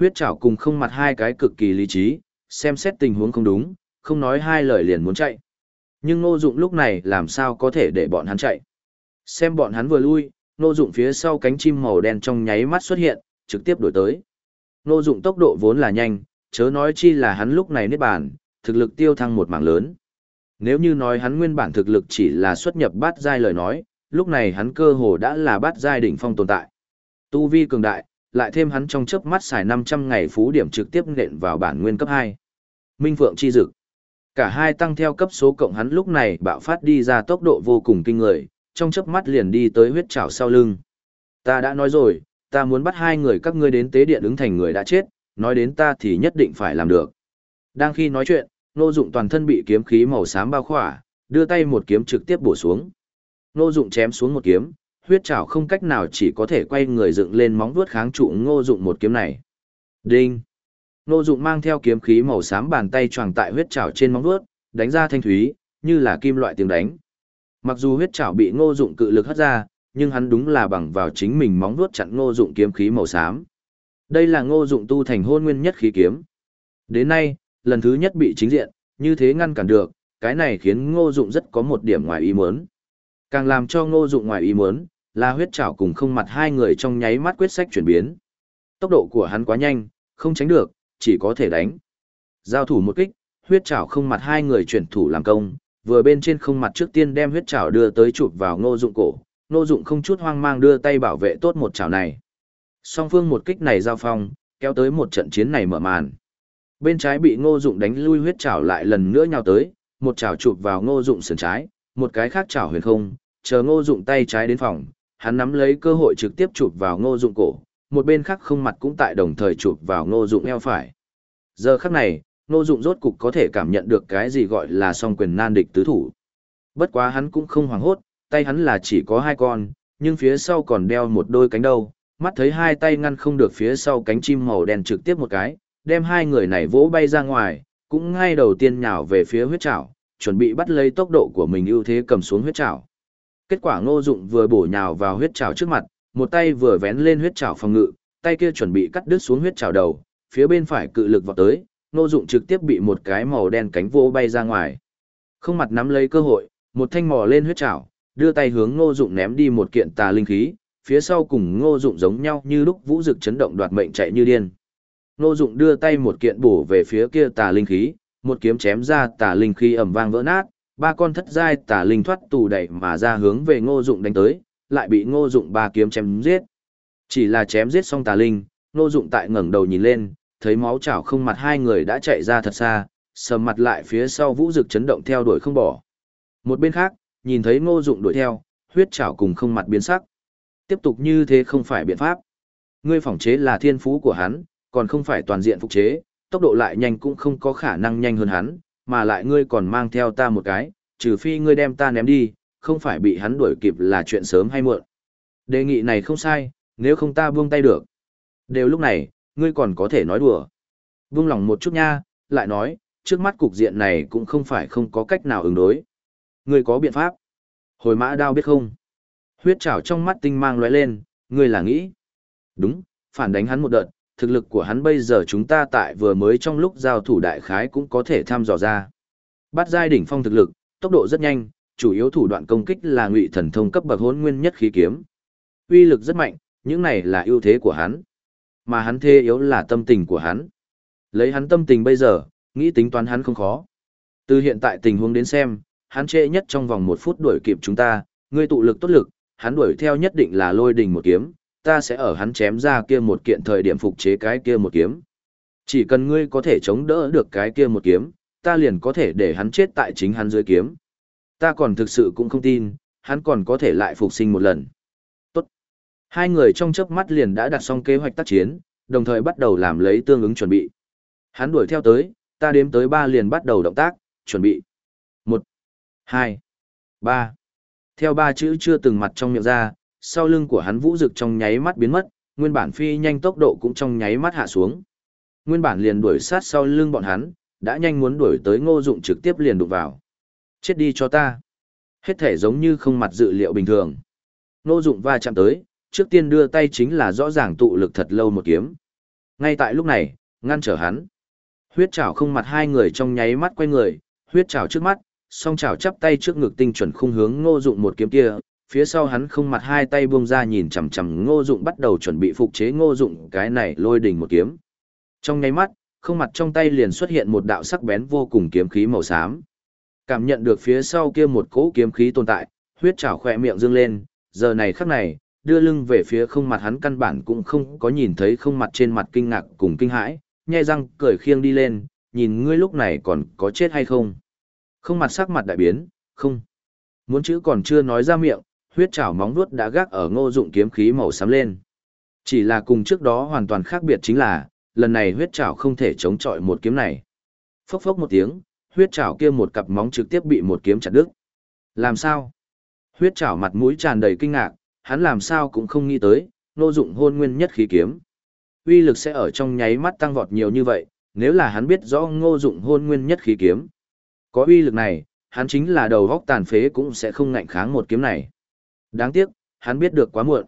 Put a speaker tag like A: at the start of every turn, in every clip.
A: Huyết chảo cùng không mặt hai cái cực kỳ lý trí, xem xét tình huống không đúng, không nói hai lời liền muốn chạy. Nhưng Ngô Dụng lúc này làm sao có thể để bọn hắn chạy. Xem bọn hắn vừa lui, Ngô Dụng phía sau cánh chim màu đen trong nháy mắt xuất hiện, trực tiếp đuổi tới. Ngô Dụng tốc độ vốn là nhanh, chớ nói chi là hắn lúc này niết bàn, thực lực tiêu thăng một mảng lớn. Nếu như nói hắn nguyên bản thực lực chỉ là xuất nhập bát giai lời nói, lúc này hắn cơ hồ đã là bát giai đỉnh phong tồn tại. Tu vi cường đại, lại thêm hắn trong chớp mắt xài 500 ngày phú điểm trực tiếp nện vào bản nguyên cấp 2. Minh Phượng chi dực. Cả hai tăng theo cấp số cộng hắn lúc này bạo phát đi ra tốc độ vô cùng kinh người, trong chớp mắt liền đi tới huyết trảo sau lưng. Ta đã nói rồi, ta muốn bắt hai người các ngươi đến tế điện ứng thành người đã chết, nói đến ta thì nhất định phải làm được. Đang khi nói chuyện, Nô Dụng toàn thân bị kiếm khí màu xám bao khỏa, đưa tay một kiếm trực tiếp bổ xuống. Nô Dụng chém xuống một kiếm, huyết trảo không cách nào chỉ có thể quay người dựng lên móng vuốt kháng trụ Ngô Dụng một kiếm này. Đinh. Ngô Dụng mang theo kiếm khí màu xám bàn tay choàng tại huyết trảo trên móng vuốt, đánh ra thanh thúy, như là kim loại tiếng đánh. Mặc dù huyết trảo bị Ngô Dụng cự lực hất ra, nhưng hắn đúng là bằng vào chính mình móng vuốt chặn Ngô Dụng kiếm khí màu xám. Đây là Ngô Dụng tu thành hôn nguyên nhất khí kiếm. Đến nay, lần thứ nhất bị chính diện, như thế ngăn cản được, cái này khiến Ngô Dụng rất có một điểm ngoài ý muốn. Càng làm cho Ngô Dụng ngoài ý muốn, là huyết trảo cùng không mặt hai người trong nháy mắt quyết sách chuyển biến. Tốc độ của hắn quá nhanh, không tránh được, chỉ có thể đánh. Giao thủ một kích, huyết trảo không mặt hai người chuyển thủ làm công, vừa bên trên không mặt trước tiên đem huyết trảo đưa tới chụp vào Ngô Dụng cổ, Ngô Dụng không chút hoang mang đưa tay bảo vệ tốt một chảo này. Song phương một kích này giao phong, kéo tới một trận chiến này mở màn. Bên trái bị Ngô Dụng đánh lui huyết trảo lại lần nữa nhào tới, một chảo chụp vào Ngô Dụng sườn trái, một cái khác chảo huyền không, chờ Ngô Dụng tay trái đến phòng, hắn nắm lấy cơ hội trực tiếp chụp vào Ngô Dụng cổ, một bên khác không mặt cũng tại đồng thời chụp vào Ngô Dụng eo phải. Giờ khắc này, Ngô Dụng rốt cục có thể cảm nhận được cái gì gọi là song quyền nan địch tứ thủ. Bất quá hắn cũng không hoảng hốt, tay hắn là chỉ có hai con, nhưng phía sau còn đeo một đôi cánh đâu, mắt thấy hai tay ngăn không được phía sau cánh chim màu đen trực tiếp một cái, đem hai người này vỗ bay ra ngoài, cũng ngay đầu tiên nhào về phía huyết trảo, chuẩn bị bắt lấy tốc độ của mình ưu thế cầm xuống huyết trảo. Kết quả ngô dụng vừa bổ nhào vào huyết trảo trước mặt, một tay vừa vén lên huyết trảo phòng ngự, tay kia chuẩn bị cắt đứt xuống huyết trảo đầu, phía bên phải cự lực vọt tới, ngô dụng trực tiếp bị một cái màu đen cánh vô bay ra ngoài. Không mặt nắm lấy cơ hội, một thanh mò lên huyết trảo, đưa tay hướng ngô dụng ném đi một kiện tà linh khí, phía sau cùng ngô dụng giống nhau như lúc vũ dực chấn động đoạt mệnh chạy như điên. Ngô dụng đưa tay một kiện bổ về phía kia tà linh khí, một kiếm chém ra tà linh khí ầm vang vỡ nát, ba con thất giai tà linh thoát tù đẩy mà ra hướng về ngô dụng đánh tới, lại bị ngô dụng ba kiếm chém giết. Chỉ là chém giết xong tà linh, ngô dụng tại ngẩng đầu nhìn lên, thấy máu chảo không mặt hai người đã chạy ra thật xa, sầm mặt lại phía sau vũ dực chấn động theo đuổi không bỏ. Một bên khác, nhìn thấy ngô dụng đuổi theo, huyết chảo cùng không mặt biến sắc. Tiếp tục như thế không phải biện pháp. Ngươi phỏng chế là thiên phú của hắn, còn không phải toàn diện phục chế, tốc độ lại nhanh cũng không có khả năng nhanh hơn hắn, mà lại ngươi còn mang theo ta một cái, trừ phi ngươi đem ta ném đi, không phải bị hắn đuổi kịp là chuyện sớm hay muộn. Đề nghị này không sai, nếu không ta buông tay được. Đều lúc này, ngươi còn có thể nói đùa. Buông lòng một chút nha, lại nói, trước mắt cục diện này cũng không phải không có cách nào ứng đối. Ngươi có biện pháp. Hồi mã đao biết không? Huyết trảo trong mắt tinh mang lóe lên, ngươi là nghĩ. Đúng, phản đánh hắn một đợt, thực lực của hắn bây giờ chúng ta tại vừa mới trong lúc giao thủ đại khái cũng có thể thăm dò ra. Bát giai đỉnh phong thực lực, tốc độ rất nhanh, chủ yếu thủ đoạn công kích là ngụy thần thông cấp bậc hỗn nguyên nhất khí kiếm. Uy lực rất mạnh, những này là ưu thế của hắn. Mà hắn thê yếu là tâm tình của hắn. Lấy hắn tâm tình bây giờ, nghĩ tính toán hắn không khó. Từ hiện tại tình huống đến xem, hắn trễ nhất trong vòng một phút đuổi kịp chúng ta, ngươi tụ lực tốt lực, hắn đuổi theo nhất định là lôi đình một kiếm, ta sẽ ở hắn chém ra kia một kiện thời điểm phục chế cái kia một kiếm. Chỉ cần ngươi có thể chống đỡ được cái kia một kiếm, ta liền có thể để hắn chết tại chính hắn dưới kiếm. Ta còn thực sự cũng không tin, hắn còn có thể lại phục sinh một lần. Tốt. Hai người trong chớp mắt liền đã đặt xong kế hoạch tác chiến, đồng thời bắt đầu làm lấy tương ứng chuẩn bị. Hắn đuổi theo tới, ta đếm tới ba liền bắt đầu động tác, chuẩn bị. Một, hai, ba. Theo ba chữ chưa từng mặt trong miệng ra, sau lưng của hắn vũ rực trong nháy mắt biến mất, nguyên bản phi nhanh tốc độ cũng trong nháy mắt hạ xuống. Nguyên bản liền đuổi sát sau lưng bọn hắn, đã nhanh muốn đuổi tới ngô dụng trực tiếp liền đụng vào. Chết đi cho ta. Hết thể giống như không mặt dự liệu bình thường. Ngô dụng va chạm tới, trước tiên đưa tay chính là rõ ràng tụ lực thật lâu một kiếm. Ngay tại lúc này, ngăn trở hắn. Huyết trảo không mặt hai người trong nháy mắt quay người, huyết trảo trước mắt, song trảo chắp tay trước ngực tinh chuẩn khung hướng ngô dụng một kiếm kia, phía sau hắn không mặt hai tay buông ra nhìn chằm chằm ngô dụng bắt đầu chuẩn bị phục chế ngô dụng cái này lôi đình một kiếm. Trong nháy mắt, không mặt trong tay liền xuất hiện một đạo sắc bén vô cùng kiếm khí màu xám. Cảm nhận được phía sau kia một cỗ kiếm khí tồn tại, huyết trào khỏe miệng dương lên, giờ này khắc này, đưa lưng về phía không mặt hắn căn bản cũng không có nhìn thấy không mặt trên mặt kinh ngạc cùng kinh hãi, nhai răng cười khiêng đi lên, nhìn ngươi lúc này còn có chết hay không. Không mặt sắc mặt đại biến, không. Muốn chữ còn chưa nói ra miệng, huyết chảo móng vuốt đã gác ở ngô dụng kiếm khí màu xám lên. Chỉ là cùng trước đó hoàn toàn khác biệt chính là, lần này huyết chảo không thể chống chọi một kiếm này. Phốc phốc một tiếng, huyết chảo kia một cặp móng trực tiếp bị một kiếm chặt đứt. Làm sao? Huyết chảo mặt mũi tràn đầy kinh ngạc, hắn làm sao cũng không nghĩ tới, ngô dụng hôn nguyên nhất khí kiếm. Uy lực sẽ ở trong nháy mắt tăng vọt nhiều như vậy, nếu là hắn biết rõ ngô dụng hôn nguyên nhất khí kiếm. Có uy lực này, hắn chính là đầu góc tàn phế cũng sẽ không ngạnh kháng một kiếm này. Đáng tiếc, hắn biết được quá muộn.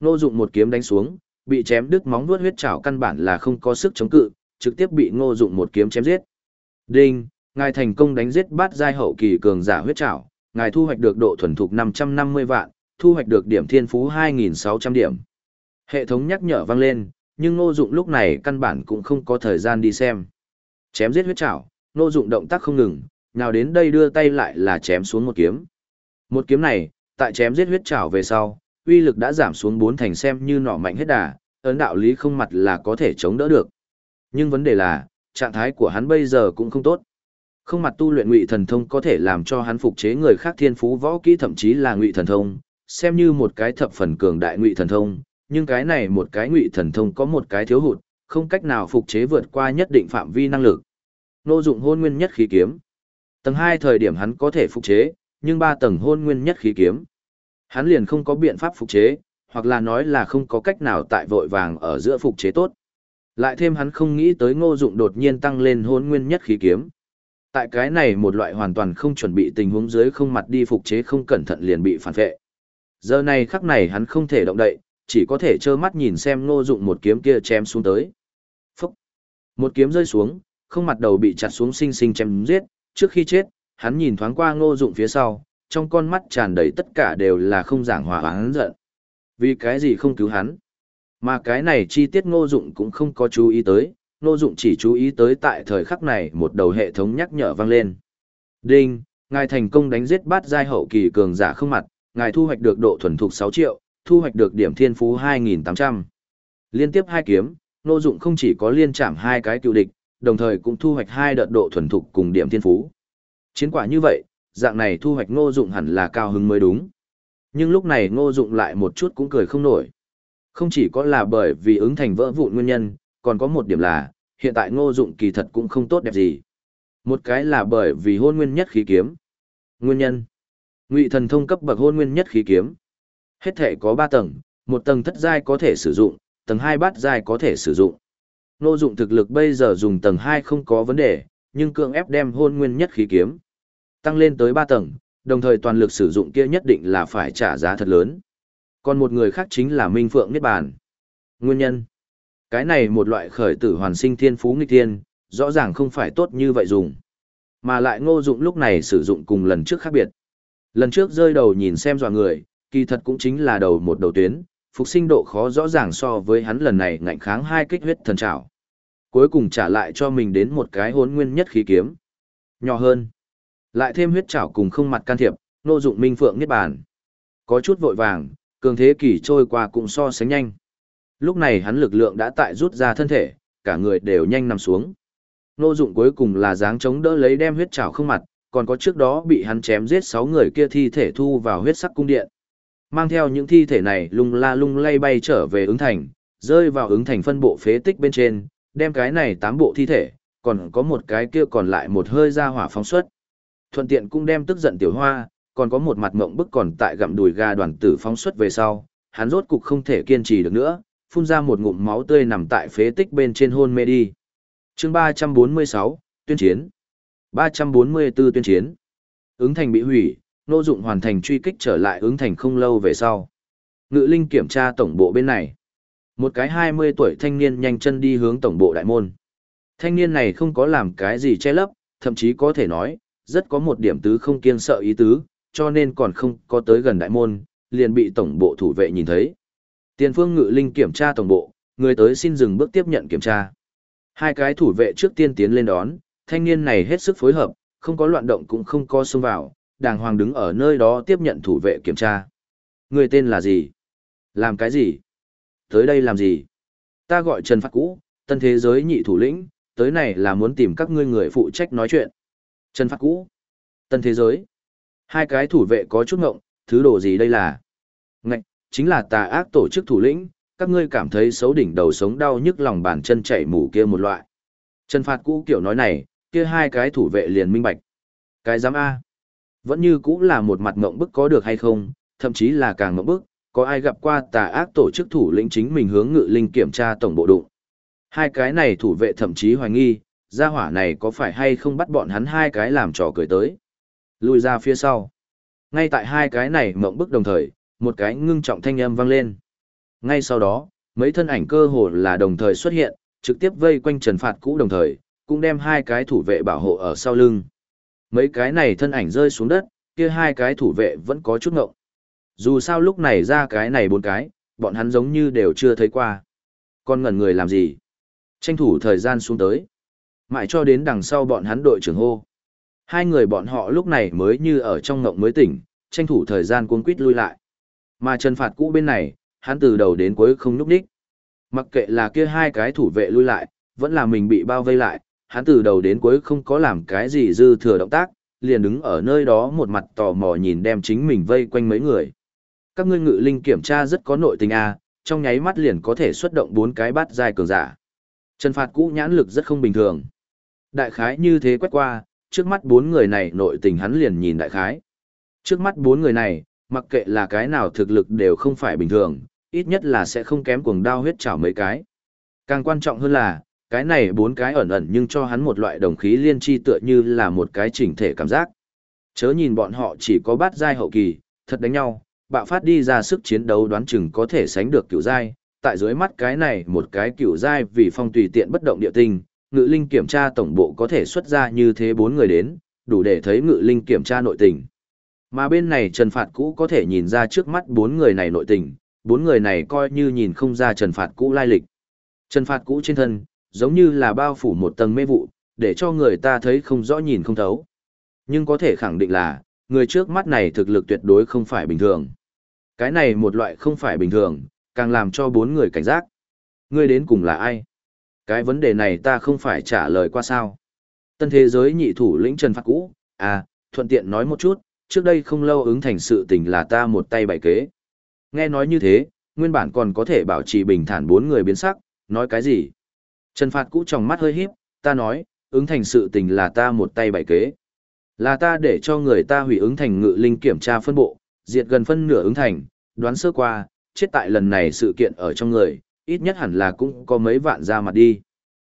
A: Ngô dụng một kiếm đánh xuống, bị chém đứt móng vuốt huyết trảo căn bản là không có sức chống cự, trực tiếp bị ngô dụng một kiếm chém giết. Đinh, ngài thành công đánh giết bát giai hậu kỳ cường giả huyết trảo, ngài thu hoạch được độ thuần thục 550 vạn, thu hoạch được điểm thiên phú 2.600 điểm. Hệ thống nhắc nhở vang lên, nhưng ngô dụng lúc này căn bản cũng không có thời gian đi xem. Chém giết huyết trảo, ngô dụng động tác không ngừng, nào đến đây đưa tay lại là chém xuống một kiếm. Một kiếm này, tại chém giết huyết trảo về sau, uy lực đã giảm xuống bốn thành xem như nỏ mạnh hết đà, ấn đạo lý không mặt là có thể chống đỡ được. Nhưng vấn đề là, trạng thái của hắn bây giờ cũng không tốt. Không mặt tu luyện ngụy thần thông có thể làm cho hắn phục chế người khác thiên phú võ kỹ thậm chí là ngụy thần thông, xem như một cái thập phần cường đại ngụy thần thông, nhưng cái này một cái ngụy thần thông có một cái thiếu hụt, không cách nào phục chế vượt qua nhất định phạm vi năng lực. Nô dụng hôn nguyên nhất khí kiếm. Tầng 2 thời điểm hắn có thể phục chế, nhưng ba tầng hôn nguyên nhất khí kiếm. Hắn liền không có biện pháp phục chế, hoặc là nói là không có cách nào tại vội vàng ở giữa phục chế tốt. Lại thêm hắn không nghĩ tới ngô dụng đột nhiên tăng lên hôn nguyên nhất khí kiếm. Tại cái này một loại hoàn toàn không chuẩn bị tình huống dưới không mặt đi phục chế không cẩn thận liền bị phản vệ. Giờ này khắc này hắn không thể động đậy, chỉ có thể trơ mắt nhìn xem ngô dụng một kiếm kia chém xuống tới. Phúc! Một kiếm rơi xuống, không mặt đầu bị chặt xuống xinh xinh chém giết, trước khi chết, hắn nhìn thoáng qua ngô dụng phía sau, trong con mắt tràn đầy tất cả đều là không giảng hòa hắn giận. Vì cái gì không cứu hắn? Mà cái này chi tiết ngô dụng cũng không có chú ý tới, ngô dụng chỉ chú ý tới tại thời khắc này một đầu hệ thống nhắc nhở vang lên. Đinh, ngài thành công đánh giết bát giai hậu kỳ cường giả không mặt, ngài thu hoạch được độ thuần thục 6 triệu, thu hoạch được điểm thiên phú 2.800. Liên tiếp hai kiếm, Ngô Dụng không chỉ có liên chạm hai cái cựu địch, đồng thời cũng thu hoạch hai đợt độ thuần thục cùng điểm thiên phú. Chiến quả như vậy, dạng này thu hoạch Ngô Dụng hẳn là cao hứng mới đúng. Nhưng lúc này Ngô Dụng lại một chút cũng cười không nổi. Không chỉ có là bởi vì ứng thành vỡ vụn nguyên nhân, còn có một điểm là, hiện tại Ngô Dụng kỳ thật cũng không tốt đẹp gì. Một cái là bởi vì hôn nguyên nhất khí kiếm. Nguyên nhân ngụy thần thông cấp bậc hôn nguyên nhất khí kiếm hết thể có ba tầng một tầng thất giai có thể sử dụng tầng hai bát giai có thể sử dụng Ngô dụng thực lực bây giờ dùng tầng hai không có vấn đề nhưng cưỡng ép đem hôn nguyên nhất khí kiếm tăng lên tới ba tầng đồng thời toàn lực sử dụng kia nhất định là phải trả giá thật lớn còn một người khác chính là minh phượng niết bàn nguyên nhân cái này một loại khởi tử hoàn sinh thiên phú nghịch thiên rõ ràng không phải tốt như vậy dùng mà lại ngô dụng lúc này sử dụng cùng lần trước khác biệt Lần trước rơi đầu nhìn xem dò người, kỳ thật cũng chính là đầu một đầu tuyến, phục sinh độ khó rõ ràng so với hắn lần này ngạnh kháng hai kích huyết thần trảo. Cuối cùng trả lại cho mình đến một cái hốn nguyên nhất khí kiếm. Nhỏ hơn. Lại thêm huyết trảo cùng không mặt can thiệp, nô dụng minh phượng niết bàn. Có chút vội vàng, cường thế kỳ trôi qua cũng so sánh nhanh. Lúc này hắn lực lượng đã tại rút ra thân thể, cả người đều nhanh nằm xuống. Nô dụng cuối cùng là dáng chống đỡ lấy đem huyết trảo không mặt, còn có trước đó bị hắn chém giết 6 người kia thi thể thu vào huyết sắc cung điện. Mang theo những thi thể này lung la lung lay bay trở về ứng thành, rơi vào ứng thành phân bộ phế tích bên trên, đem cái này 8 bộ thi thể, còn có một cái kia còn lại một hơi ra hỏa phóng xuất. Thuận tiện cũng đem tức giận tiểu hoa, còn có một mặt mộng bức còn tại gặm đùi gà đoàn tử phóng xuất về sau, hắn rốt cục không thể kiên trì được nữa, phun ra một ngụm máu tươi nằm tại phế tích bên trên hôn mê đi. Chương 346, tuyên chiến. 344 tuyên chiến. Ứng thành bị hủy, nô dụng hoàn thành truy kích trở lại ứng thành không lâu về sau. Ngự linh kiểm tra tổng bộ bên này. Một cái 20 tuổi thanh niên nhanh chân đi hướng tổng bộ đại môn. Thanh niên này không có làm cái gì che lấp, thậm chí có thể nói, rất có một điểm tứ không kiêng sợ ý tứ, cho nên còn không có tới gần đại môn, liền bị tổng bộ thủ vệ nhìn thấy. Tiền phương ngự linh kiểm tra tổng bộ, người tới xin dừng bước tiếp nhận kiểm tra. Hai cái thủ vệ trước tiên tiến lên đón, thanh niên này hết sức phối hợp, không có loạn động cũng không có xông vào, đàng hoàng đứng ở nơi đó tiếp nhận thủ vệ kiểm tra. Người tên là gì? Làm cái gì? Tới đây làm gì? Ta gọi Trần Phát Cũ, tân thế giới nhị thủ lĩnh, tới này là muốn tìm các ngươi người phụ trách nói chuyện. Trần Phát Cũ, tân thế giới. Hai cái thủ vệ có chút ngộng, thứ đồ gì đây là? Ngạch, chính là tà ác tổ chức thủ lĩnh, các ngươi cảm thấy xấu đỉnh đầu sống đau nhức lòng bàn chân chảy mù kia một loại. Trần Phạt Cũ kiểu nói này, kia hai cái thủ vệ liền minh bạch. Cái giám A. Vẫn như cũ là một mặt ngộng bức có được hay không, thậm chí là càng ngộng bức, có ai gặp qua tà ác tổ chức thủ lĩnh chính mình hướng ngự linh kiểm tra tổng bộ đụng. Hai cái này thủ vệ thậm chí hoài nghi, gia hỏa này có phải hay không bắt bọn hắn hai cái làm trò cười tới. Lùi ra phía sau. Ngay tại hai cái này mộng bức đồng thời, một cái ngưng trọng thanh âm vang lên. Ngay sau đó, mấy thân ảnh cơ hồ là đồng thời xuất hiện, trực tiếp vây quanh Trần Phạt cũ đồng thời, cũng đem hai cái thủ vệ bảo hộ ở sau lưng. Mấy cái này thân ảnh rơi xuống đất, kia hai cái thủ vệ vẫn có chút ngộng. Dù sao lúc này ra cái này bốn cái, bọn hắn giống như đều chưa thấy qua. Còn ngẩn người làm gì? Tranh thủ thời gian xuống tới. Mãi cho đến đằng sau bọn hắn đội trưởng hô. Hai người bọn họ lúc này mới như ở trong ngộng mới tỉnh, tranh thủ thời gian cuốn quýt lui lại. Mà Trần Phạt cũ bên này, hắn từ đầu đến cuối không nhúc đích. Mặc kệ là kia hai cái thủ vệ lui lại, vẫn là mình bị bao vây lại, hắn từ đầu đến cuối không có làm cái gì dư thừa động tác, liền đứng ở nơi đó một mặt tò mò nhìn đem chính mình vây quanh mấy người. Các ngươi ngự linh kiểm tra rất có nội tình a, trong nháy mắt liền có thể xuất động bốn cái bát dài cường giả. Trần Phạt cũ nhãn lực rất không bình thường. Đại khái như thế quét qua, trước mắt bốn người này nội tình hắn liền nhìn đại khái. Trước mắt bốn người này, mặc kệ là cái nào thực lực đều không phải bình thường, ít nhất là sẽ không kém cuồng đao huyết chảo mấy cái. Càng quan trọng hơn là, cái này bốn cái ẩn ẩn nhưng cho hắn một loại đồng khí liên chi tựa như là một cái chỉnh thể cảm giác. Chớ nhìn bọn họ chỉ có bát giai hậu kỳ, thật đánh nhau, bạo phát đi ra sức chiến đấu đoán chừng có thể sánh được cửu giai, tại dưới mắt cái này một cái cửu giai vì phong tùy tiện bất động địa tinh, ngự linh kiểm tra tổng bộ có thể xuất ra như thế bốn người đến, đủ để thấy ngự linh kiểm tra nội tình. Mà bên này Trần Phạt Cũ có thể nhìn ra trước mắt bốn người này nội tình, bốn người này coi như nhìn không ra Trần Phạt Cũ lai lịch. Trần Phạt Cũ trên thân, giống như là bao phủ một tầng mê vụ, để cho người ta thấy không rõ nhìn không thấu. Nhưng có thể khẳng định là, người trước mắt này thực lực tuyệt đối không phải bình thường. Cái này một loại không phải bình thường, càng làm cho bốn người cảnh giác. Người đến cùng là ai? Cái vấn đề này ta không phải trả lời qua sao. Tân thế giới nhị thủ lĩnh Trần Phạt Cũ, à, thuận tiện nói một chút, trước đây không lâu ứng thành sự tình là ta một tay bày kế. Nghe nói như thế, nguyên bản còn có thể bảo trì bình thản bốn người biến sắc, nói cái gì? Trần Phạt Cũ trong mắt hơi híp, ta nói, ứng thành sự tình là ta một tay bày kế. Là ta để cho người ta hủy ứng thành ngự linh kiểm tra phân bộ, diệt gần phân nửa ứng thành, đoán sơ qua, chết tại lần này sự kiện ở trong người, ít nhất hẳn là cũng có mấy vạn ra mặt đi.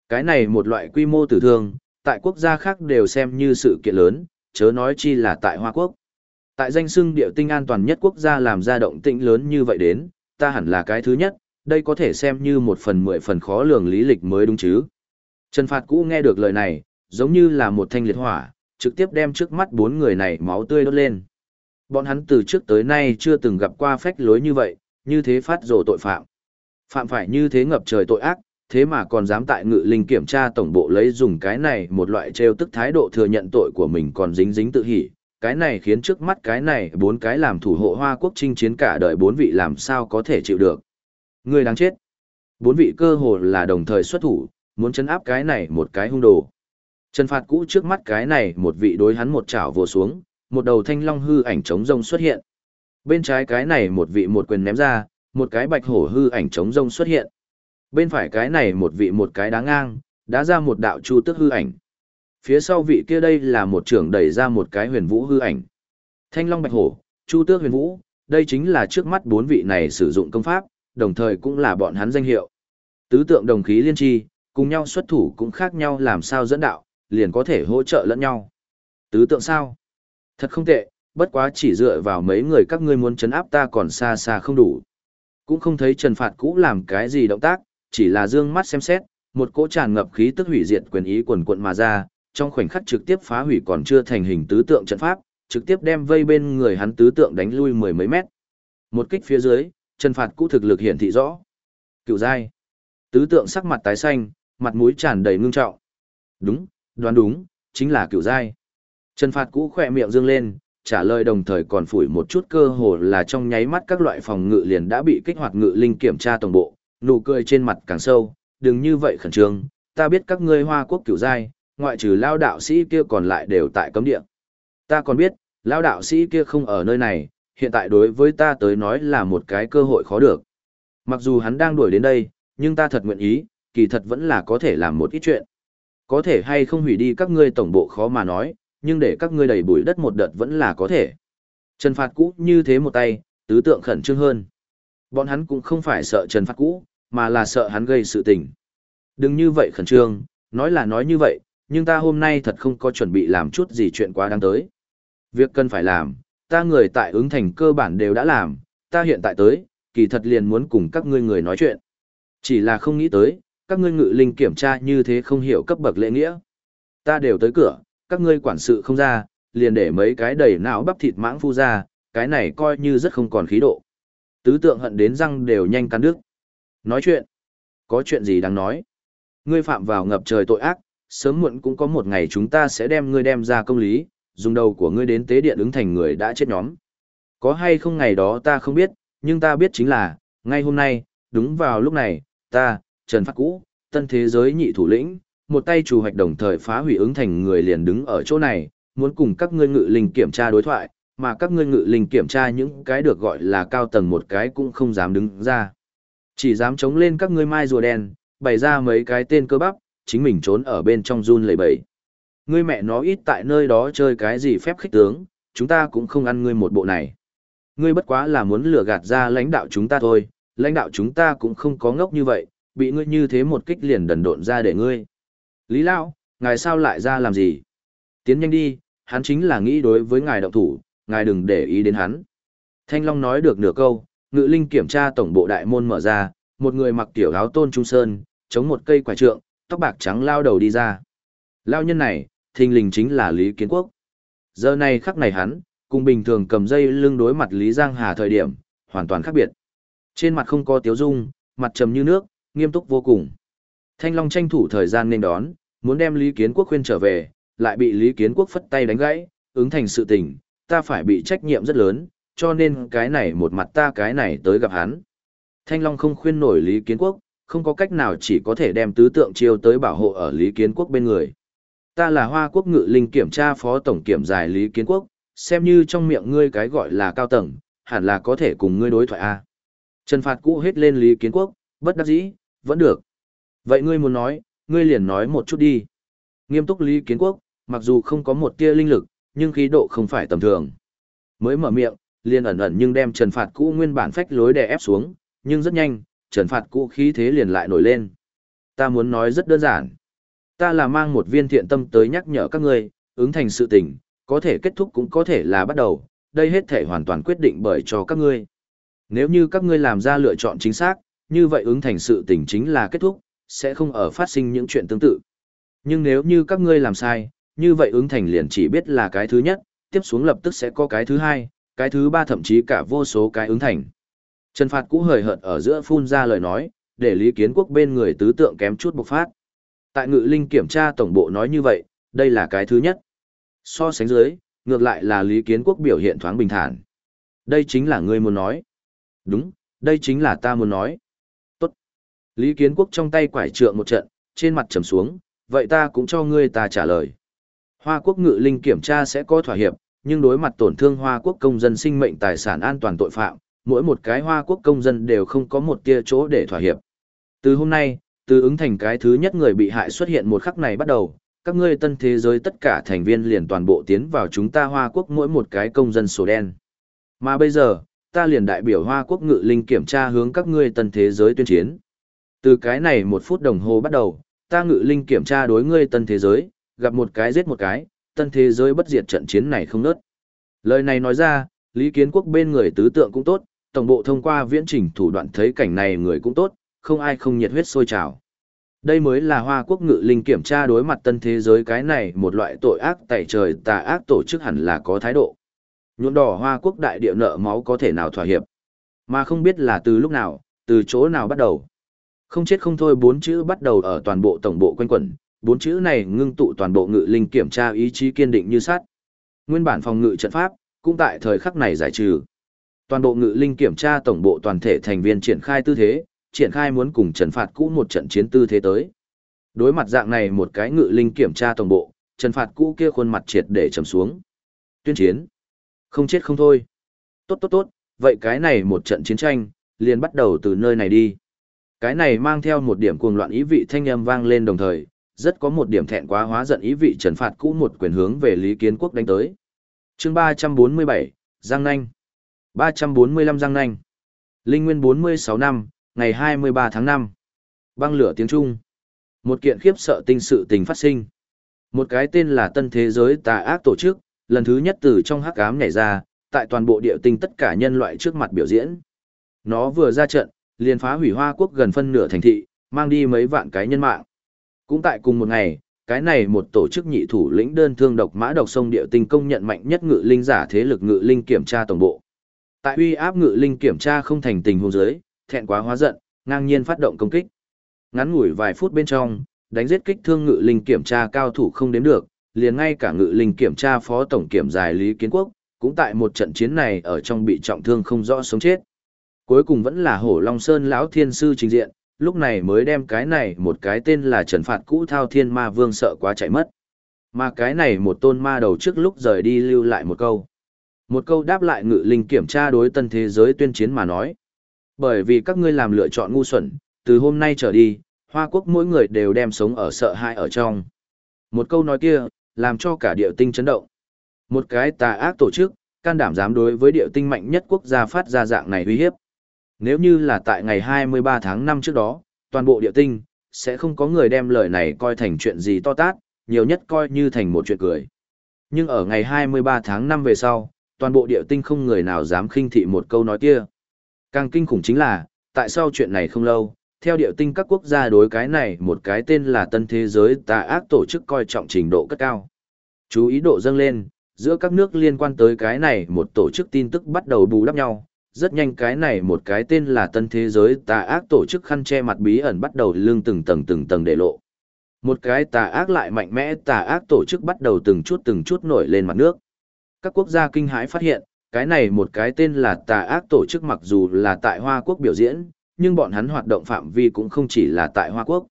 A: Cái này một loại quy mô tử thương, tại quốc gia khác đều xem như sự kiện lớn, chớ nói chi là tại Hoa Quốc. Tại danh xưng địa tinh an toàn nhất quốc gia làm ra động tĩnh lớn như vậy đến, ta hẳn là cái thứ nhất, đây có thể xem như một phần mười phần khó lường lý lịch mới đúng chứ. Trần Phạt Cũ nghe được lời này, giống như là một thanh liệt hỏa, trực tiếp đem trước mắt bốn người này máu tươi đốt lên. Bọn hắn từ trước tới nay chưa từng gặp qua phách lối như vậy, như thế phát rồ tội phạm. Phạm phải như thế ngập trời tội ác, thế mà còn dám tại ngự linh kiểm tra tổng bộ lấy dùng cái này một loại trêu tức thái độ thừa nhận tội của mình còn dính dính tự hỉ. Cái này khiến trước mắt cái này bốn cái làm thủ hộ hoa quốc chinh chiến cả đời bốn vị làm sao có thể chịu được. Người đáng chết. Bốn vị cơ hồ là đồng thời xuất thủ, muốn chấn áp cái này một cái hung đồ. Trần phạt cũ trước mắt cái này một vị đối hắn một chảo vồ xuống, một đầu thanh long hư ảnh trống rông xuất hiện. Bên trái cái này một vị một quyền ném ra, một cái bạch hổ hư ảnh trống rông xuất hiện. Bên phải cái này một vị một cái đá ngang, đá ra một đạo chu tức hư ảnh. Phía sau vị kia đây là một trưởng đẩy ra một cái huyền vũ hư ảnh. Thanh long bạch hổ, chu tước huyền vũ, đây chính là trước mắt bốn vị này sử dụng công pháp, đồng thời cũng là bọn hắn danh hiệu. Tứ tượng đồng khí liên tri, cùng nhau xuất thủ cũng khác nhau làm sao dẫn đạo, liền có thể hỗ trợ lẫn nhau. Tứ tượng sao? Thật không tệ, bất quá chỉ dựa vào mấy người các ngươi muốn chấn áp ta còn xa xa không đủ. Cũng không thấy Trần Phạt Cũ làm cái gì động tác, chỉ là dương mắt xem xét, một cỗ tràn ngập khí tức hủy diệt quyền ý quần quận mà ra, trong khoảnh khắc trực tiếp phá hủy còn chưa thành hình tứ tượng trận pháp, trực tiếp đem vây bên người hắn tứ tượng đánh lui mười mấy mét. Một kích phía dưới, Trần Phạt Cũ thực lực hiển thị rõ. Cựu giai. Tứ tượng sắc mặt tái xanh, mặt mũi tràn đầy ngưng trọng. Đúng, đoán đúng, chính là cựu giai. Trần Phạt Cũ khỏe miệng dương lên, trả lời đồng thời còn phủi một chút cơ hồ là trong nháy mắt các loại phòng ngự liền đã bị kích hoạt ngự linh kiểm tra tổng bộ, nụ cười trên mặt càng sâu, đừng như vậy khẩn trương, ta biết các ngươi hoa quốc cửu giai, ngoại trừ lao đạo sĩ kia còn lại đều tại cấm địa. Ta còn biết, lao đạo sĩ kia không ở nơi này, hiện tại đối với ta tới nói là một cái cơ hội khó được. Mặc dù hắn đang đuổi đến đây, nhưng ta thật nguyện ý, kỳ thật vẫn là có thể làm một ít chuyện. Có thể hay không hủy đi các ngươi tổng bộ khó mà nói, nhưng để các ngươi đầy bụi đất một đợt vẫn là có thể. Trần Phạt Cũ như thế một tay, tứ tượng khẩn trương hơn. Bọn hắn cũng không phải sợ Trần Phạt Cũ, mà là sợ hắn gây sự tình. Đừng như vậy khẩn trương, nói là nói như vậy, nhưng ta hôm nay thật không có chuẩn bị làm chút gì chuyện quá đáng tới. Việc cần phải làm, ta người tại ứng thành cơ bản đều đã làm, ta hiện tại tới, kỳ thật liền muốn cùng các ngươi người nói chuyện. Chỉ là không nghĩ tới, các ngươi ngự linh kiểm tra như thế không hiểu cấp bậc lễ nghĩa. Ta đều tới cửa, các ngươi quản sự không ra, liền để mấy cái đầy não bắp thịt mãng phu ra, cái này coi như rất không còn khí độ. Tứ tượng hận đến răng đều nhanh cắn đứt. Nói chuyện. Có chuyện gì đáng nói? Ngươi phạm vào ngập trời tội ác, sớm muộn cũng có một ngày chúng ta sẽ đem ngươi đem ra công lý, dùng đầu của ngươi đến tế điện ứng thành người đã chết nhóm. Có hay không ngày đó ta không biết, nhưng ta biết chính là, ngay hôm nay, đúng vào lúc này, ta, Trần Phát Cũ, tân thế giới nhị thủ lĩnh, một tay chủ hoạch đồng thời phá hủy ứng thành người liền đứng ở chỗ này, muốn cùng các ngươi ngự linh kiểm tra đối thoại, mà các ngươi ngự linh kiểm tra những cái được gọi là cao tầng một cái cũng không dám đứng ra. Chỉ dám chống lên các ngươi mai rùa đen, bày ra mấy cái tên cơ bắp, chính mình trốn ở bên trong run lẩy bẩy. Ngươi mẹ nó ít tại nơi đó chơi cái gì phép khích tướng, chúng ta cũng không ăn ngươi một bộ này. Ngươi bất quá là muốn lừa gạt ra lãnh đạo chúng ta thôi, lãnh đạo chúng ta cũng không có ngốc như vậy, bị ngươi như thế một kích liền đần độn ra để ngươi. Lý Lao, ngài sao lại ra làm gì? Tiến nhanh đi, hắn chính là nghĩ đối với ngài động thủ, ngài đừng để ý đến hắn. Thanh Long nói được nửa câu, ngự linh kiểm tra tổng bộ đại môn mở ra, một người mặc tiểu áo tôn trung sơn, chống một cây quả trượng, tóc bạc trắng lao đầu đi ra. Lao nhân này, thình lình chính là Lý Kiến Quốc. Giờ này khắc này hắn, cùng bình thường cầm dây lưng đối mặt Lý Giang Hà thời điểm, hoàn toàn khác biệt. Trên mặt không có tiếu dung, mặt trầm như nước, nghiêm túc vô cùng. Thanh Long tranh thủ thời gian nên đón, muốn đem Lý Kiến Quốc khuyên trở về, lại bị Lý Kiến Quốc phất tay đánh gãy, ứng thành sự tình, ta phải bị trách nhiệm rất lớn, cho nên cái này một mặt ta cái này tới gặp hắn. Thanh Long không khuyên nổi Lý Kiến Quốc, không có cách nào chỉ có thể đem tứ tượng chiêu tới bảo hộ ở Lý Kiến Quốc bên người. Ta là Hoa Quốc Ngự Linh kiểm tra phó tổng kiểm giải Lý Kiến Quốc, xem như trong miệng ngươi cái gọi là cao tầng, hẳn là có thể cùng ngươi đối thoại a. Trần Phạt cũ hết lên Lý Kiến Quốc, bất đắc dĩ, vẫn được. Vậy ngươi muốn nói, ngươi liền nói một chút đi. Nghiêm túc Lý Kiến Quốc, mặc dù không có một tia linh lực, nhưng khí độ không phải tầm thường. Mới mở miệng, liền ẩn ẩn nhưng đem Trần Phạt cũ nguyên bản phách lối đè ép xuống, nhưng rất nhanh, Trần Phạt cũ khí thế liền lại nổi lên. Ta muốn nói rất đơn giản. Ta là mang một viên thiện tâm tới nhắc nhở các ngươi, ứng thành sự tình, có thể kết thúc cũng có thể là bắt đầu, đây hết thể hoàn toàn quyết định bởi cho các ngươi. Nếu như các ngươi làm ra lựa chọn chính xác, như vậy ứng thành sự tình chính là kết thúc, sẽ không ở phát sinh những chuyện tương tự. Nhưng nếu như các ngươi làm sai, như vậy ứng thành liền chỉ biết là cái thứ nhất, tiếp xuống lập tức sẽ có cái thứ hai, cái thứ ba thậm chí cả vô số cái ứng thành. Trần Phạt cũ hời hợt ở giữa phun ra lời nói, để Lý Kiến Quốc bên người tứ tượng kém chút bộc phát. Tại ngự linh kiểm tra tổng bộ nói như vậy, đây là cái thứ nhất. So sánh dưới, ngược lại là Lý Kiến Quốc biểu hiện thoáng bình thản. Đây chính là ngươi muốn nói. Đúng, đây chính là ta muốn nói. Lý Kiến Quốc trong tay quải trượng một trận, trên mặt trầm xuống, vậy ta cũng cho ngươi ta trả lời. Hoa quốc ngự linh kiểm tra sẽ có thỏa hiệp, nhưng đối mặt tổn thương Hoa quốc công dân sinh mệnh tài sản an toàn tội phạm, mỗi một cái Hoa quốc công dân đều không có một tia chỗ để thỏa hiệp. Từ hôm nay, từ ứng thành cái thứ nhất người bị hại xuất hiện một khắc này bắt đầu, các ngươi tân thế giới tất cả thành viên liền toàn bộ tiến vào chúng ta Hoa quốc mỗi một cái công dân sổ đen. Mà bây giờ, ta liền đại biểu Hoa quốc ngự linh kiểm tra hướng các ngươi tân thế giới tuyên chiến. Từ cái này một phút đồng hồ bắt đầu, ta ngự linh kiểm tra đối ngươi tân thế giới, gặp một cái giết một cái, tân thế giới bất diệt trận chiến này không nớt. Lời này nói ra, Lý Kiến Quốc bên người tứ tượng cũng tốt, tổng bộ thông qua viễn trình thủ đoạn thấy cảnh này người cũng tốt, không ai không nhiệt huyết sôi trào. Đây mới là Hoa Quốc ngự linh kiểm tra đối mặt tân thế giới cái này một loại tội ác tại trời tà ác tổ chức hẳn là có thái độ. Nhuộm đỏ Hoa Quốc đại địa nợ máu có thể nào thỏa hiệp. Mà không biết là từ lúc nào, từ chỗ nào bắt đầu. Không chết không thôi bốn chữ bắt đầu ở toàn bộ tổng bộ quanh quẩn, bốn chữ này ngưng tụ toàn bộ ngự linh kiểm tra ý chí kiên định như sắt. Nguyên bản phòng ngự trận pháp, cũng tại thời khắc này giải trừ. Toàn bộ ngự linh kiểm tra tổng bộ toàn thể thành viên triển khai tư thế, triển khai muốn cùng trần phạt cũ một trận chiến tư thế tới. Đối mặt dạng này một cái ngự linh kiểm tra tổng bộ, trần phạt cũ kia khuôn mặt triệt để trầm xuống. Tuyên chiến. Không chết không thôi. Tốt tốt tốt, vậy cái này một trận chiến tranh, liền bắt đầu từ nơi này đi. Cái này mang theo một điểm cuồng loạn ý vị thanh âm vang lên đồng thời, rất có một điểm thẹn quá hóa giận ý vị trần phạt cũ một quyền hướng về Lý Kiến Quốc đánh tới. chương 347, Giang Nanh. 345 Giang Nanh. Linh Nguyên 46 năm, ngày 23 tháng 5. Băng lửa tiếng Trung. Một kiện khiếp sợ tinh sự tình phát sinh. Một cái tên là Tân Thế Giới Tà Ác Tổ chức, lần thứ nhất từ trong hắc ám nhảy ra, tại toàn bộ địa tinh tất cả nhân loại trước mặt biểu diễn. Nó vừa ra trận, liền phá hủy Hoa Quốc gần phân nửa thành thị, mang đi mấy vạn cái nhân mạng. Cũng tại cùng một ngày, cái này một tổ chức nhị thủ lĩnh đơn thương độc mã độc sông địa tinh công nhận mạnh nhất ngự linh giả thế lực ngự linh kiểm tra tổng bộ. Tại uy áp ngự linh kiểm tra không thành tình huống dưới, thẹn quá hóa giận, ngang nhiên phát động công kích. Ngắn ngủi vài phút bên trong, đánh giết kích thương ngự linh kiểm tra cao thủ không đến được, liền ngay cả ngự linh kiểm tra phó tổng kiểm dài Lý Kiến Quốc, cũng tại một trận chiến này ở trong bị trọng thương không rõ sống chết. Cuối cùng vẫn là Hổ Long Sơn lão thiên sư trình diện, lúc này mới đem cái này một cái tên là Trần Phạt cũ thao thiên ma vương sợ quá chạy mất. Mà cái này một tôn ma đầu trước lúc rời đi lưu lại một câu. Một câu đáp lại ngự linh kiểm tra đối tân thế giới tuyên chiến mà nói. Bởi vì các ngươi làm lựa chọn ngu xuẩn, từ hôm nay trở đi, Hoa Quốc mỗi người đều đem sống ở sợ hãi ở trong. Một câu nói kia, làm cho cả địa tinh chấn động. Một cái tà ác tổ chức, can đảm dám đối với địa tinh mạnh nhất quốc gia phát ra dạng này uy hiếp. Nếu như là tại ngày 23 tháng 5 trước đó, toàn bộ địa tinh, sẽ không có người đem lời này coi thành chuyện gì to tát, nhiều nhất coi như thành một chuyện cười. Nhưng ở ngày 23 tháng 5 về sau, toàn bộ địa tinh không người nào dám khinh thị một câu nói kia. Càng kinh khủng chính là, tại sao chuyện này không lâu, theo địa tinh các quốc gia đối cái này một cái tên là tân thế giới tà ác tổ chức coi trọng trình độ cất cao. Chú ý độ dâng lên, giữa các nước liên quan tới cái này một tổ chức tin tức bắt đầu bù đắp nhau. Rất nhanh cái này một cái tên là tân thế giới tà ác tổ chức khăn che mặt bí ẩn bắt đầu lương từng tầng từng tầng để lộ. Một cái tà ác lại mạnh mẽ tà ác tổ chức bắt đầu từng chút từng chút nổi lên mặt nước. Các quốc gia kinh hãi phát hiện, cái này một cái tên là tà ác tổ chức mặc dù là tại Hoa Quốc biểu diễn, nhưng bọn hắn hoạt động phạm vi cũng không chỉ là tại Hoa Quốc.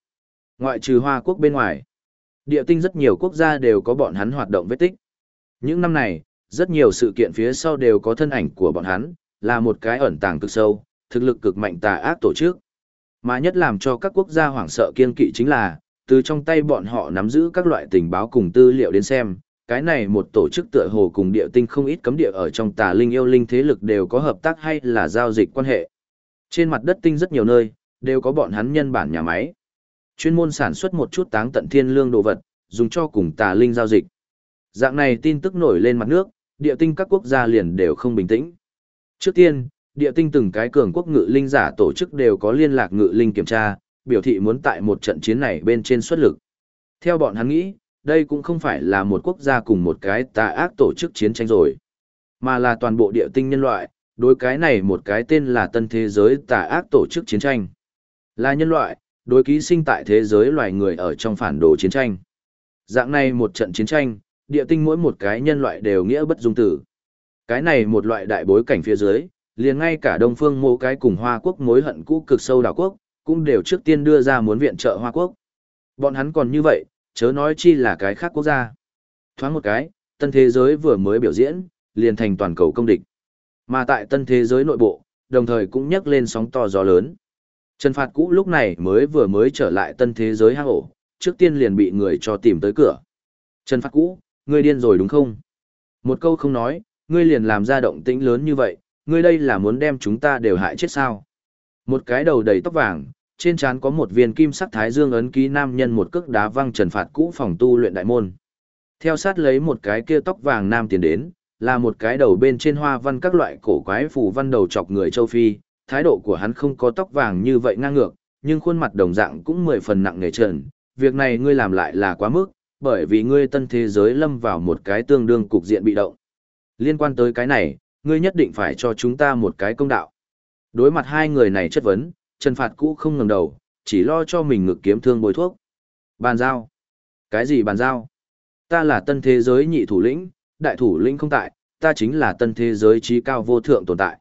A: Ngoại trừ Hoa Quốc bên ngoài, địa tinh rất nhiều quốc gia đều có bọn hắn hoạt động vết tích. Những năm này, rất nhiều sự kiện phía sau đều có thân ảnh của bọn hắn, là một cái ẩn tàng cực sâu, thực lực cực mạnh tà ác tổ chức. Mà nhất làm cho các quốc gia hoảng sợ kiên kỵ chính là, từ trong tay bọn họ nắm giữ các loại tình báo cùng tư liệu đến xem, cái này một tổ chức tựa hồ cùng địa tinh không ít cấm địa ở trong tà linh yêu linh thế lực đều có hợp tác hay là giao dịch quan hệ. Trên mặt đất tinh rất nhiều nơi, đều có bọn hắn nhân bản nhà máy. Chuyên môn sản xuất một chút táng tận thiên lương đồ vật, dùng cho cùng tà linh giao dịch. Dạng này tin tức nổi lên mặt nước, địa tinh các quốc gia liền đều không bình tĩnh. Trước tiên, địa tinh từng cái cường quốc ngự linh giả tổ chức đều có liên lạc ngự linh kiểm tra, biểu thị muốn tại một trận chiến này bên trên xuất lực. Theo bọn hắn nghĩ, đây cũng không phải là một quốc gia cùng một cái tà ác tổ chức chiến tranh rồi, mà là toàn bộ địa tinh nhân loại, đối cái này một cái tên là tân thế giới tà ác tổ chức chiến tranh. Là nhân loại, đối ký sinh tại thế giới loài người ở trong phản đồ chiến tranh. Dạng này một trận chiến tranh, địa tinh mỗi một cái nhân loại đều nghĩa bất dung tử. Cái này một loại đại bối cảnh phía dưới, liền ngay cả Đông Phương mô cái cùng Hoa Quốc mối hận cũ cực sâu đảo quốc, cũng đều trước tiên đưa ra muốn viện trợ Hoa Quốc. Bọn hắn còn như vậy, chớ nói chi là cái khác quốc gia. Thoáng một cái, tân thế giới vừa mới biểu diễn, liền thành toàn cầu công địch. Mà tại tân thế giới nội bộ, đồng thời cũng nhấc lên sóng to gió lớn. Trần Phạt cũ lúc này mới vừa mới trở lại tân thế giới hang ổ, trước tiên liền bị người cho tìm tới cửa. Trần Phạt cũ, ngươi điên rồi đúng không? Một câu không nói, ngươi liền làm ra động tĩnh lớn như vậy, ngươi đây là muốn đem chúng ta đều hại chết sao? Một cái đầu đầy tóc vàng, trên trán có một viên kim sắc thái dương ấn ký nam nhân một cước đá văng trần phạt cũ phòng tu luyện đại môn. Theo sát lấy một cái kia tóc vàng nam tiến đến, là một cái đầu bên trên hoa văn các loại cổ quái phù văn đầu chọc người châu Phi, thái độ của hắn không có tóc vàng như vậy ngang ngược, nhưng khuôn mặt đồng dạng cũng mười phần nặng nề trần. Việc này ngươi làm lại là quá mức, bởi vì ngươi tân thế giới lâm vào một cái tương đương cục diện bị động. Liên quan tới cái này, ngươi nhất định phải cho chúng ta một cái công đạo. Đối mặt hai người này chất vấn, Trần Phạt cũ không ngẩng đầu, chỉ lo cho mình ngực kiếm thương bồi thuốc. Bàn giao. Cái gì bàn giao? Ta là tân thế giới nhị thủ lĩnh, đại thủ lĩnh không tại, ta chính là tân thế giới trí cao vô thượng tồn tại.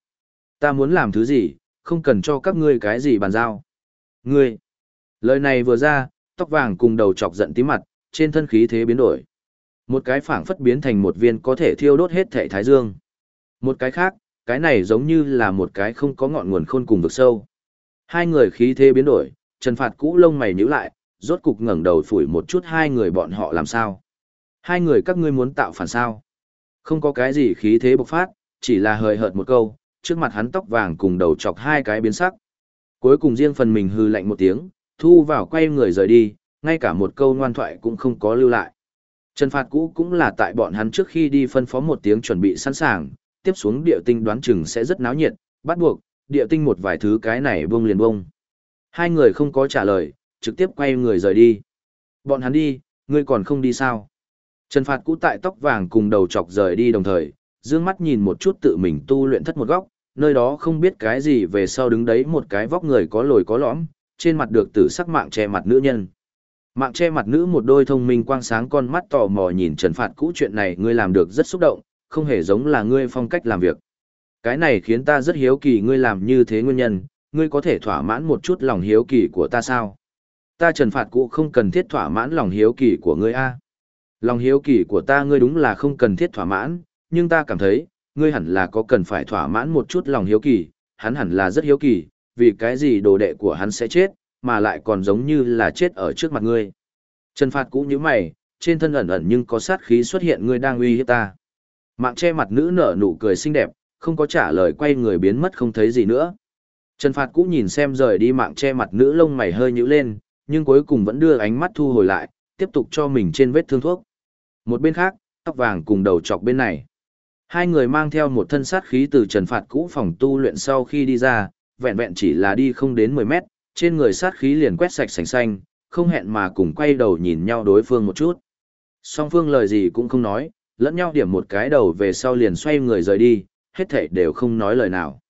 A: Ta muốn làm thứ gì, không cần cho các ngươi cái gì bàn giao. Ngươi. Lời này vừa ra, tóc vàng cùng đầu chọc giận tím mặt, trên thân khí thế biến đổi. Một cái phảng phất biến thành một viên có thể thiêu đốt hết thể thái dương. Một cái khác, cái này giống như là một cái không có ngọn nguồn khôn cùng vực sâu. Hai người khí thế biến đổi, Trần Phạt cũ lông mày nhíu lại, rốt cục ngẩng đầu phủi một chút hai người bọn họ làm sao. Hai người các ngươi muốn tạo phản sao. Không có cái gì khí thế bộc phát, chỉ là hời hợt một câu, trước mặt hắn tóc vàng cùng đầu chọc hai cái biến sắc. Cuối cùng riêng phần mình hư lạnh một tiếng, thu vào quay người rời đi, ngay cả một câu ngoan thoại cũng không có lưu lại. Trần phạt cũ cũng là tại bọn hắn trước khi đi phân phó một tiếng chuẩn bị sẵn sàng, tiếp xuống địa tinh đoán chừng sẽ rất náo nhiệt, bắt buộc, địa tinh một vài thứ cái này bông liền bông. Hai người không có trả lời, trực tiếp quay người rời đi. Bọn hắn đi, ngươi còn không đi sao? Trần phạt cũ tại tóc vàng cùng đầu chọc rời đi đồng thời, dương mắt nhìn một chút tự mình tu luyện thất một góc, nơi đó không biết cái gì về sau đứng đấy một cái vóc người có lồi có lõm, trên mặt được tử sắc mạng che mặt nữ nhân. Mạng che mặt nữ một đôi thông minh quang sáng con mắt tò mò nhìn Trần Phạt cũ chuyện này ngươi làm được rất xúc động, không hề giống là ngươi phong cách làm việc. Cái này khiến ta rất hiếu kỳ ngươi làm như thế nguyên nhân, ngươi có thể thỏa mãn một chút lòng hiếu kỳ của ta sao? Ta Trần Phạt cũ không cần thiết thỏa mãn lòng hiếu kỳ của ngươi a. Lòng hiếu kỳ của ta ngươi đúng là không cần thiết thỏa mãn, nhưng ta cảm thấy, ngươi hẳn là có cần phải thỏa mãn một chút lòng hiếu kỳ, hắn hẳn là rất hiếu kỳ, vì cái gì đồ đệ của hắn sẽ chết, mà lại còn giống như là chết ở trước mặt ngươi. Trần Phạt cũ như mày, trên thân ẩn ẩn nhưng có sát khí xuất hiện ngươi đang uy hiếp ta. Mạng che mặt nữ nở nụ cười xinh đẹp, không có trả lời quay người biến mất không thấy gì nữa. Trần Phạt cũ nhìn xem rời đi mạng che mặt nữ lông mày hơi nhíu lên, nhưng cuối cùng vẫn đưa ánh mắt thu hồi lại, tiếp tục cho mình trên vết thương thuốc. Một bên khác, tóc vàng cùng đầu chọc bên này. Hai người mang theo một thân sát khí từ trần phạt cũ phòng tu luyện sau khi đi ra, vẹn vẹn chỉ là đi không đến 10 mét, trên người sát khí liền quét sạch sành xanh, không hẹn mà cùng quay đầu nhìn nhau đối phương một chút. Song phương lời gì cũng không nói, lẫn nhau điểm một cái đầu về sau liền xoay người rời đi, hết thảy đều không nói lời nào.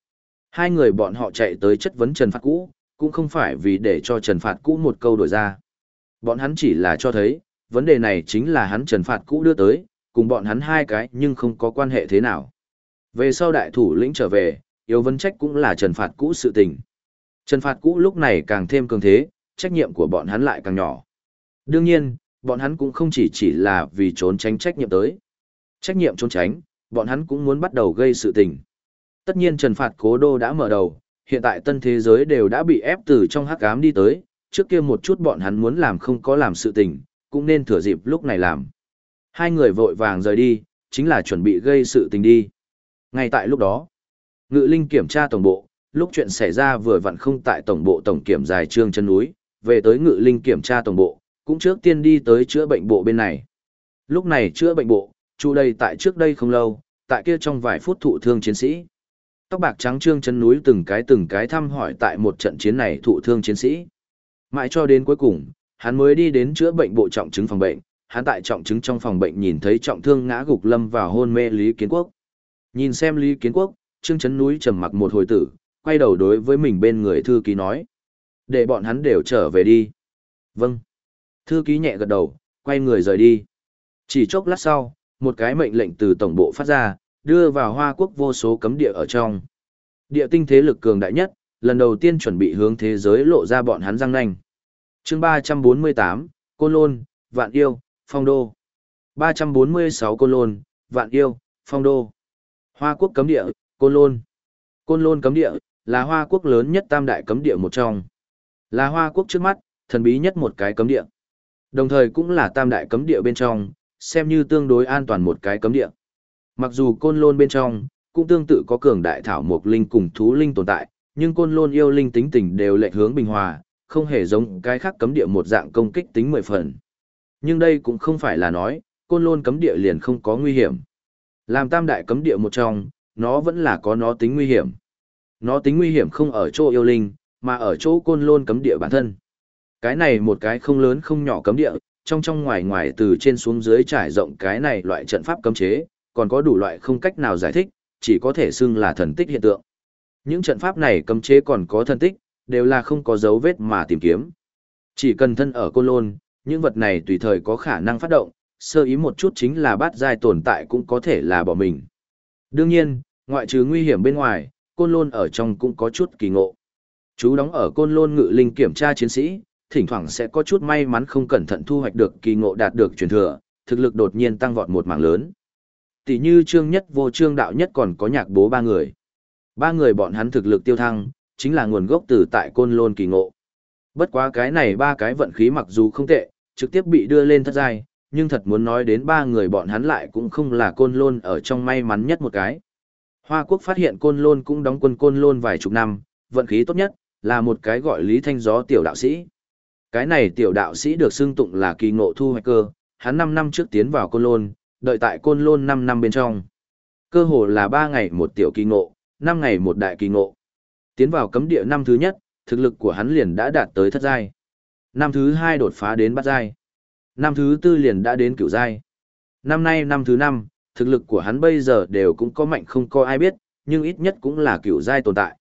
A: Hai người bọn họ chạy tới chất vấn Trần Phạt Cũ, cũng không phải vì để cho Trần Phạt Cũ một câu đổi ra. Bọn hắn chỉ là cho thấy, vấn đề này chính là hắn Trần Phạt Cũ đưa tới, cùng bọn hắn hai cái nhưng không có quan hệ thế nào. Về sau đại thủ lĩnh trở về, yếu vấn trách cũng là Trần Phạt Cũ sự tình. Trần Phạt Cũ lúc này càng thêm cường thế, trách nhiệm của bọn hắn lại càng nhỏ. Đương nhiên, bọn hắn cũng không chỉ chỉ là vì trốn tránh trách nhiệm tới. Trách nhiệm trốn tránh, bọn hắn cũng muốn bắt đầu gây sự tình. Tất nhiên Trần Phạt Cố Đô đã mở đầu, hiện tại tân thế giới đều đã bị ép từ trong hắc ám đi tới, trước kia một chút bọn hắn muốn làm không có làm sự tình, cũng nên thừa dịp lúc này làm. Hai người vội vàng rời đi, chính là chuẩn bị gây sự tình đi. Ngay tại lúc đó, Ngự Linh kiểm tra tổng bộ, lúc chuyện xảy ra vừa vặn không tại tổng bộ tổng kiểm dài trương chân núi, về tới Ngự Linh kiểm tra tổng bộ, cũng trước tiên đi tới chữa bệnh bộ bên này. Lúc này chữa bệnh bộ, chu đây tại trước đây không lâu, tại kia trong vài phút thụ thương chiến sĩ. Tóc bạc trắng trương chân núi từng cái từng cái thăm hỏi tại một trận chiến này thụ thương chiến sĩ. Mãi cho đến cuối cùng, hắn mới đi đến chữa bệnh bộ trọng chứng phòng bệnh, hắn tại trọng chứng trong phòng bệnh nhìn thấy trọng thương ngã gục lâm vào hôn mê Lý Kiến Quốc. Nhìn xem Lý Kiến Quốc, Trương Chấn núi trầm mặc một hồi tử, quay đầu đối với mình bên người thư ký nói. Để bọn hắn đều trở về đi. Vâng. Thư ký nhẹ gật đầu, quay người rời đi. Chỉ chốc lát sau, một cái mệnh lệnh từ tổng bộ phát ra, đưa vào Hoa Quốc vô số cấm địa ở trong. Địa tinh thế lực cường đại nhất, lần đầu tiên chuẩn bị hướng thế giới lộ ra bọn hắn răng nanh. chương 348, Côn Lôn, Vạn Yêu, Phong Đô. 346 Côn Lôn, Vạn Yêu, Phong Đô. Hoa Quốc cấm địa, Côn Lôn. Côn Lôn cấm địa, là Hoa Quốc lớn nhất tam đại cấm địa một trong. Là Hoa Quốc trước mắt, thần bí nhất một cái cấm địa. Đồng thời cũng là tam đại cấm địa bên trong, xem như tương đối an toàn một cái cấm địa. Mặc dù Côn Lôn bên trong, cũng tương tự có cường đại thảo mộc linh cùng thú linh tồn tại, nhưng Côn Lôn yêu linh tính tình đều lệch hướng bình hòa, không hề giống cái khác cấm địa một dạng công kích tính mười phần. Nhưng đây cũng không phải là nói, côn lôn cấm địa liền không có nguy hiểm. Làm tam đại cấm địa một trong, nó vẫn là có nó tính nguy hiểm. Nó tính nguy hiểm không ở chỗ yêu linh, mà ở chỗ côn lôn cấm địa bản thân. Cái này một cái không lớn không nhỏ cấm địa, trong trong ngoài ngoài từ trên xuống dưới trải rộng cái này loại trận pháp cấm chế, còn có đủ loại không cách nào giải thích, chỉ có thể xưng là thần tích hiện tượng. Những trận pháp này cấm chế còn có thần tích, đều là không có dấu vết mà tìm kiếm. Chỉ cần thân ở côn lôn, những vật này tùy thời có khả năng phát động, sơ ý một chút chính là bát giai tồn tại cũng có thể là bỏ mình. Đương nhiên, ngoại trừ nguy hiểm bên ngoài, côn lôn ở trong cũng có chút kỳ ngộ. Chú đóng ở côn lôn ngự linh kiểm tra chiến sĩ, thỉnh thoảng sẽ có chút may mắn không cẩn thận thu hoạch được kỳ ngộ đạt được truyền thừa, thực lực đột nhiên tăng vọt một mảng lớn. Tỷ như trương nhất vô trương đạo nhất còn có nhạc bố ba người. Ba người bọn hắn thực lực tiêu thăng, chính là nguồn gốc từ tại côn lôn kỳ ngộ. Bất quá cái này ba cái vận khí mặc dù không tệ, trực tiếp bị đưa lên thất giai, nhưng thật muốn nói đến ba người bọn hắn lại cũng không là côn lôn ở trong may mắn nhất một cái. Hoa quốc phát hiện côn lôn cũng đóng quân côn lôn vài chục năm, vận khí tốt nhất, là một cái gọi Lý Thanh Gió tiểu đạo sĩ. Cái này tiểu đạo sĩ được xưng tụng là kỳ ngộ thu hoạch cơ, hắn 5 năm trước tiến vào côn lôn, đợi tại côn lôn 5 năm bên trong. Cơ hồ là 3 ngày một tiểu kỳ ngộ, 5 ngày một đại kỳ ngộ. Tiến vào cấm địa năm thứ nhất, thực lực của hắn liền đã đạt tới thất giai. Năm thứ hai đột phá đến bát giai. Năm thứ tư liền đã đến cửu giai. Năm nay năm thứ năm, thực lực của hắn bây giờ đều cũng có mạnh không có ai biết, nhưng ít nhất cũng là cửu giai tồn tại.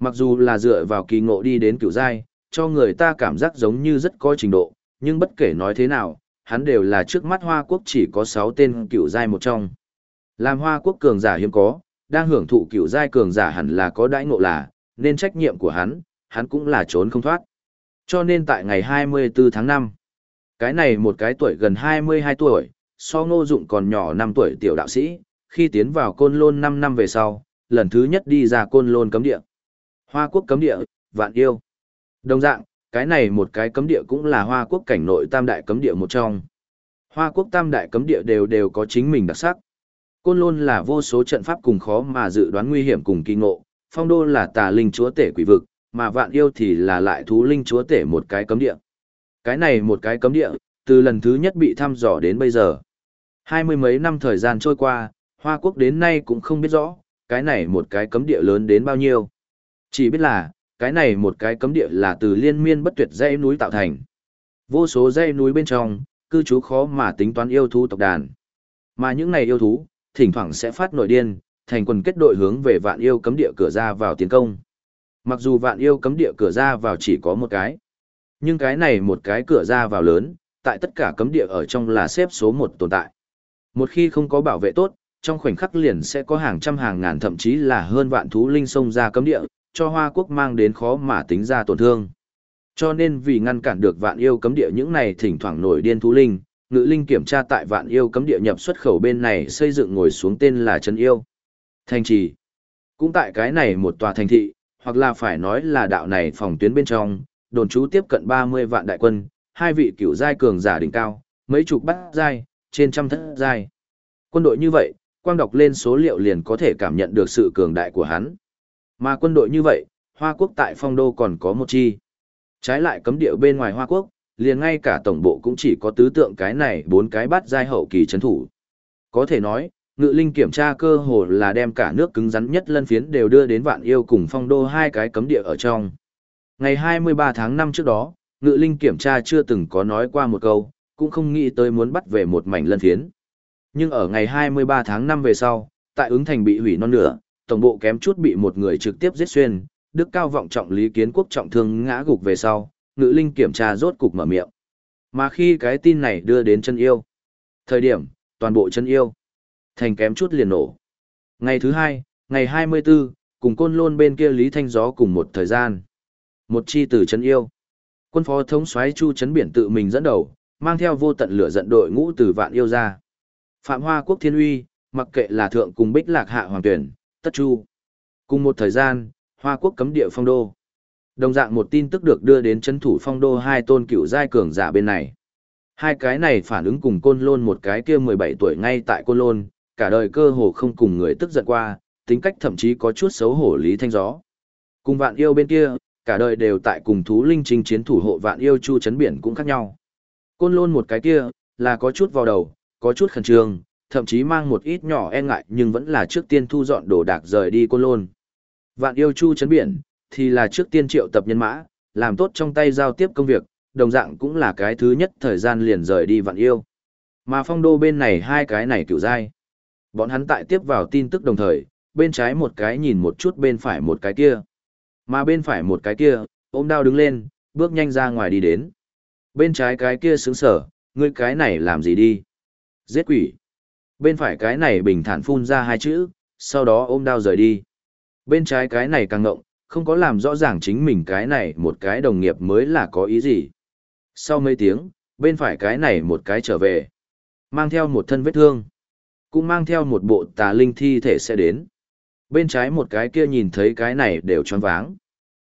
A: Mặc dù là dựa vào kỳ ngộ đi đến cửu giai, cho người ta cảm giác giống như rất có trình độ, nhưng bất kể nói thế nào, hắn đều là trước mắt Hoa Quốc chỉ có 6 tên cửu giai một trong. Làm Hoa Quốc cường giả hiếm có, đang hưởng thụ cửu giai cường giả hẳn là có đãi ngộ là, nên trách nhiệm của hắn, hắn cũng là trốn không thoát. Cho nên tại ngày 24 tháng 5, cái này một cái tuổi gần 22 tuổi, so ngô dụng còn nhỏ 5 tuổi tiểu đạo sĩ, khi tiến vào côn lôn 5 năm về sau, lần thứ nhất đi ra côn lôn cấm địa. Hoa quốc cấm địa, vạn yêu. Đồng dạng, cái này một cái cấm địa cũng là hoa quốc cảnh nội tam đại cấm địa một trong. Hoa quốc tam đại cấm địa đều đều có chính mình đặc sắc. Côn lôn là vô số trận pháp cùng khó mà dự đoán nguy hiểm cùng kỳ ngộ, phong đô là tà linh chúa tể quỷ vực, mà vạn yêu thì là lại thú linh chúa tể một cái cấm địa. Cái này một cái cấm địa, từ lần thứ nhất bị thăm dò đến bây giờ. Hai mươi mấy năm thời gian trôi qua, Hoa Quốc đến nay cũng không biết rõ, cái này một cái cấm địa lớn đến bao nhiêu. Chỉ biết là, cái này một cái cấm địa là từ liên miên bất tuyệt dãy núi tạo thành. Vô số dãy núi bên trong, cư trú khó mà tính toán yêu thú tộc đàn. Mà những này yêu thú, thỉnh thoảng sẽ phát nội điên, thành quần kết đội hướng về vạn yêu cấm địa cửa ra vào tiến công. Mặc dù vạn yêu cấm địa cửa ra vào chỉ có một cái, nhưng cái này một cái cửa ra vào lớn, tại tất cả cấm địa ở trong là xếp số một tồn tại. Một khi không có bảo vệ tốt, trong khoảnh khắc liền sẽ có hàng trăm hàng ngàn thậm chí là hơn vạn thú linh xông ra cấm địa, cho Hoa Quốc mang đến khó mà tính ra tổn thương. Cho nên vì ngăn cản được vạn yêu cấm địa những này thỉnh thoảng nổi điên thú linh, ngự linh kiểm tra tại vạn yêu cấm địa nhập xuất khẩu bên này xây dựng ngồi xuống tên là Trấn Yêu. Thành trì. Cũng tại cái này một tòa thành thị, hoặc là phải nói là đạo này phòng tuyến bên trong, đồn trú tiếp cận 30 vạn đại quân, hai vị cựu giai cường giả đỉnh cao, mấy chục bát giai, trên trăm thất giai. Quân đội như vậy, quang đọc lên số liệu liền có thể cảm nhận được sự cường đại của hắn. Mà quân đội như vậy, Hoa Quốc tại phong đô còn có một chi. Trái lại cấm địa bên ngoài Hoa Quốc, liền ngay cả tổng bộ cũng chỉ có tứ tượng cái này bốn cái bát giai hậu kỳ chấn thủ. Có thể nói, ngự linh kiểm tra cơ hồ là đem cả nước cứng rắn nhất lân phiến đều đưa đến vạn yêu cùng phong đô hai cái cấm địa ở trong. Ngày 23 tháng 5 trước đó, ngự linh kiểm tra chưa từng có nói qua một câu, cũng không nghĩ tới muốn bắt về một mảnh lân phiến. Nhưng ở ngày 23 tháng 5 về sau, tại ứng thành bị hủy non nửa, tổng bộ kém chút bị một người trực tiếp giết xuyên, đức cao vọng trọng lý kiến quốc trọng thương ngã gục về sau, ngự linh kiểm tra rốt cục mở miệng. Mà khi cái tin này đưa đến chân yêu, thời điểm, toàn bộ chân yêu, thành kém chút liền nổ. Ngày thứ hai, ngày 24, cùng côn lôn bên kia Lý Thanh Gió cùng một thời gian. Một chi tử chân yêu. Quân phó thống soái Chu Trấn Biển tự mình dẫn đầu, mang theo vô tận lửa giận đội ngũ từ vạn yêu ra. Phạm Hoa Quốc Thiên Uy, mặc kệ là thượng cùng bích lạc hạ hoàng tuyển, tất chu. Cùng một thời gian, Hoa Quốc cấm địa phong đô. Đồng dạng một tin tức được đưa đến chân thủ phong đô hai tôn cựu giai cường giả bên này. Hai cái này phản ứng cùng côn lôn một cái kia 17 tuổi ngay tại côn lôn, cả đời cơ hồ không cùng người tức giận qua, tính cách thậm chí có chút xấu hổ lý thanh gió. Cùng vạn yêu bên kia, cả đời đều tại cùng thú linh trinh chiến thủ hộ vạn yêu chu chấn biển cũng khác nhau. Côn lôn một cái kia, là có chút vào đầu, có chút khẩn trương, thậm chí mang một ít nhỏ e ngại nhưng vẫn là trước tiên thu dọn đồ đạc rời đi Côn Lôn. Vạn yêu chu chấn biển, thì là trước tiên triệu tập nhân mã, làm tốt trong tay giao tiếp công việc, đồng dạng cũng là cái thứ nhất thời gian liền rời đi vạn yêu. Mà phong đô bên này hai cái này cựu dai. Bọn hắn tại tiếp vào tin tức đồng thời, bên trái một cái nhìn một chút bên phải một cái kia. Mà bên phải một cái kia, ôm đao đứng lên, bước nhanh ra ngoài đi đến. Bên trái cái kia sướng sở, ngươi cái này làm gì đi? Giết quỷ. Bên phải cái này bình thản phun ra hai chữ, sau đó ôm đao rời đi. Bên trái cái này càng ngộng, không có làm rõ ràng chính mình cái này một cái đồng nghiệp mới là có ý gì. Sau mấy tiếng, bên phải cái này một cái trở về. Mang theo một thân vết thương. Cũng mang theo một bộ tà linh thi thể sẽ đến. Bên trái một cái kia nhìn thấy cái này đều choáng váng.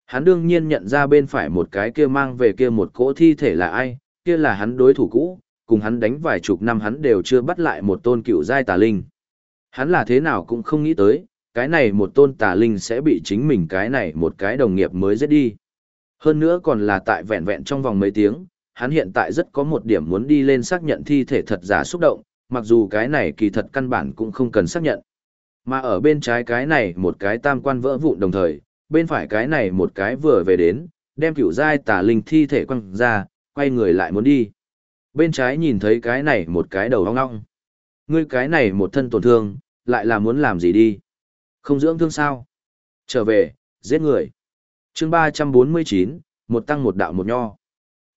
A: Hắn đương nhiên nhận ra bên phải một cái kia mang về kia một cỗ thi thể là ai, kia là hắn đối thủ cũ, cùng hắn đánh vài chục năm hắn đều chưa bắt lại một tôn cựu giai tà linh. Hắn là thế nào cũng không nghĩ tới, cái này một tôn tà linh sẽ bị chính mình cái này một cái đồng nghiệp mới giết đi. Hơn nữa còn là tại vẹn vẹn trong vòng mấy tiếng, hắn hiện tại rất có một điểm muốn đi lên xác nhận thi thể thật giả xúc động, mặc dù cái này kỳ thật căn bản cũng không cần xác nhận. Mà ở bên trái cái này một cái tam quan vỡ vụn đồng thời, bên phải cái này một cái vừa về đến, đem cửu giai tà linh thi thể quăng ra, quay người lại muốn đi. Bên trái nhìn thấy cái này một cái đầu ong ong. Ngươi cái này một thân tổn thương, lại là muốn làm gì đi? Không dưỡng thương sao? Trở về, giết người. chương 349, một tăng một đạo một nho.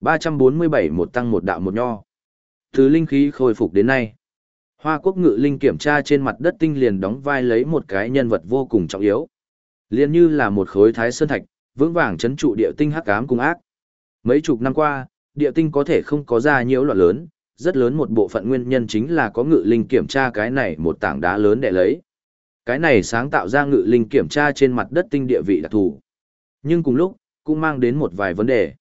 A: 347 một tăng một đạo một nho. Từ linh khí khôi phục đến nay. Hoa quốc ngự linh kiểm tra trên mặt đất tinh liền đóng vai lấy một cái nhân vật vô cùng trọng yếu. Liền như là một khối thái sơn thạch, vững vàng chấn trụ địa tinh hắc ám cung ác. Mấy chục năm qua, địa tinh có thể không có ra nhiễu loạn lớn, rất lớn một bộ phận nguyên nhân chính là có ngự linh kiểm tra cái này một tảng đá lớn để lấy. Cái này sáng tạo ra ngự linh kiểm tra trên mặt đất tinh địa vị đặc thù. Nhưng cùng lúc, cũng mang đến một vài vấn đề.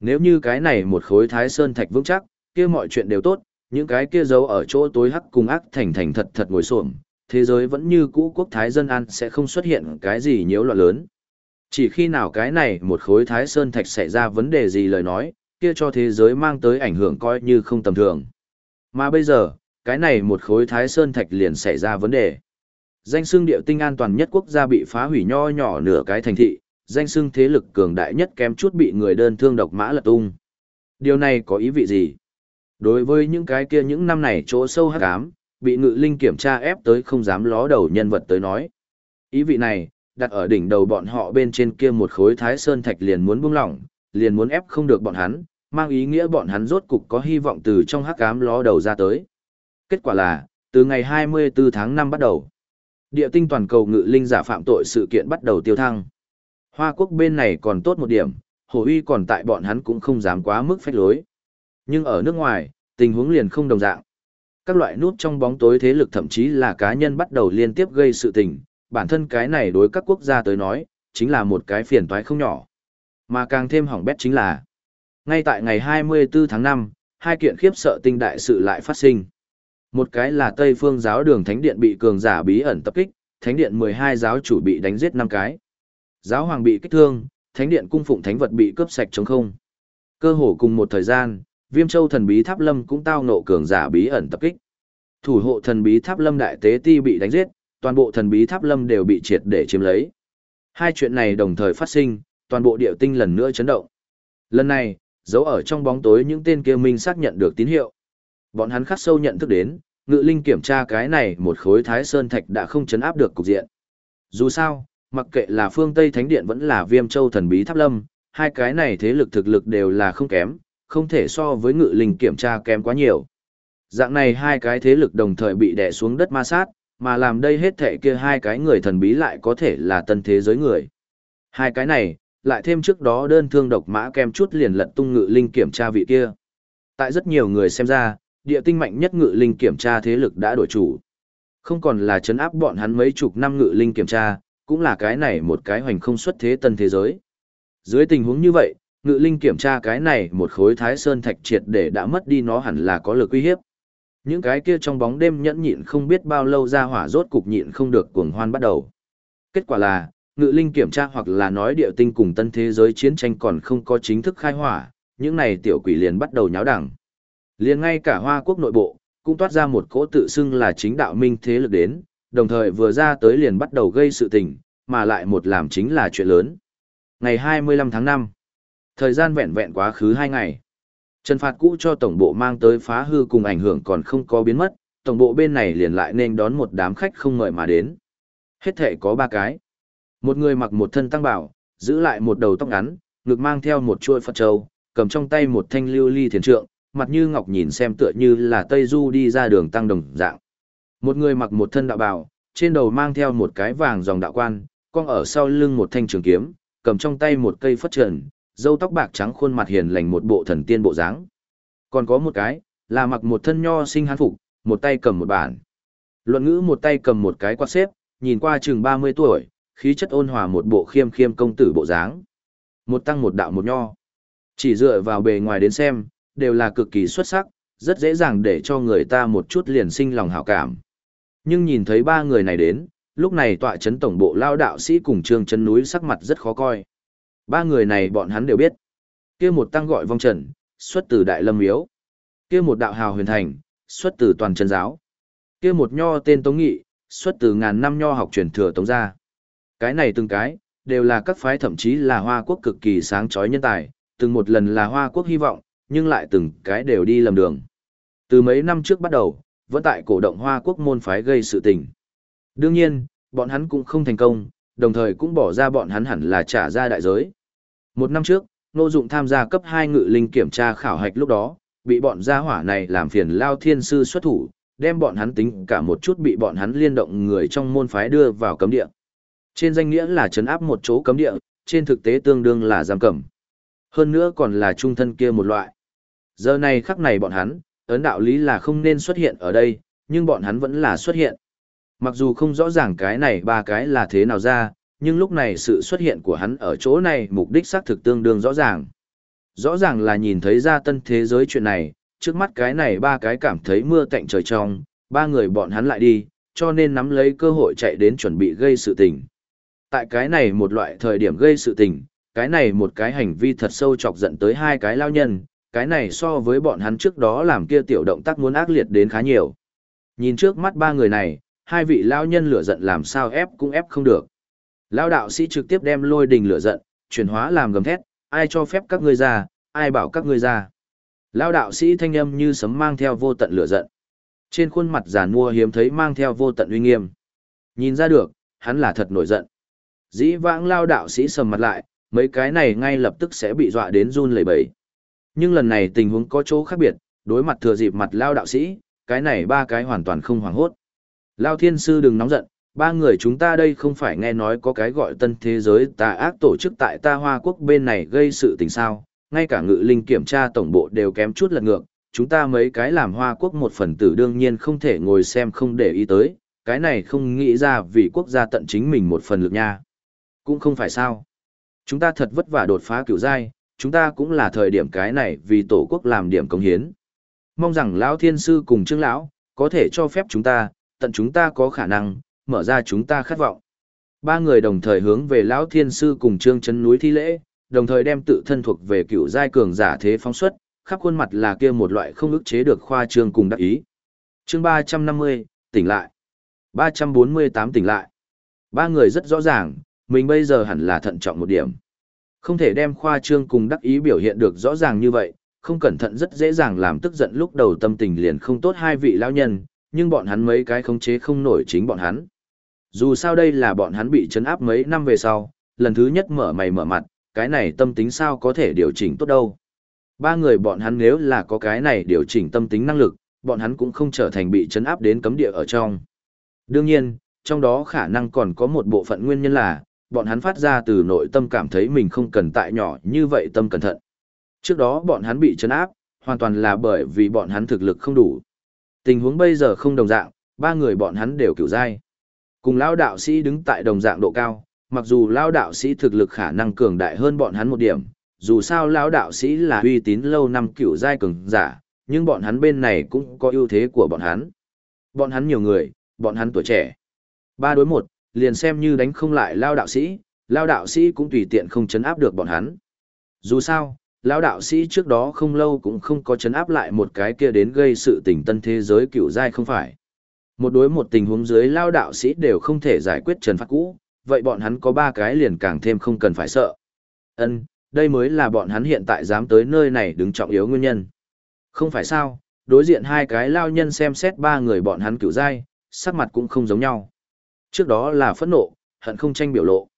A: Nếu như cái này một khối thái sơn thạch vững chắc, kia mọi chuyện đều tốt, những cái kia giấu ở chỗ tối hắc cùng ác thành thành thật thật ngồi xổm, thế giới vẫn như cũ quốc thái dân an sẽ không xuất hiện cái gì nhiễu loạn lớn. Chỉ khi nào cái này một khối thái sơn thạch xảy ra vấn đề gì lời nói, kia cho thế giới mang tới ảnh hưởng coi như không tầm thường. Mà bây giờ, cái này một khối thái sơn thạch liền xảy ra vấn đề. Danh xưng địa tinh an toàn nhất quốc gia bị phá hủy nho nhỏ nửa cái thành thị, danh xưng thế lực cường đại nhất kém chút bị người đơn thương độc mã lật tung. Điều này có ý vị gì? Đối với những cái kia những năm này chỗ sâu hắc ám, bị ngự linh kiểm tra ép tới không dám ló đầu nhân vật tới nói. Ý vị này, đặt ở đỉnh đầu bọn họ bên trên kia một khối thái sơn thạch liền muốn buông lỏng, liền muốn ép không được bọn hắn, mang ý nghĩa bọn hắn rốt cục có hy vọng từ trong hắc ám ló đầu ra tới. Kết quả là, từ ngày 24 tháng 5 bắt đầu, địa tinh toàn cầu ngự linh giả phạm tội sự kiện bắt đầu tiêu thăng. Hoa quốc bên này còn tốt một điểm, hồ uy còn tại bọn hắn cũng không dám quá mức phách lối. Nhưng ở nước ngoài, tình huống liền không đồng dạng. Các loại nút trong bóng tối thế lực thậm chí là cá nhân bắt đầu liên tiếp gây sự tình, bản thân cái này đối các quốc gia tới nói, chính là một cái phiền toái không nhỏ. Mà càng thêm hỏng bét chính là, ngay tại ngày 24 tháng 5, hai kiện khiếp sợ tinh đại sự lại phát sinh. Một cái là Tây Phương giáo đường Thánh Điện bị cường giả bí ẩn tập kích, Thánh Điện 12 giáo chủ bị đánh giết 5 cái. Giáo hoàng bị kích thương, Thánh Điện cung phụng thánh vật bị cướp sạch trống không. Cơ hồ cùng một thời gian, Viêm Châu thần bí Tháp Lâm cũng tao nộ cường giả bí ẩn tập kích. Thủ hộ thần bí Tháp Lâm đại tế ti bị đánh giết, toàn bộ thần bí Tháp Lâm đều bị triệt để chiếm lấy. Hai chuyện này đồng thời phát sinh, toàn bộ địa tinh lần nữa chấn động. Lần này, giấu ở trong bóng tối những tên kia minh xác nhận được tín hiệu. Bọn hắn khắc sâu nhận thức đến, ngự linh kiểm tra cái này một khối thái sơn thạch đã không chấn áp được cục diện. Dù sao, mặc kệ là phương Tây Thánh Điện vẫn là viêm châu thần bí tháp lâm, hai cái này thế lực thực lực đều là không kém, không thể so với ngự linh kiểm tra kém quá nhiều. Dạng này hai cái thế lực đồng thời bị đè xuống đất ma sát, mà làm đây hết thể kia hai cái người thần bí lại có thể là tân thế giới người. Hai cái này, lại thêm trước đó đơn thương độc mã kem chút liền lật tung ngự linh kiểm tra vị kia. Tại rất nhiều người xem ra, địa tinh mạnh nhất ngự linh kiểm tra thế lực đã đổi chủ. Không còn là chấn áp bọn hắn mấy chục năm ngự linh kiểm tra, cũng là cái này một cái hoành không xuất thế tân thế giới. Dưới tình huống như vậy, ngự linh kiểm tra cái này một khối thái sơn thạch triệt để đã mất đi nó hẳn là có lực uy hiếp. Những cái kia trong bóng đêm nhẫn nhịn không biết bao lâu ra hỏa rốt cục nhịn không được cuồng hoan bắt đầu. Kết quả là, ngự linh kiểm tra hoặc là nói địa tinh cùng tân thế giới chiến tranh còn không có chính thức khai hỏa, những này tiểu quỷ liền bắt đầu nháo đẳng. Liền ngay cả Hoa quốc nội bộ, cũng toát ra một cỗ tự xưng là chính đạo minh thế lực đến, đồng thời vừa ra tới liền bắt đầu gây sự tình, mà lại một làm chính là chuyện lớn. Ngày 25 tháng 5, thời gian vẹn vẹn quá khứ 2 ngày. Trần phạt cũ cho tổng bộ mang tới phá hư cùng ảnh hưởng còn không có biến mất, tổng bộ bên này liền lại nên đón một đám khách không mời mà đến. Hết thể có ba cái. Một người mặc một thân tăng bảo, giữ lại một đầu tóc ngắn, ngực mang theo một chuôi Phật châu, cầm trong tay một thanh lưu ly thiền trượng, mặt như ngọc nhìn xem tựa như là Tây Du đi ra đường tăng đồng dạng. Một người mặc một thân đạo bào, trên đầu mang theo một cái vàng dòng đạo quan, con ở sau lưng một thanh trường kiếm, cầm trong tay một cây phất trần, dâu tóc bạc trắng khuôn mặt hiền lành một bộ thần tiên bộ dáng. Còn có một cái, là mặc một thân nho sinh hán phục, một tay cầm một bản. Luận ngữ một tay cầm một cái quạt xếp, nhìn qua chừng 30 tuổi, khí chất ôn hòa một bộ khiêm khiêm công tử bộ dáng. Một tăng một đạo một nho. Chỉ dựa vào bề ngoài đến xem, đều là cực kỳ xuất sắc, rất dễ dàng để cho người ta một chút liền sinh lòng hảo cảm. Nhưng nhìn thấy ba người này đến, lúc này tọa chấn tổng bộ lao đạo sĩ cùng trương chân núi sắc mặt rất khó coi. Ba người này bọn hắn đều biết. kia một tăng gọi vong trần, xuất từ Đại Lâm Miếu. kia một đạo hào huyền thành, xuất từ toàn chân giáo. kia một nho tên Tống Nghị, xuất từ ngàn năm nho học truyền thừa Tống gia. Cái này từng cái, đều là các phái thậm chí là hoa quốc cực kỳ sáng chói nhân tài, từng một lần là hoa quốc hy vọng, nhưng lại từng cái đều đi lầm đường. Từ mấy năm trước bắt đầu, vẫn tại cổ động hoa quốc môn phái gây sự tình. Đương nhiên, bọn hắn cũng không thành công, đồng thời cũng bỏ ra bọn hắn hẳn là trả ra đại giới. Một năm trước, Nô Dụng tham gia cấp 2 ngự linh kiểm tra khảo hạch lúc đó, bị bọn gia hỏa này làm phiền Lao Thiên Sư xuất thủ, đem bọn hắn tính cả một chút bị bọn hắn liên động người trong môn phái đưa vào cấm địa. Trên danh nghĩa là trấn áp một chỗ cấm địa, trên thực tế tương đương là giam cầm. Hơn nữa còn là trung thân kia một loại. Giờ này khắc này bọn hắn, ấn đạo lý là không nên xuất hiện ở đây, nhưng bọn hắn vẫn là xuất hiện. Mặc dù không rõ ràng cái này ba cái là thế nào ra, nhưng lúc này sự xuất hiện của hắn ở chỗ này mục đích xác thực tương đương rõ ràng. Rõ ràng là nhìn thấy ra tân thế giới chuyện này, trước mắt cái này ba cái cảm thấy mưa tạnh trời trong, ba người bọn hắn lại đi, cho nên nắm lấy cơ hội chạy đến chuẩn bị gây sự tình. Tại cái này một loại thời điểm gây sự tình, cái này một cái hành vi thật sâu chọc giận tới hai cái lao nhân, cái này so với bọn hắn trước đó làm kia tiểu động tác muốn ác liệt đến khá nhiều. Nhìn trước mắt ba người này, hai vị lao nhân lửa giận làm sao ép cũng ép không được. Lao đạo sĩ trực tiếp đem lôi đình lửa giận, chuyển hóa làm gầm thét, ai cho phép các ngươi ra, ai bảo các ngươi ra. Lao đạo sĩ thanh âm như sấm mang theo vô tận lửa giận. Trên khuôn mặt giàn mua hiếm thấy mang theo vô tận uy nghiêm. Nhìn ra được, hắn là thật nổi giận. Dĩ vãng lao đạo sĩ sầm mặt lại, mấy cái này ngay lập tức sẽ bị dọa đến run lẩy bẩy. Nhưng lần này tình huống có chỗ khác biệt, đối mặt thừa dịp mặt lao đạo sĩ, cái này ba cái hoàn toàn không hoảng hốt. Lao thiên sư đừng nóng giận, ba người chúng ta đây không phải nghe nói có cái gọi tân thế giới tà ác tổ chức tại ta Hoa Quốc bên này gây sự tình sao, ngay cả ngự linh kiểm tra tổng bộ đều kém chút lật ngược, chúng ta mấy cái làm Hoa Quốc một phần tử đương nhiên không thể ngồi xem không để ý tới, cái này không nghĩ ra vì quốc gia tận chính mình một phần lực nha. Cũng không phải sao. Chúng ta thật vất vả đột phá cửu giai, chúng ta cũng là thời điểm cái này vì tổ quốc làm điểm công hiến. Mong rằng lão thiên sư cùng trương lão có thể cho phép chúng ta, tận chúng ta có khả năng, mở ra chúng ta khát vọng. Ba người đồng thời hướng về lão thiên sư cùng trương chân núi thi lễ, đồng thời đem tự thân thuộc về cựu giai cường giả thế phóng xuất, khắp khuôn mặt là kia một loại không ức chế được khoa trương cùng đắc ý. Chương 350, tỉnh lại. 348 tỉnh lại. Ba người rất rõ ràng, mình bây giờ hẳn là thận trọng một điểm. Không thể đem khoa trương cùng đắc ý biểu hiện được rõ ràng như vậy, không cẩn thận rất dễ dàng làm tức giận lúc đầu tâm tình liền không tốt hai vị lão nhân, nhưng bọn hắn mấy cái khống chế không nổi chính bọn hắn. Dù sao đây là bọn hắn bị chấn áp mấy năm về sau, lần thứ nhất mở mày mở mặt, cái này tâm tính sao có thể điều chỉnh tốt đâu. Ba người bọn hắn nếu là có cái này điều chỉnh tâm tính năng lực, bọn hắn cũng không trở thành bị chấn áp đến cấm địa ở trong. Đương nhiên, trong đó khả năng còn có một bộ phận nguyên nhân là, bọn hắn phát ra từ nội tâm cảm thấy mình không cần tại nhỏ như vậy tâm cẩn thận. Trước đó bọn hắn bị chấn áp, hoàn toàn là bởi vì bọn hắn thực lực không đủ. Tình huống bây giờ không đồng dạng, ba người bọn hắn đều kiểu dai. Cùng lao đạo sĩ đứng tại đồng dạng độ cao, mặc dù lao đạo sĩ thực lực khả năng cường đại hơn bọn hắn một điểm, dù sao lao đạo sĩ là uy tín lâu năm kiểu dai cường giả, nhưng bọn hắn bên này cũng có ưu thế của bọn hắn. Bọn hắn nhiều người, bọn hắn tuổi trẻ. Ba đối một, liền xem như đánh không lại lao đạo sĩ, lao đạo sĩ cũng tùy tiện không chấn áp được bọn hắn. Dù sao, lão đạo sĩ trước đó không lâu cũng không có chấn áp lại một cái kia đến gây sự tình tân thế giới cựu giai không phải. Một đối một tình huống dưới lao đạo sĩ đều không thể giải quyết trần phát cũ, vậy bọn hắn có ba cái liền càng thêm không cần phải sợ. Ân, đây mới là bọn hắn hiện tại dám tới nơi này đứng trọng yếu nguyên nhân. Không phải sao, đối diện hai cái lao nhân xem xét ba người bọn hắn cựu giai, sắc mặt cũng không giống nhau. Trước đó là phẫn nộ, hận không tranh biểu lộ.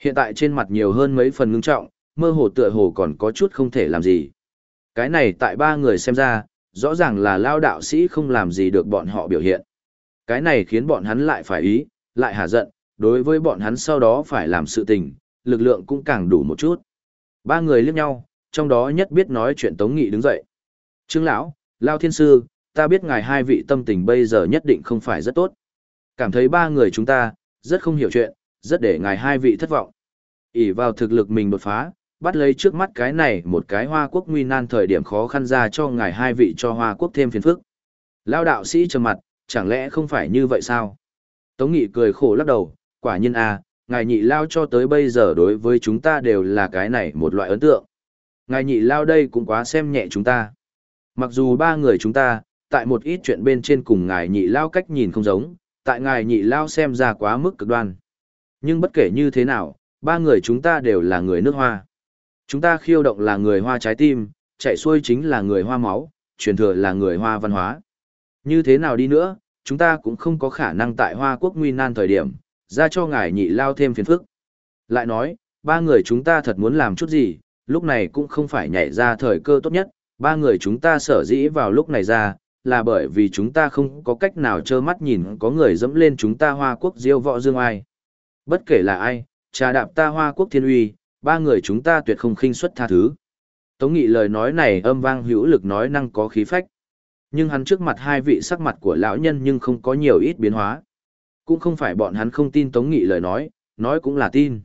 A: Hiện tại trên mặt nhiều hơn mấy phần ngưng trọng, mơ hồ tựa hồ còn có chút không thể làm gì. Cái này tại ba người xem ra, rõ ràng là lao đạo sĩ không làm gì được bọn họ biểu hiện. Cái này khiến bọn hắn lại phải ý, lại hà giận, đối với bọn hắn sau đó phải làm sự tình, lực lượng cũng càng đủ một chút. Ba người liếc nhau, trong đó nhất biết nói chuyện Tống Nghị đứng dậy. Trương lão, Lao Thiên Sư, ta biết ngài hai vị tâm tình bây giờ nhất định không phải rất tốt. Cảm thấy ba người chúng ta, rất không hiểu chuyện, rất để ngài hai vị thất vọng. ỉ vào thực lực mình đột phá, bắt lấy trước mắt cái này một cái hoa quốc nguy nan thời điểm khó khăn ra cho ngài hai vị cho hoa quốc thêm phiền phức. Lao đạo sĩ trầm mặt, chẳng lẽ không phải như vậy sao? Tống Nghị cười khổ lắc đầu, quả nhiên à, ngài nhị lao cho tới bây giờ đối với chúng ta đều là cái này một loại ấn tượng. Ngài nhị lao đây cũng quá xem nhẹ chúng ta. Mặc dù ba người chúng ta, tại một ít chuyện bên trên cùng ngài nhị lao cách nhìn không giống, tại ngài nhị lao xem ra quá mức cực đoan. Nhưng bất kể như thế nào, ba người chúng ta đều là người nước hoa. Chúng ta khiêu động là người hoa trái tim, chạy xuôi chính là người hoa máu, truyền thừa là người hoa văn hóa. Như thế nào đi nữa, chúng ta cũng không có khả năng tại hoa quốc nguy nan thời điểm, ra cho ngài nhị lao thêm phiền phức. Lại nói, ba người chúng ta thật muốn làm chút gì, lúc này cũng không phải nhảy ra thời cơ tốt nhất, ba người chúng ta sở dĩ vào lúc này ra, là bởi vì chúng ta không có cách nào trơ mắt nhìn có người dẫm lên chúng ta hoa quốc diêu võ dương ai. Bất kể là ai, trà đạp ta hoa quốc thiên uy, ba người chúng ta tuyệt không khinh suất tha thứ. Tống nghị lời nói này âm vang hữu lực nói năng có khí phách. Nhưng hắn trước mặt hai vị sắc mặt của lão nhân nhưng không có nhiều ít biến hóa. Cũng không phải bọn hắn không tin Tống Nghị lời nói, nói cũng là tin.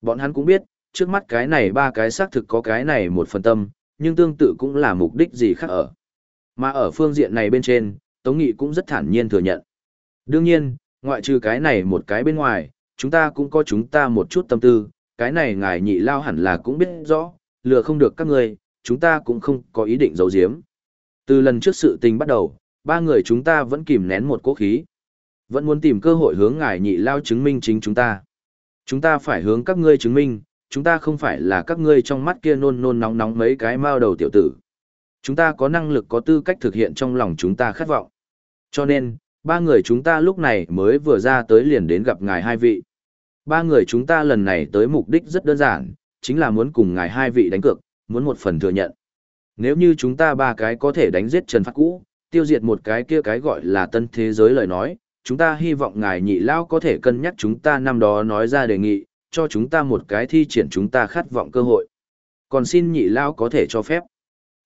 A: Bọn hắn cũng biết, trước mắt cái này ba cái xác thực có cái này một phần tâm, nhưng tương tự cũng là mục đích gì khác ở. Mà ở phương diện này bên trên, Tống Nghị cũng rất thản nhiên thừa nhận. Đương nhiên, ngoại trừ cái này một cái bên ngoài, chúng ta cũng có chúng ta một chút tâm tư, cái này ngài nhị lao hẳn là cũng biết rõ, lừa không được các người, chúng ta cũng không có ý định giấu giếm. Từ lần trước sự tình bắt đầu, ba người chúng ta vẫn kìm nén một cố khí. Vẫn muốn tìm cơ hội hướng ngài nhị lao chứng minh chính chúng ta. Chúng ta phải hướng các ngươi chứng minh, chúng ta không phải là các ngươi trong mắt kia nôn nôn nóng nóng mấy cái mao đầu tiểu tử. Chúng ta có năng lực có tư cách thực hiện trong lòng chúng ta khát vọng. Cho nên, ba người chúng ta lúc này mới vừa ra tới liền đến gặp ngài hai vị. Ba người chúng ta lần này tới mục đích rất đơn giản, chính là muốn cùng ngài hai vị đánh cược, muốn một phần thừa nhận. Nếu như chúng ta ba cái có thể đánh giết Trần Phát Cũ, tiêu diệt một cái kia cái gọi là tân thế giới lời nói, chúng ta hy vọng ngài nhị lao có thể cân nhắc chúng ta năm đó nói ra đề nghị, cho chúng ta một cái thi triển chúng ta khát vọng cơ hội. Còn xin nhị lao có thể cho phép.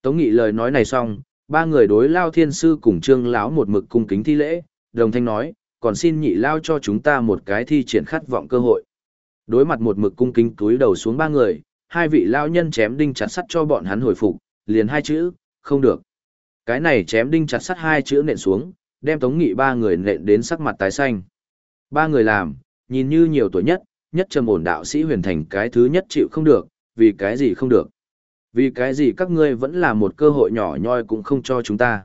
A: Tống nghị lời nói này xong, ba người đối lao thiên sư cùng trương lão một mực cung kính thi lễ, đồng thanh nói, còn xin nhị lao cho chúng ta một cái thi triển khát vọng cơ hội. Đối mặt một mực cung kính túi đầu xuống ba người, hai vị lao nhân chém đinh chặt sắt cho bọn hắn hồi phục, liền hai chữ, không được. Cái này chém đinh chặt sắt hai chữ nện xuống, đem Tống Nghị ba người nện đến sắc mặt tái xanh. Ba người làm, nhìn như nhiều tuổi nhất, nhất trầm ổn đạo sĩ huyền thành cái thứ nhất chịu không được, vì cái gì không được. Vì cái gì các ngươi vẫn là một cơ hội nhỏ nhoi cũng không cho chúng ta.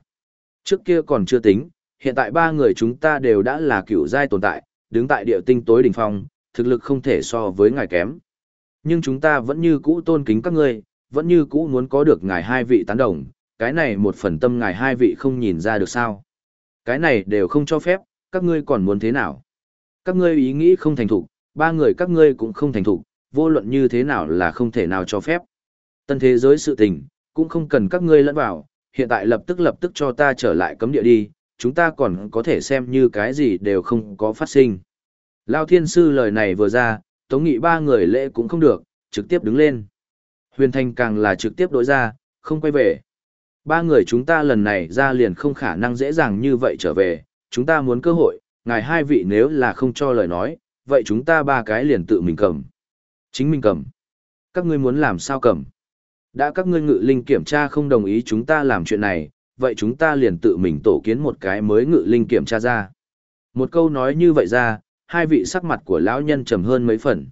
A: Trước kia còn chưa tính, hiện tại ba người chúng ta đều đã là cựu giai tồn tại, đứng tại địa tinh tối đỉnh phong, thực lực không thể so với ngài kém. Nhưng chúng ta vẫn như cũ tôn kính các ngươi, vẫn như cũ muốn có được ngài hai vị tán đồng, cái này một phần tâm ngài hai vị không nhìn ra được sao. Cái này đều không cho phép, các ngươi còn muốn thế nào? Các ngươi ý nghĩ không thành thục, ba người các ngươi cũng không thành thục, vô luận như thế nào là không thể nào cho phép. Tân thế giới sự tình, cũng không cần các ngươi lẫn vào, hiện tại lập tức lập tức cho ta trở lại cấm địa đi, chúng ta còn có thể xem như cái gì đều không có phát sinh. Lao thiên sư lời này vừa ra, tống nghị ba người lễ cũng không được, trực tiếp đứng lên. Huyền Thanh càng là trực tiếp đổi ra, không quay về. Ba người chúng ta lần này ra liền không khả năng dễ dàng như vậy trở về, chúng ta muốn cơ hội, ngài hai vị nếu là không cho lời nói, vậy chúng ta ba cái liền tự mình cầm. Chính mình cầm. Các ngươi muốn làm sao cầm? Đã các ngươi ngự linh kiểm tra không đồng ý chúng ta làm chuyện này, vậy chúng ta liền tự mình tổ kiến một cái mới ngự linh kiểm tra ra. Một câu nói như vậy ra, hai vị sắc mặt của lão nhân trầm hơn mấy phần.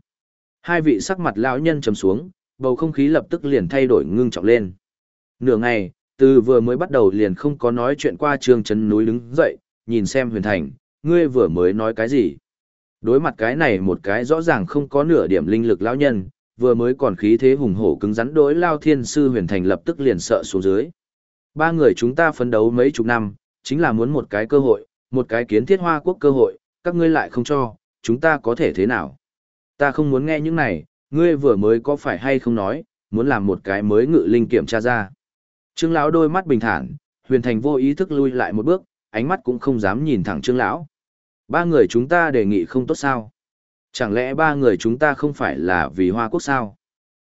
A: Hai vị sắc mặt lão nhân trầm xuống, bầu không khí lập tức liền thay đổi ngưng trọng lên. Nửa ngày, từ vừa mới bắt đầu liền không có nói chuyện qua trường chấn núi đứng dậy, nhìn xem huyền thành, ngươi vừa mới nói cái gì. Đối mặt cái này một cái rõ ràng không có nửa điểm linh lực lão nhân, vừa mới còn khí thế hùng hổ cứng rắn đối lao thiên sư huyền thành lập tức liền sợ xuống dưới. Ba người chúng ta phấn đấu mấy chục năm, chính là muốn một cái cơ hội, một cái kiến thiết hoa quốc cơ hội, các ngươi lại không cho, chúng ta có thể thế nào? Ta không muốn nghe những này, ngươi vừa mới có phải hay không nói, muốn làm một cái mới ngự linh kiểm tra ra. Trương lão đôi mắt bình thản, huyền thành vô ý thức lui lại một bước, ánh mắt cũng không dám nhìn thẳng trương lão. Ba người chúng ta đề nghị không tốt sao? Chẳng lẽ ba người chúng ta không phải là vì Hoa Quốc sao?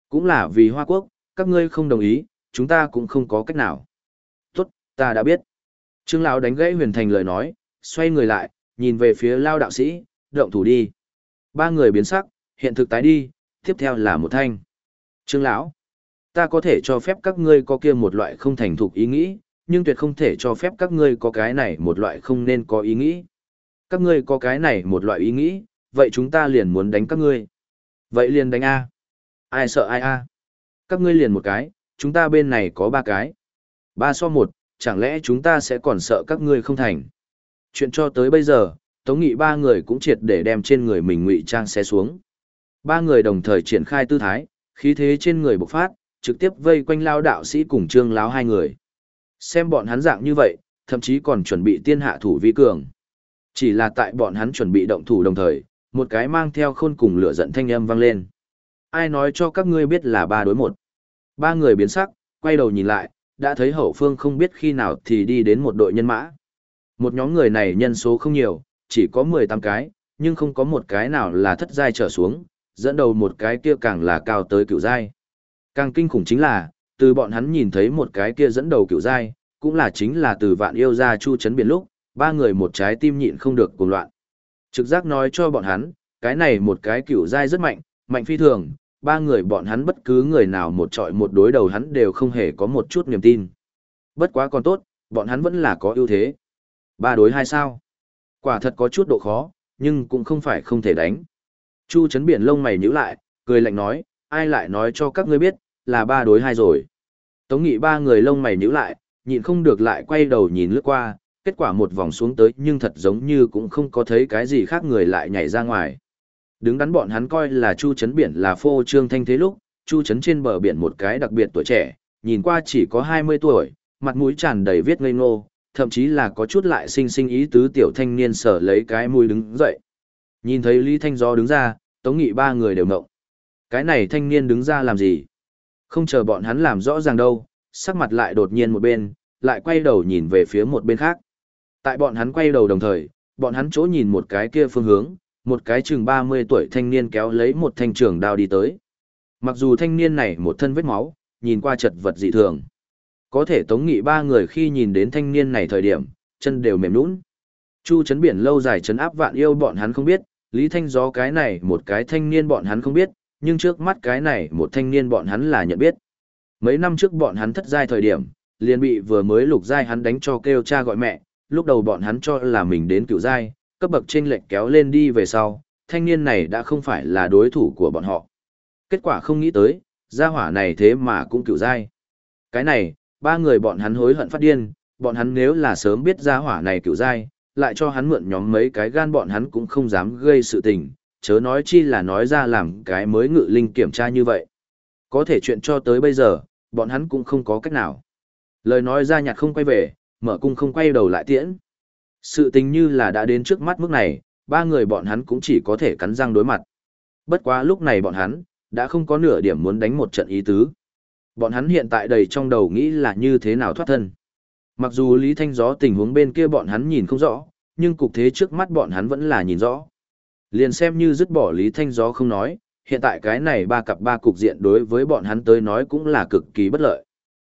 A: Cũng là vì Hoa Quốc, các ngươi không đồng ý, chúng ta cũng không có cách nào. Ta đã biết. Trương lão đánh gãy huyền thành lời nói, xoay người lại, nhìn về phía lao đạo sĩ, động thủ đi. Ba người biến sắc, hiện thực tái đi, tiếp theo là một thanh. Trương lão, ta có thể cho phép các ngươi có kia một loại không thành thục ý nghĩ, nhưng tuyệt không thể cho phép các ngươi có cái này một loại không nên có ý nghĩ. Các ngươi có cái này một loại ý nghĩ, vậy chúng ta liền muốn đánh các ngươi. Vậy liền đánh A. Ai sợ ai A. Các ngươi liền một cái, chúng ta bên này có ba cái. Ba so một, chẳng lẽ chúng ta sẽ còn sợ các ngươi không thành. Chuyện cho tới bây giờ, Tống Nghị ba người cũng triệt để đem trên người mình ngụy trang xe xuống. Ba người đồng thời triển khai tư thái, khí thế trên người bộc phát, trực tiếp vây quanh lao đạo sĩ cùng trương láo hai người. Xem bọn hắn dạng như vậy, thậm chí còn chuẩn bị tiên hạ thủ vi cường. Chỉ là tại bọn hắn chuẩn bị động thủ đồng thời, một cái mang theo khôn cùng lửa giận thanh âm vang lên. Ai nói cho các ngươi biết là ba đối một. Ba người biến sắc, quay đầu nhìn lại, đã thấy hậu phương không biết khi nào thì đi đến một đội nhân mã. Một nhóm người này nhân số không nhiều, chỉ có 18 cái, nhưng không có một cái nào là thất giai trở xuống, dẫn đầu một cái kia càng là cao tới cựu giai. Càng kinh khủng chính là, từ bọn hắn nhìn thấy một cái kia dẫn đầu cựu giai, cũng là chính là từ vạn yêu ra chu chấn biển lúc, ba người một trái tim nhịn không được cuồng loạn. Trực giác nói cho bọn hắn, cái này một cái cựu giai rất mạnh, mạnh phi thường, ba người bọn hắn bất cứ người nào một trọi một đối đầu hắn đều không hề có một chút niềm tin. Bất quá còn tốt, bọn hắn vẫn là có ưu thế. Ba đối hai sao? Quả thật có chút độ khó, nhưng cũng không phải không thể đánh. Chu chấn biển lông mày nhíu lại, cười lạnh nói, ai lại nói cho các ngươi biết, là ba đối hai rồi. Tống nghị ba người lông mày nhíu lại, nhịn không được lại quay đầu nhìn lướt qua, kết quả một vòng xuống tới nhưng thật giống như cũng không có thấy cái gì khác người lại nhảy ra ngoài. Đứng đắn bọn hắn coi là chu Trấn biển là phô trương thanh thế lúc, chu Trấn trên bờ biển một cái đặc biệt tuổi trẻ, nhìn qua chỉ có 20 tuổi, mặt mũi tràn đầy viết ngây ngô, thậm chí là có chút lại sinh sinh ý tứ tiểu thanh niên sở lấy cái mũi đứng dậy. Nhìn thấy Lý Thanh Gió đứng ra, Tống Nghị ba người đều ngộng. Cái này thanh niên đứng ra làm gì? Không chờ bọn hắn làm rõ ràng đâu, sắc mặt lại đột nhiên một bên, lại quay đầu nhìn về phía một bên khác. Tại bọn hắn quay đầu đồng thời, bọn hắn chỗ nhìn một cái kia phương hướng, một cái chừng 30 tuổi thanh niên kéo lấy một thanh trường đao đi tới. Mặc dù thanh niên này một thân vết máu, nhìn qua chật vật dị thường. Có thể tống nghị ba người khi nhìn đến thanh niên này thời điểm, chân đều mềm nũng. Chu chấn biển lâu dài chấn áp vạn yêu bọn hắn không biết, Lý Thanh gió cái này một cái thanh niên bọn hắn không biết, nhưng trước mắt cái này một thanh niên bọn hắn là nhận biết. Mấy năm trước bọn hắn thất giai thời điểm, liền bị vừa mới lục giai hắn đánh cho kêu cha gọi mẹ, lúc đầu bọn hắn cho là mình đến cựu giai, cấp bậc trên lệch kéo lên đi về sau, thanh niên này đã không phải là đối thủ của bọn họ. Kết quả không nghĩ tới, gia hỏa này thế mà cũng cựu giai. Cái này, ba người bọn hắn hối hận phát điên, bọn hắn nếu là sớm biết gia hỏa này cựu giai, lại cho hắn mượn nhóm mấy cái gan bọn hắn cũng không dám gây sự tình, chớ nói chi là nói ra làm cái mới ngự linh kiểm tra như vậy. Có thể chuyện cho tới bây giờ, bọn hắn cũng không có cách nào. Lời nói ra nhạt không quay về, mở cung không quay đầu lại tiễn. Sự tình như là đã đến trước mắt mức này, ba người bọn hắn cũng chỉ có thể cắn răng đối mặt. Bất quá lúc này bọn hắn, đã không có nửa điểm muốn đánh một trận ý tứ. Bọn hắn hiện tại đầy trong đầu nghĩ là như thế nào thoát thân. Mặc dù Lý Thanh Gió tình huống bên kia bọn hắn nhìn không rõ, nhưng cục thế trước mắt bọn hắn vẫn là nhìn rõ. Liền xem như dứt bỏ Lý Thanh Gió không nói, hiện tại cái này ba cặp ba cục diện đối với bọn hắn tới nói cũng là cực kỳ bất lợi.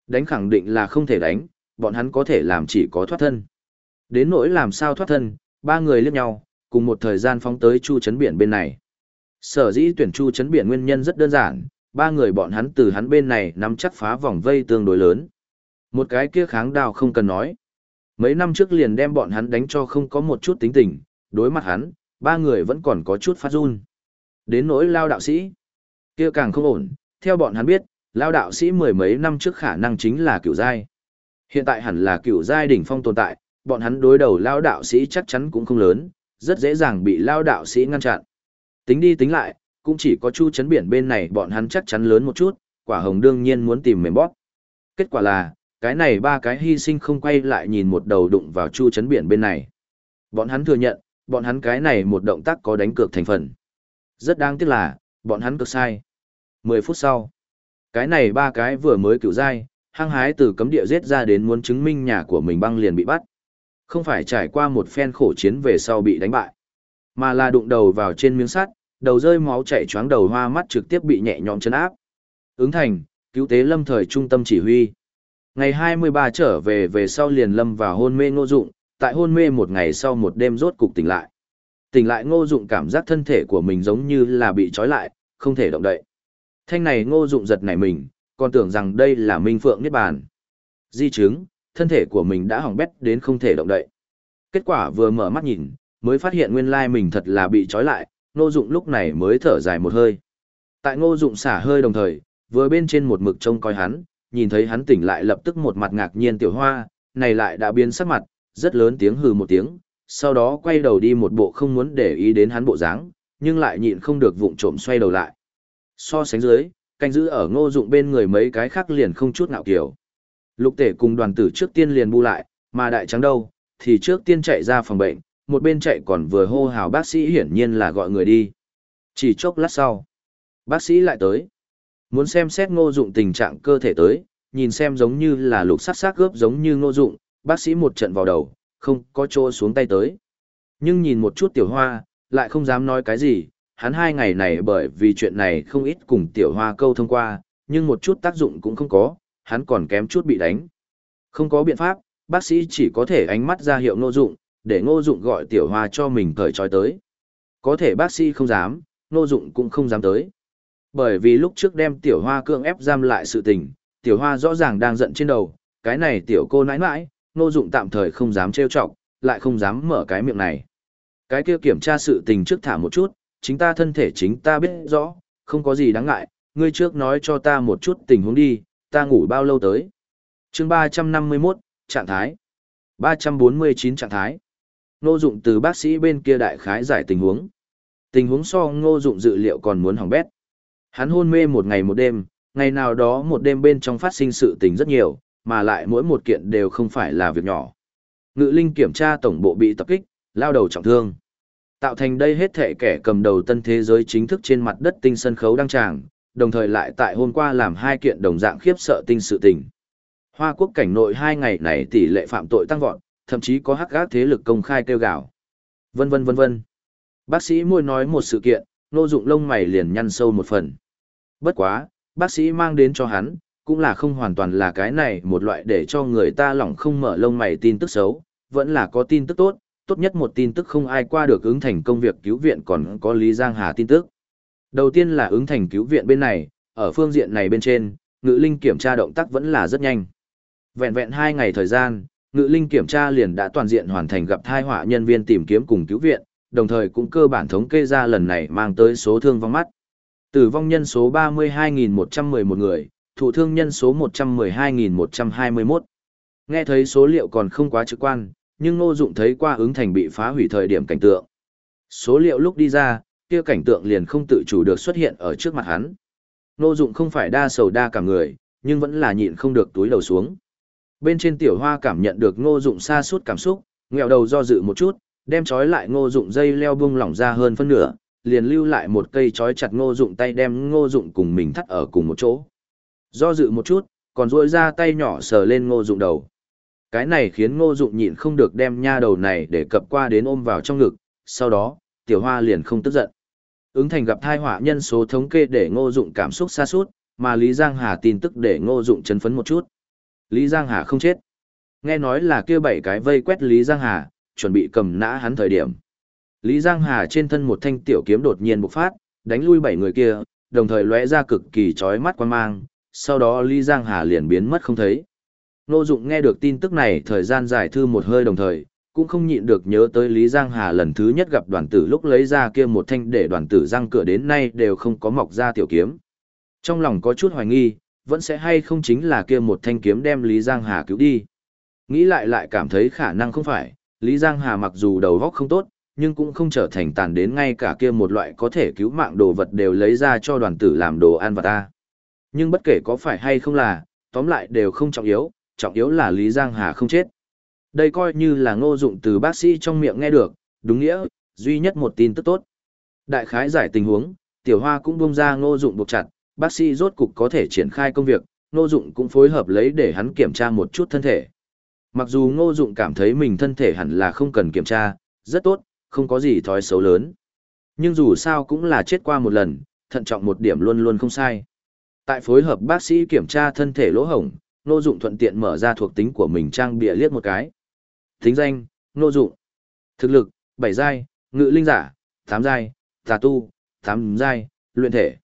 A: Đánh khẳng định là không thể đánh, bọn hắn có thể làm chỉ có thoát thân. Đến nỗi làm sao thoát thân, ba người liếc nhau, cùng một thời gian phóng tới chu chấn biển bên này. Sở dĩ tuyển chu chấn biển nguyên nhân rất đơn giản, ba người bọn hắn từ hắn bên này nắm chắc phá vòng vây tương đối lớn. Một cái kia kháng đào không cần nói. Mấy năm trước liền đem bọn hắn đánh cho không có một chút tính tình, đối mặt hắn, ba người vẫn còn có chút phát run. Đến nỗi lao đạo sĩ, kia càng không ổn, theo bọn hắn biết, lao đạo sĩ mười mấy năm trước khả năng chính là cựu giai. Hiện tại hẳn là cựu giai đỉnh phong tồn tại, bọn hắn đối đầu lao đạo sĩ chắc chắn cũng không lớn, rất dễ dàng bị lao đạo sĩ ngăn chặn. Tính đi tính lại, cũng chỉ có chu chấn biển bên này bọn hắn chắc chắn lớn một chút, quả hồng đương nhiên muốn tìm mềm bóp. Kết quả là, cái này ba cái hy sinh không quay lại nhìn một đầu đụng vào chu chấn biển bên này. Bọn hắn thừa nhận, bọn hắn cái này một động tác có đánh cược thành phần. Rất đáng tiếc là, bọn hắn cực sai. 10 phút sau, cái này ba cái vừa mới cựu dai, hăng hái từ cấm địa giết ra đến muốn chứng minh nhà của mình băng liền bị bắt. Không phải trải qua một phen khổ chiến về sau bị đánh bại, mà là đụng đầu vào trên miếng sắt, đầu rơi máu chảy choáng đầu hoa mắt trực tiếp bị nhẹ nhõm chấn áp. Ứng thành, cứu tế lâm thời trung tâm chỉ huy. Ngày 23 trở về về sau liền lâm vào hôn mê ngô dụng, tại hôn mê một ngày sau một đêm rốt cục tỉnh lại. Tỉnh lại ngô dụng cảm giác thân thể của mình giống như là bị trói lại, không thể động đậy. Thanh này ngô dụng giật nảy mình, còn tưởng rằng đây là minh phượng niết bàn. Di chứng, thân thể của mình đã hỏng bét đến không thể động đậy. Kết quả vừa mở mắt nhìn, mới phát hiện nguyên lai mình thật là bị trói lại, ngô dụng lúc này mới thở dài một hơi. Tại ngô dụng xả hơi đồng thời, vừa bên trên một mực trông coi hắn, nhìn thấy hắn tỉnh lại lập tức một mặt ngạc nhiên tiểu hoa, này lại đã biến sắc mặt, rất lớn tiếng hừ một tiếng, sau đó quay đầu đi một bộ không muốn để ý đến hắn bộ dáng, nhưng lại nhịn không được vụng trộm xoay đầu lại. So sánh dưới, canh giữ ở ngô dụng bên người mấy cái khác liền không chút nào kiểu. Lục tể cùng đoàn tử trước tiên liền bu lại, mà đại trắng đâu, thì trước tiên chạy ra phòng bệnh, một bên chạy còn vừa hô hào bác sĩ hiển nhiên là gọi người đi. Chỉ chốc lát sau, bác sĩ lại tới. Muốn xem xét ngô dụng tình trạng cơ thể tới, nhìn xem giống như là lục sắc sắc gớp giống như ngô dụng, bác sĩ một trận vào đầu, không có chỗ xuống tay tới. Nhưng nhìn một chút tiểu hoa, lại không dám nói cái gì, hắn hai ngày này bởi vì chuyện này không ít cùng tiểu hoa câu thông qua, nhưng một chút tác dụng cũng không có, hắn còn kém chút bị đánh. Không có biện pháp, bác sĩ chỉ có thể ánh mắt ra hiệu ngô dụng, để ngô dụng gọi tiểu hoa cho mình cởi trói tới. Có thể bác sĩ không dám, ngô dụng cũng không dám tới. Bởi vì lúc trước đem tiểu hoa cưỡng ép giam lại sự tình, tiểu hoa rõ ràng đang giận trên đầu, cái này tiểu cô nãi nãi, ngô dụng tạm thời không dám trêu chọc, lại không dám mở cái miệng này. Cái kia kiểm tra sự tình trước thả một chút, chính ta thân thể chính ta biết rõ, không có gì đáng ngại, ngươi trước nói cho ta một chút tình huống đi, ta ngủ bao lâu tới. chương 351, trạng thái. 349 trạng thái. Ngô dụng từ bác sĩ bên kia đại khái giải tình huống. Tình huống so ngô dụng dự liệu còn muốn hỏng bét. Hắn hôn mê một ngày một đêm, ngày nào đó một đêm bên trong phát sinh sự tình rất nhiều, mà lại mỗi một kiện đều không phải là việc nhỏ. Ngự linh kiểm tra tổng bộ bị tập kích, lao đầu trọng thương. Tạo thành đây hết thể kẻ cầm đầu tân thế giới chính thức trên mặt đất tinh sân khấu đăng tràng, đồng thời lại tại hôm qua làm hai kiện đồng dạng khiếp sợ tinh sự tình. Hoa quốc cảnh nội hai ngày này tỷ lệ phạm tội tăng vọt, thậm chí có hắc gác thế lực công khai kêu gào. Vân vân vân vân. Bác sĩ môi nói một sự kiện, nô dụng lông mày liền nhăn sâu một phần. Bất quá, bác sĩ mang đến cho hắn, cũng là không hoàn toàn là cái này một loại để cho người ta lỏng không mở lông mày tin tức xấu, vẫn là có tin tức tốt, tốt nhất một tin tức không ai qua được ứng thành công việc cứu viện còn có Lý Giang Hà tin tức. Đầu tiên là ứng thành cứu viện bên này, ở phương diện này bên trên, ngự linh kiểm tra động tác vẫn là rất nhanh. Vẹn vẹn hai ngày thời gian, ngự linh kiểm tra liền đã toàn diện hoàn thành gặp thai họa nhân viên tìm kiếm cùng cứu viện, đồng thời cũng cơ bản thống kê ra lần này mang tới số thương vong mắt. Tử vong nhân số 32.111 người, thụ thương nhân số 112.121. Nghe thấy số liệu còn không quá trực quan, nhưng Ngô Dụng thấy qua ứng thành bị phá hủy thời điểm cảnh tượng. Số liệu lúc đi ra, kia cảnh tượng liền không tự chủ được xuất hiện ở trước mặt hắn. Ngô Dụng không phải đa sầu đa cả người, nhưng vẫn là nhịn không được túi đầu xuống. Bên trên tiểu hoa cảm nhận được Ngô Dụng xa suốt cảm xúc, ngẹo đầu do dự một chút, đem trói lại Ngô Dụng dây leo bung lỏng ra hơn phân nửa, liền lưu lại một cây trói chặt Ngô Dụng tay đem Ngô Dụng cùng mình thắt ở cùng một chỗ. Do dự một chút, còn duỗi ra tay nhỏ sờ lên Ngô Dụng đầu. Cái này khiến ngô dụng nhịn không được đem nha đầu này để cập qua đến ôm vào trong ngực, sau đó, tiểu hoa liền không tức giận. Ứng thành gặp thai họa nhân số thống kê để ngô dụng cảm xúc xa suốt, mà Lý Giang Hà tin tức để ngô dụng chấn phấn một chút. Lý Giang Hà không chết. Nghe nói là kia bảy cái vây quét Lý Giang Hà, chuẩn bị cầm nã hắn thời điểm. Lý Giang Hà trên thân một thanh tiểu kiếm đột nhiên bộc phát, đánh lui bảy người kia, đồng thời lóe ra cực kỳ chói mắt quan mang, sau đó Lý Giang Hà liền biến mất không thấy. Ngô Dụng nghe được tin tức này thời gian giải thư một hơi đồng thời, cũng không nhịn được nhớ tới Lý Giang Hà lần thứ nhất gặp đoàn tử lúc lấy ra kia một thanh để đoàn tử răng cửa đến nay đều không có mọc ra tiểu kiếm. Trong lòng có chút hoài nghi, vẫn sẽ hay không chính là kia một thanh kiếm đem Lý Giang Hà cứu đi. Nghĩ lại lại cảm thấy khả năng không phải, Lý Giang Hà mặc dù đầu óc không tốt, nhưng cũng không trở thành tàn đến ngay cả kia một loại có thể cứu mạng đồ vật đều lấy ra cho đoàn tử làm đồ ăn vật ta. Nhưng bất kể có phải hay không là, tóm lại đều không trọng yếu, trọng yếu là Lý Giang Hà không chết. Đây coi như là ngô dụng từ bác sĩ trong miệng nghe được, đúng nghĩa, duy nhất một tin tức tốt. Đại khái giải tình huống, tiểu hoa cũng buông ra ngô dụng buộc chặt, bác sĩ rốt cục có thể triển khai công việc, ngô dụng cũng phối hợp lấy để hắn kiểm tra một chút thân thể. Mặc dù ngô dụng cảm thấy mình thân thể hẳn là không cần kiểm tra, rất tốt, không có gì thói xấu lớn. Nhưng dù sao cũng là chết qua một lần, thận trọng một điểm luôn luôn không sai. Tại phối hợp bác sĩ kiểm tra thân thể lỗ hổng, Ngô Dụng thuận tiện mở ra thuộc tính của mình trang bìa liếc một cái thính danh, nô Dụng. Thực lực, bảy giai, ngự linh giả, tám giai, tà tu, tám giai, luyện thể.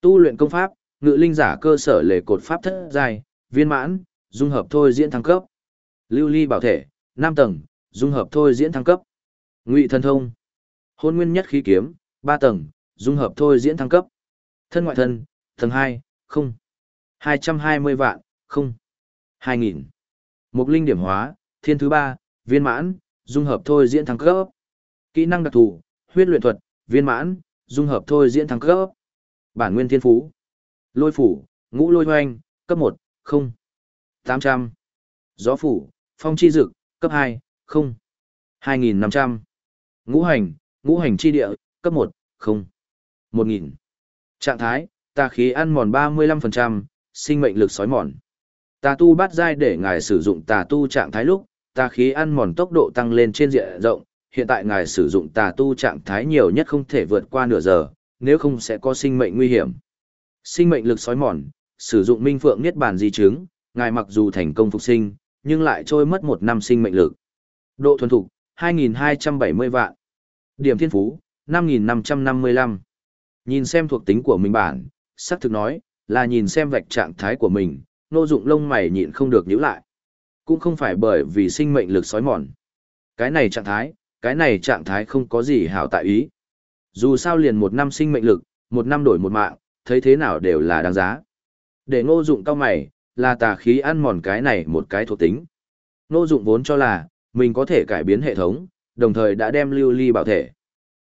A: Tu luyện công pháp, ngự linh giả cơ sở lề cột pháp thất giai, viên mãn, dung hợp thôi diễn thăng cấp. Lưu ly bảo thể, năm tầng, dung hợp thôi diễn thăng cấp. Ngụy thần thông. Hôn nguyên nhất khí kiếm, ba tầng, dung hợp thôi diễn thăng cấp. Thân ngoại thân, tầng hai, không. 220 vạn, không. 2000. Mục linh điểm hóa, thiên thứ ba viên mãn, dung hợp thôi diễn thăng cấp. Kỹ năng đặc thù, huyết luyện thuật, viên mãn, dung hợp thôi diễn thăng cấp. Bản nguyên thiên phú. Lôi phủ, ngũ lôi hoanh, cấp 1, không. 800. Gió phủ, phong chi dực, cấp 2, không. 2500. Ngũ hành, ngũ hành chi địa, cấp 1, không. 1000. Trạng thái, tà khí ăn mòn 35%, sinh mệnh lực sói mòn. Tà tu bắt giai để ngài sử dụng tà tu trạng thái lúc, tà khí ăn mòn tốc độ tăng lên trên diện rộng, hiện tại ngài sử dụng tà tu trạng thái nhiều nhất không thể vượt qua nửa giờ, nếu không sẽ có sinh mệnh nguy hiểm. Sinh mệnh lực sói mòn, sử dụng minh phượng niết bàn di chứng, ngài mặc dù thành công phục sinh, nhưng lại trôi mất một năm sinh mệnh lực. Độ thuần thục, 2.270 vạn. Điểm thiên phú, 5.555. Nhìn xem thuộc tính của mình bản, sắc thực nói, là nhìn xem vạch trạng thái của mình, nô dụng lông mày nhịn không được nhíu lại. Cũng không phải bởi vì sinh mệnh lực sói mòn. Cái này trạng thái, cái này trạng thái không có gì hảo tại ý. Dù sao liền một năm sinh mệnh lực, một năm đổi một mạng, thấy thế nào đều là đáng giá. Để ngô dụng cao mày, là tà khí ăn mòn cái này một cái thuộc tính. Ngô dụng vốn cho là, mình có thể cải biến hệ thống, đồng thời đã đem lưu ly bảo thể.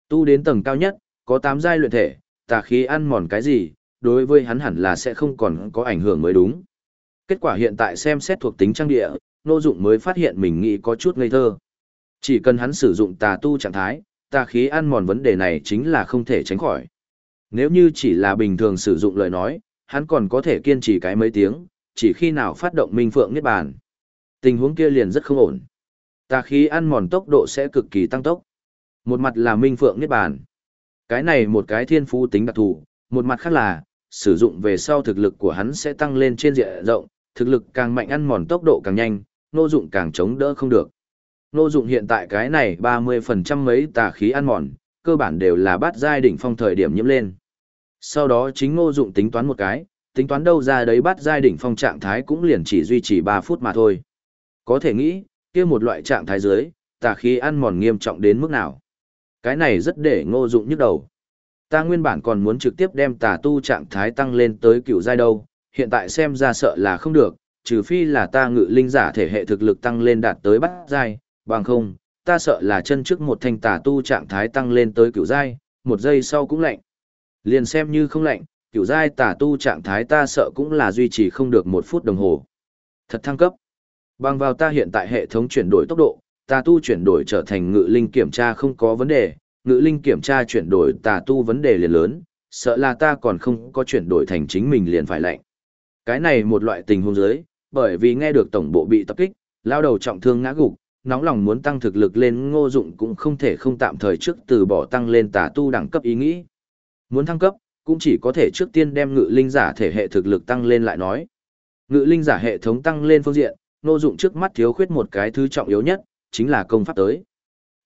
A: Tu đến tầng cao nhất, có 8 giai luyện thể, tà khí ăn mòn cái gì, đối với hắn hẳn là sẽ không còn có ảnh hưởng mới đúng. Kết quả hiện tại xem xét thuộc tính trang địa, Ngô Dụng mới phát hiện mình nghĩ có chút ngây thơ. Chỉ cần hắn sử dụng tà tu trạng thái, tà khí ăn mòn vấn đề này chính là không thể tránh khỏi. Nếu như chỉ là bình thường sử dụng lời nói, hắn còn có thể kiên trì cái mấy tiếng, chỉ khi nào phát động minh phượng niết bàn. Tình huống kia liền rất không ổn. Tà khí ăn mòn tốc độ sẽ cực kỳ tăng tốc. Một mặt là minh phượng niết bàn. Cái này một cái thiên phú tính đặc thù, một mặt khác là, sử dụng về sau thực lực của hắn sẽ tăng lên trên diện rộng, thực lực càng mạnh ăn mòn tốc độ càng nhanh, nô dụng càng chống đỡ không được. Nô dụng hiện tại cái này 30% mấy tà khí ăn mòn, cơ bản đều là bắt giai đỉnh phong thời điểm nhiễm lên. Sau đó chính ngô dụng tính toán một cái, tính toán đâu ra đấy bắt giai đỉnh phong trạng thái cũng liền chỉ duy trì 3 phút mà thôi. Có thể nghĩ, kia một loại trạng thái dưới, tà khí ăn mòn nghiêm trọng đến mức nào. Cái này rất để ngô dụng nhức đầu. Ta nguyên bản còn muốn trực tiếp đem tà tu trạng thái tăng lên tới cựu giai đâu, hiện tại xem ra sợ là không được, trừ phi là ta ngự linh giả thể hệ thực lực tăng lên đạt tới bát giai, bằng không, ta sợ là chân trước một thanh tà tu trạng thái tăng lên tới cửu giai, một giây sau cũng lạnh. Liền xem như không lạnh, cửu giai tà tu trạng thái ta sợ cũng là duy trì không được một phút đồng hồ. Thật thăng cấp. Bằng vào ta hiện tại hệ thống chuyển đổi tốc độ, tà tu chuyển đổi trở thành ngự linh kiểm tra không có vấn đề, ngự linh kiểm tra chuyển đổi tà tu vấn đề liền lớn, sợ là ta còn không có chuyển đổi thành chính mình liền phải lạnh. Cái này một loại tình huống dưới, bởi vì nghe được tổng bộ bị tập kích, lao đầu trọng thương ngã gục, nóng lòng muốn tăng thực lực lên ngô dụng cũng không thể không tạm thời trước từ bỏ tăng lên tà tu đẳng cấp ý nghĩ. Muốn thăng cấp, cũng chỉ có thể trước tiên đem ngự linh giả thể hệ thực lực tăng lên lại nói. Ngự linh giả hệ thống tăng lên phương diện, ngô dụng trước mắt thiếu khuyết một cái thứ trọng yếu nhất, chính là công pháp tới.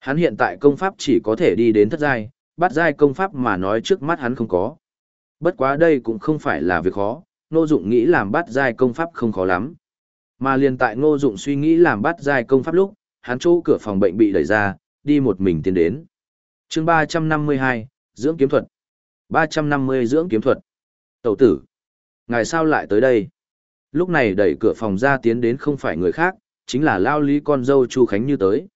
A: Hắn hiện tại công pháp chỉ có thể đi đến thất giai, bắt giai công pháp mà nói trước mắt hắn không có. Bất quá đây cũng không phải là việc khó, Ngô Dụng nghĩ làm bắt giai công pháp không khó lắm. Mà liền tại Ngô Dụng suy nghĩ làm bắt giai công pháp lúc, hắn chỗ cửa phòng bệnh bị đẩy ra, đi một mình tiến đến. Chương 352, dưỡng kiếm thuật. 350 dưỡng kiếm thuật. Tẩu tử, Ngài sao lại tới đây? Lúc này đẩy cửa phòng ra tiến đến không phải người khác, chính là lao lý con dâu Chu Khánh Như tới.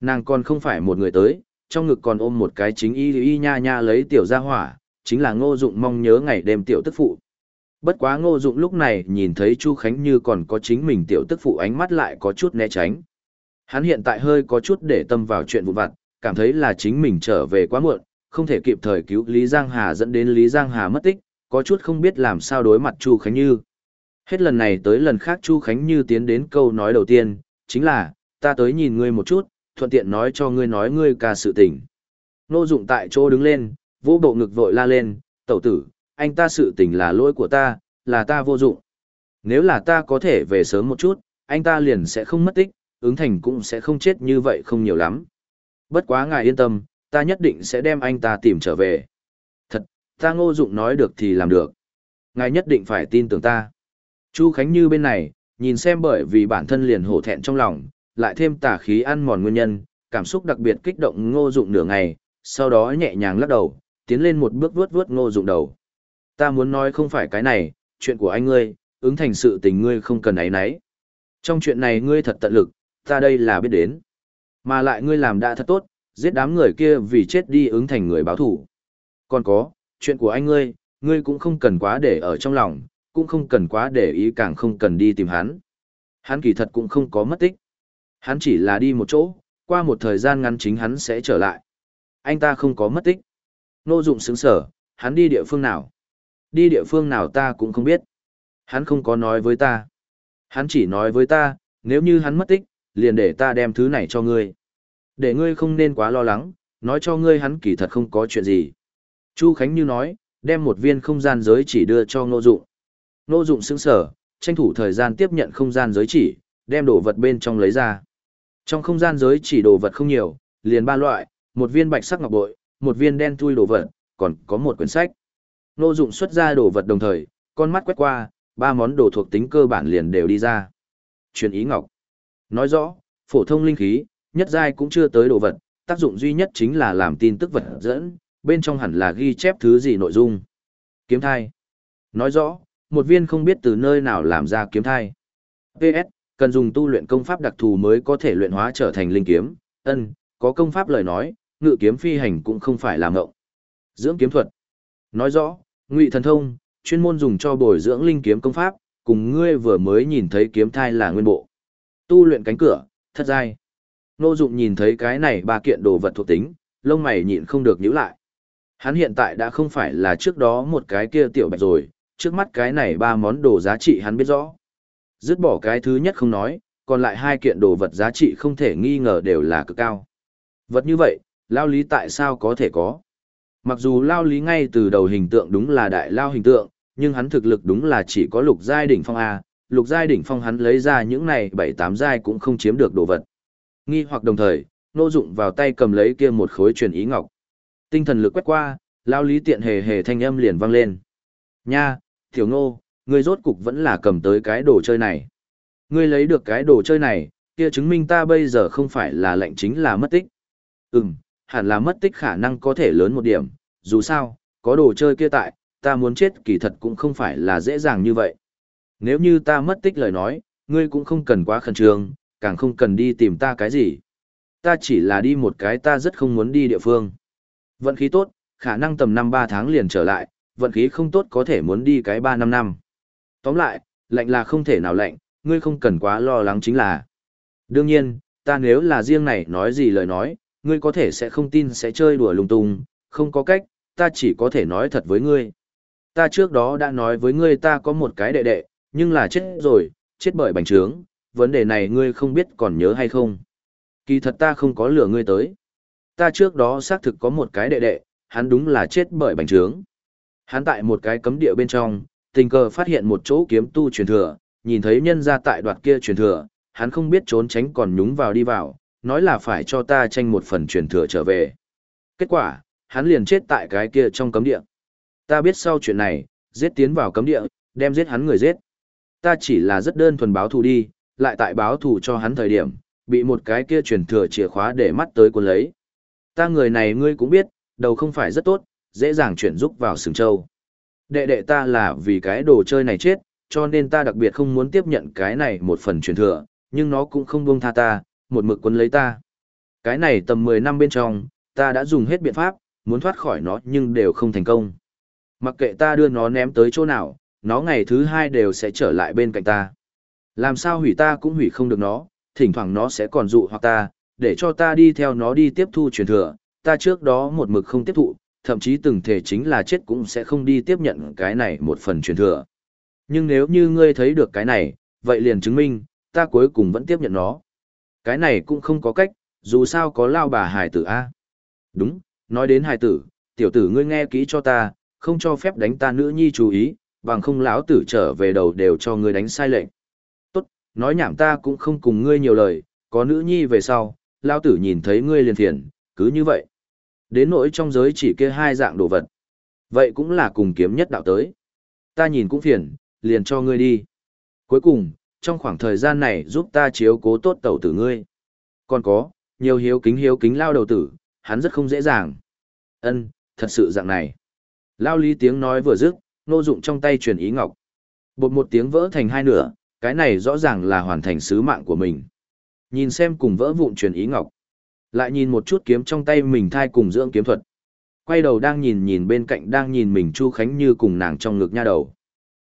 A: Nàng còn không phải một người tới, trong ngực còn ôm một cái chính y y nha nha lấy tiểu ra hỏa, chính là ngô dụng mong nhớ ngày đêm tiểu tức phụ. Bất quá ngô dụng lúc này nhìn thấy Chu Khánh Như còn có chính mình tiểu tức phụ ánh mắt lại có chút né tránh. Hắn hiện tại hơi có chút để tâm vào chuyện vụn vặt, cảm thấy là chính mình trở về quá muộn, không thể kịp thời cứu Lý Giang Hà dẫn đến Lý Giang Hà mất tích, có chút không biết làm sao đối mặt Chu Khánh Như. Hết lần này tới lần khác Chu Khánh Như tiến đến câu nói đầu tiên, chính là, ta tới nhìn ngươi một chút, thuận tiện nói cho ngươi nói ngươi ca sự tình. Nô dụng tại chỗ đứng lên, vô bộ ngực vội la lên, tẩu tử, anh ta sự tình là lỗi của ta, là ta vô dụng. Nếu là ta có thể về sớm một chút, anh ta liền sẽ không mất tích, ứng thành cũng sẽ không chết như vậy không nhiều lắm. Bất quá ngài yên tâm, ta nhất định sẽ đem anh ta tìm trở về. Thật, ta ngô dụng nói được thì làm được. Ngài nhất định phải tin tưởng ta. Chu Khánh Như bên này, nhìn xem bởi vì bản thân liền hổ thẹn trong lòng, lại thêm tà khí ăn mòn nguyên nhân, cảm xúc đặc biệt kích động ngô dụng nửa ngày, sau đó nhẹ nhàng lắc đầu, tiến lên một bước vuốt vuốt ngô dụng đầu. Ta muốn nói không phải cái này, chuyện của anh ngươi, ứng thành sự tình ngươi không cần ấy nấy. Trong chuyện này ngươi thật tận lực, ta đây là biết đến. Mà lại ngươi làm đã thật tốt, giết đám người kia vì chết đi ứng thành người báo thủ. Còn có, chuyện của anh ngươi, ngươi cũng không cần quá để ở trong lòng, cũng không cần quá để ý càng không cần đi tìm hắn. Hắn kỳ thật cũng không có mất tích. Hắn chỉ là đi một chỗ, qua một thời gian ngắn chính hắn sẽ trở lại. Anh ta không có mất tích. Nô dụng sướng sở, hắn đi địa phương nào? Đi địa phương nào ta cũng không biết. Hắn không có nói với ta. Hắn chỉ nói với ta, nếu như hắn mất tích, liền để ta đem thứ này cho ngươi. Để ngươi không nên quá lo lắng, nói cho ngươi hắn kỳ thật không có chuyện gì. Chu Khánh Như nói, đem một viên không gian giới chỉ đưa cho Ngô Dụng. Ngô Dụng sững sờ, tranh thủ thời gian tiếp nhận không gian giới chỉ, đem đồ vật bên trong lấy ra. Trong không gian giới chỉ đồ vật không nhiều, liền ba loại, một viên bạch sắc ngọc bội, một viên đen thui đồ vật, còn có một quyển sách. Ngô Dụng xuất ra đồ vật đồng thời, con mắt quét qua, ba món đồ thuộc tính cơ bản liền đều đi ra. Truyền ý ngọc. Nói rõ, phổ thông linh khí, nhất giai cũng chưa tới đồ vật, tác dụng duy nhất chính là làm tin tức vật dẫn, bên trong hẳn là ghi chép thứ gì nội dung. Kiếm thai. Nói rõ, một viên không biết từ nơi nào làm ra kiếm thai. PS, cần dùng tu luyện công pháp đặc thù mới có thể luyện hóa trở thành linh kiếm. Ân, có công pháp lời nói, ngự kiếm phi hành cũng không phải là ngộng. Dưỡng kiếm thuật. Nói rõ, ngụy thần thông, chuyên môn dùng cho bồi dưỡng linh kiếm công pháp, cùng ngươi vừa mới nhìn thấy kiếm thai là nguyên bộ. Tu luyện cánh cửa, thất giai. Nô Dụng nhìn thấy cái này ba kiện đồ vật thuộc tính, lông mày nhịn không được nhíu lại. Hắn hiện tại đã không phải là trước đó một cái kia tiểu bạch rồi, trước mắt cái này ba món đồ giá trị hắn biết rõ. Dứt bỏ cái thứ nhất không nói, còn lại hai kiện đồ vật giá trị không thể nghi ngờ đều là cực cao. Vật như vậy, Lao Lý tại sao có thể có? Mặc dù Lao Lý ngay từ đầu hình tượng đúng là đại Lao hình tượng, nhưng hắn thực lực đúng là chỉ có lục giai đỉnh phong A, lục giai đỉnh phong hắn lấy ra những này bảy tám giai cũng không chiếm được đồ vật. Nghi hoặc đồng thời, nô dụng vào tay cầm lấy kia một khối truyền ý ngọc. Tinh thần lực quét qua, lao lý tiện hề hề thanh âm liền vang lên. Nha, tiểu nô, ngươi rốt cục vẫn là cầm tới cái đồ chơi này. Ngươi lấy được cái đồ chơi này, kia chứng minh ta bây giờ không phải là lệnh chính là mất tích. Ừm, hẳn là mất tích khả năng có thể lớn một điểm, dù sao, có đồ chơi kia tại, ta muốn chết kỳ thật cũng không phải là dễ dàng như vậy. Nếu như ta mất tích lời nói, ngươi cũng không cần quá khẩn trương, càng không cần đi tìm ta cái gì. Ta chỉ là đi một cái ta rất không muốn đi địa phương. Vận khí tốt, khả năng tầm năm ba tháng liền trở lại, vận khí không tốt có thể muốn đi cái ba năm năm. Tóm lại, lạnh là không thể nào lạnh, ngươi không cần quá lo lắng chính là. Đương nhiên, ta nếu là riêng này nói gì lời nói, ngươi có thể sẽ không tin sẽ chơi đùa lung tung, không có cách, ta chỉ có thể nói thật với ngươi. Ta trước đó đã nói với ngươi ta có một cái đệ đệ, nhưng là chết rồi, chết bởi bành trướng, vấn đề này ngươi không biết còn nhớ hay không. Kỳ thật ta không có lừa ngươi tới. Ta trước đó xác thực có một cái đệ đệ, hắn đúng là chết bởi bành trướng. Hắn tại một cái cấm địa bên trong, tình cờ phát hiện một chỗ kiếm tu truyền thừa, nhìn thấy nhân ra tại đoạt kia truyền thừa, hắn không biết trốn tránh còn nhúng vào đi vào, nói là phải cho ta tranh một phần truyền thừa trở về. Kết quả, hắn liền chết tại cái kia trong cấm địa. Ta biết sau chuyện này, giết tiến vào cấm địa, đem giết hắn người giết. Ta chỉ là rất đơn thuần báo thù đi, lại tại báo thù cho hắn thời điểm, bị một cái kia truyền thừa chìa khóa để mắt tới cuốn lấy. Ta người này ngươi cũng biết, đầu không phải rất tốt, dễ dàng chuyển rúc vào sừng châu. Đệ đệ ta là vì cái đồ chơi này chết, cho nên ta đặc biệt không muốn tiếp nhận cái này một phần truyền thừa, nhưng nó cũng không buông tha ta, một mực quấn lấy ta. Cái này tầm 10 năm bên trong, ta đã dùng hết biện pháp, muốn thoát khỏi nó nhưng đều không thành công. Mặc kệ ta đưa nó ném tới chỗ nào, nó ngày thứ hai đều sẽ trở lại bên cạnh ta. Làm sao hủy ta cũng hủy không được nó, thỉnh thoảng nó sẽ còn dụ hoặc ta, để cho ta đi theo nó đi tiếp thu truyền thừa, ta trước đó một mực không tiếp thụ, thậm chí từng thể chính là chết cũng sẽ không đi tiếp nhận cái này một phần truyền thừa. Nhưng nếu như ngươi thấy được cái này, vậy liền chứng minh, ta cuối cùng vẫn tiếp nhận nó. Cái này cũng không có cách, dù sao có lao bà hải tử A. Đúng, nói đến hải tử, tiểu tử ngươi nghe kỹ cho ta, không cho phép đánh ta nữ nhi chú ý, bằng không lão tử trở về đầu đều cho ngươi đánh sai lệnh. Tốt, nói nhảm ta cũng không cùng ngươi nhiều lời, có nữ nhi về sau, lão tử nhìn thấy ngươi liền thiền, cứ như vậy. Đến nỗi trong giới chỉ kia hai dạng đồ vật. Vậy cũng là cùng kiếm nhất đạo tới. Ta nhìn cũng phiền, liền cho ngươi đi. Cuối cùng, trong khoảng thời gian này giúp ta chiếu cố tốt tẩu tử ngươi. Còn có, nhiều hiếu kính hiếu kính lao đầu tử, hắn rất không dễ dàng. Ân, thật sự dạng này. Lao lý tiếng nói vừa dứt, nô dụng trong tay truyền ý ngọc. Bột một tiếng vỡ thành hai nửa, cái này rõ ràng là hoàn thành sứ mạng của mình. Nhìn xem cùng vỡ vụn truyền ý ngọc. Lại nhìn một chút kiếm trong tay mình thai cùng dưỡng kiếm thuật. Quay đầu đang nhìn nhìn bên cạnh đang nhìn mình Chu Khánh Như cùng nàng trong ngực nha đầu.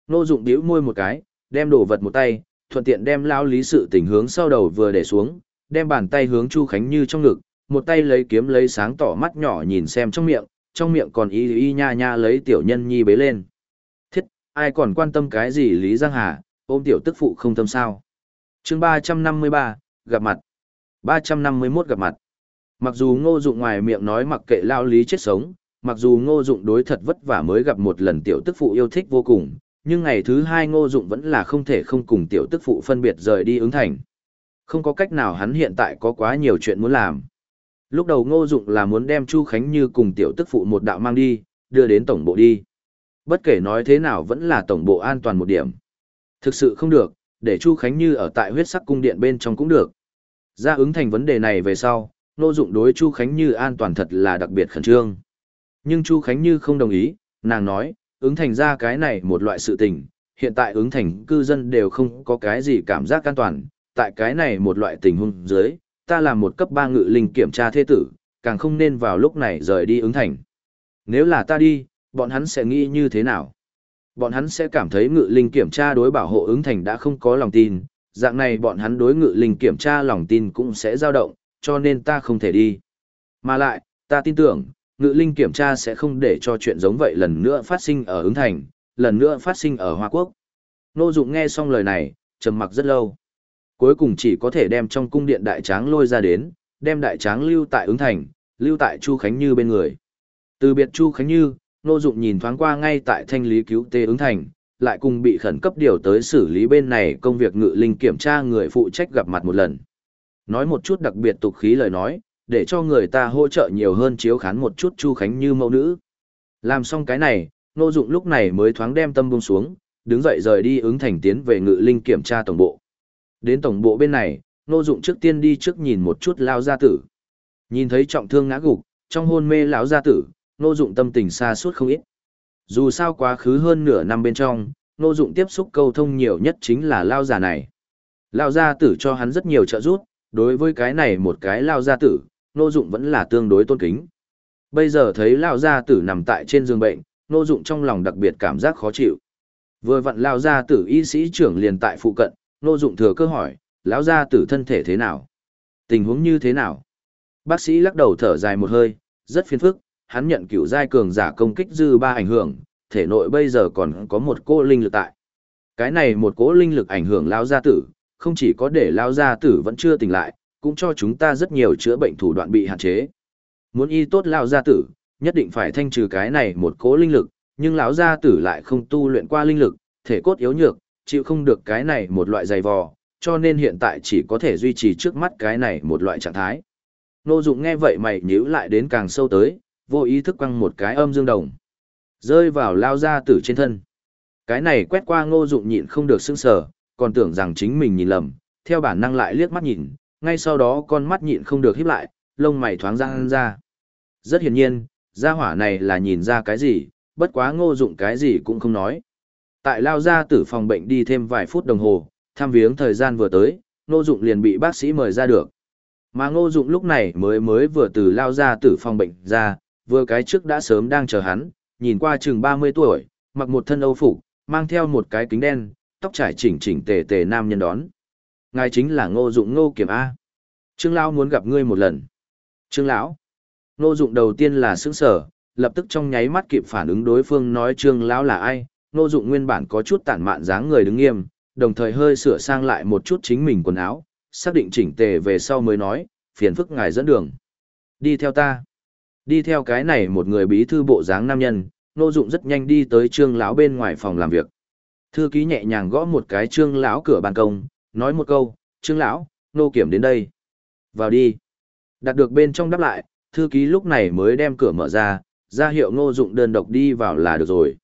A: Nô dụng điếu môi một cái, đem đồ vật một tay, thuận tiện đem lao lý sự tình hướng sau đầu vừa để xuống, đem bàn tay hướng Chu Khánh Như trong ngực, một tay lấy kiếm lấy sáng tỏ mắt nhỏ nhìn xem trong miệng, trong miệng còn y y nha nha lấy tiểu nhân nhi bế lên. Thiết, ai còn quan tâm cái gì Lý Giang Hà, ôm tiểu tức phụ không tâm sao. chương 353, gặp mặt. 351 gặp mặt. Mặc dù ngô dụng ngoài miệng nói mặc kệ lao lý chết sống, mặc dù ngô dụng đối thật vất vả mới gặp một lần tiểu tức phụ yêu thích vô cùng, nhưng ngày thứ hai ngô dụng vẫn là không thể không cùng tiểu tức phụ phân biệt rời đi ứng thành. Không có cách nào hắn hiện tại có quá nhiều chuyện muốn làm. Lúc đầu ngô dụng là muốn đem Chu Khánh Như cùng tiểu tức phụ một đạo mang đi, đưa đến tổng bộ đi. Bất kể nói thế nào vẫn là tổng bộ an toàn một điểm. Thực sự không được, để Chu Khánh Như ở tại huyết sắc cung điện bên trong cũng được. Ra ứng thành vấn đề này về sau, Ngô Dụng đối Chu Khánh Như an toàn thật là đặc biệt khẩn trương. Nhưng Chu Khánh Như không đồng ý, nàng nói, ứng thành ra cái này một loại sự tình, hiện tại ứng thành cư dân đều không có cái gì cảm giác an toàn, tại cái này một loại tình huống dưới, ta làm một cấp 3 ngự linh kiểm tra thế tử, càng không nên vào lúc này rời đi ứng thành. Nếu là ta đi, bọn hắn sẽ nghĩ như thế nào? Bọn hắn sẽ cảm thấy ngự linh kiểm tra đối bảo hộ ứng thành đã không có lòng tin, dạng này bọn hắn đối ngự linh kiểm tra lòng tin cũng sẽ dao động, cho nên ta không thể đi. Mà lại, ta tin tưởng, ngự linh kiểm tra sẽ không để cho chuyện giống vậy lần nữa phát sinh ở ứng thành, lần nữa phát sinh ở Hoa Quốc. Nô Dụng nghe xong lời này, trầm mặc rất lâu. Cuối cùng chỉ có thể đem trong cung điện đại tráng lôi ra đến, đem đại tráng lưu tại ứng thành, lưu tại Chu Khánh Như bên người. Từ biệt Chu Khánh Như, Nô Dụng nhìn thoáng qua ngay tại thanh lý cứu tế ứng thành, lại cùng bị khẩn cấp điều tới xử lý bên này công việc ngự linh kiểm tra người phụ trách gặp mặt một lần. Nói một chút đặc biệt tục khí lời nói, để cho người ta hỗ trợ nhiều hơn chiếu khán một chút Chu Khánh Như mẫu nữ. Làm xong cái này, Nô Dụng lúc này mới thoáng đem tâm buông xuống, đứng dậy rời đi ứng thành tiến về ngự linh kiểm tra tổng bộ. Đến tổng bộ bên này, Nô Dụng trước tiên đi trước nhìn một chút lao gia tử. Nhìn thấy trọng thương ngã gục, trong hôn mê lão gia tử, Nô Dụng tâm tình xa suốt không ít. Dù sao quá khứ hơn nửa năm bên trong, Nô Dụng tiếp xúc câu thông nhiều nhất chính là lao già này. Lao gia tử cho hắn rất nhiều trợ giúp, đối với cái này một cái lao gia tử, Nô Dụng vẫn là tương đối tôn kính. Bây giờ thấy Lão gia tử nằm tại trên giường bệnh, Nô Dụng trong lòng đặc biệt cảm giác khó chịu. Vừa vặn Lão gia tử y sĩ trưởng liền tại phụ cận, Nô Dụng thừa cơ hỏi, lão gia tử thân thể thế nào? Tình huống như thế nào? Bác sĩ lắc đầu thở dài một hơi, rất phiền phức, hắn nhận cửu giai cường giả công kích dư ba ảnh hưởng, thể nội bây giờ còn có một cô linh lực tại. Cái này một cỗ linh lực ảnh hưởng lão gia tử, không chỉ có để lão gia tử vẫn chưa tỉnh lại, cũng cho chúng ta rất nhiều chữa bệnh thủ đoạn bị hạn chế. Muốn y tốt lão gia tử, nhất định phải thanh trừ cái này một cỗ linh lực, nhưng lão gia tử lại không tu luyện qua linh lực, thể cốt yếu nhược, chịu không được cái này một loại dày vò, cho nên hiện tại chỉ có thể duy trì trước mắt cái này một loại trạng thái. Nô Dụng nghe vậy mày nhíu lại đến càng sâu tới, vô ý thức quăng một cái âm dương đồng, rơi vào lao gia tử trên thân. Cái này quét qua Ngô Dụng nhịn không được sững sờ, còn tưởng rằng chính mình nhìn lầm, theo bản năng lại liếc mắt nhìn, ngay sau đó con mắt nhịn không được híp lại, lông mày thoáng ra ra. Rất hiển nhiên, gia hỏa này là nhìn ra cái gì, bất quá ngô dụng cái gì cũng không nói. Tại lao ra tử phòng bệnh đi thêm vài phút đồng hồ, thăm viếng thời gian vừa tới, ngô dụng liền bị bác sĩ mời ra được. Mà ngô dụng lúc này mới mới vừa từ lao ra tử phòng bệnh ra, vừa cái trước đã sớm đang chờ hắn, nhìn qua chừng 30 tuổi, mặc một thân âu phục, mang theo một cái kính đen, tóc trải chỉnh chỉnh tề tề nam nhân đón. Ngài chính là ngô dụng ngô kiểm A. Trương Lão muốn gặp ngươi một lần. Trương Lão. Ngô dụng đầu tiên là sững sở, lập tức trong nháy mắt kịp phản ứng đối phương nói Trương Lão là ai. Ngô dụng nguyên bản có chút tản mạn dáng người đứng nghiêm, đồng thời hơi sửa sang lại một chút chính mình quần áo, xác định chỉnh tề về sau mới nói, phiền phức ngài dẫn đường. Đi theo ta. Đi theo cái này một người bí thư bộ dáng nam nhân, Ngô Dụng rất nhanh đi tới Trương lão bên ngoài phòng làm việc. Thư ký nhẹ nhàng gõ một cái Trương lão cửa ban công, nói một câu, "Trương lão, nô kiểm đến đây." "Vào đi." Đạt được bên trong đáp lại, thư ký lúc này mới đem cửa mở ra, ra hiệu Ngô Dụng đơn độc đi vào là được rồi.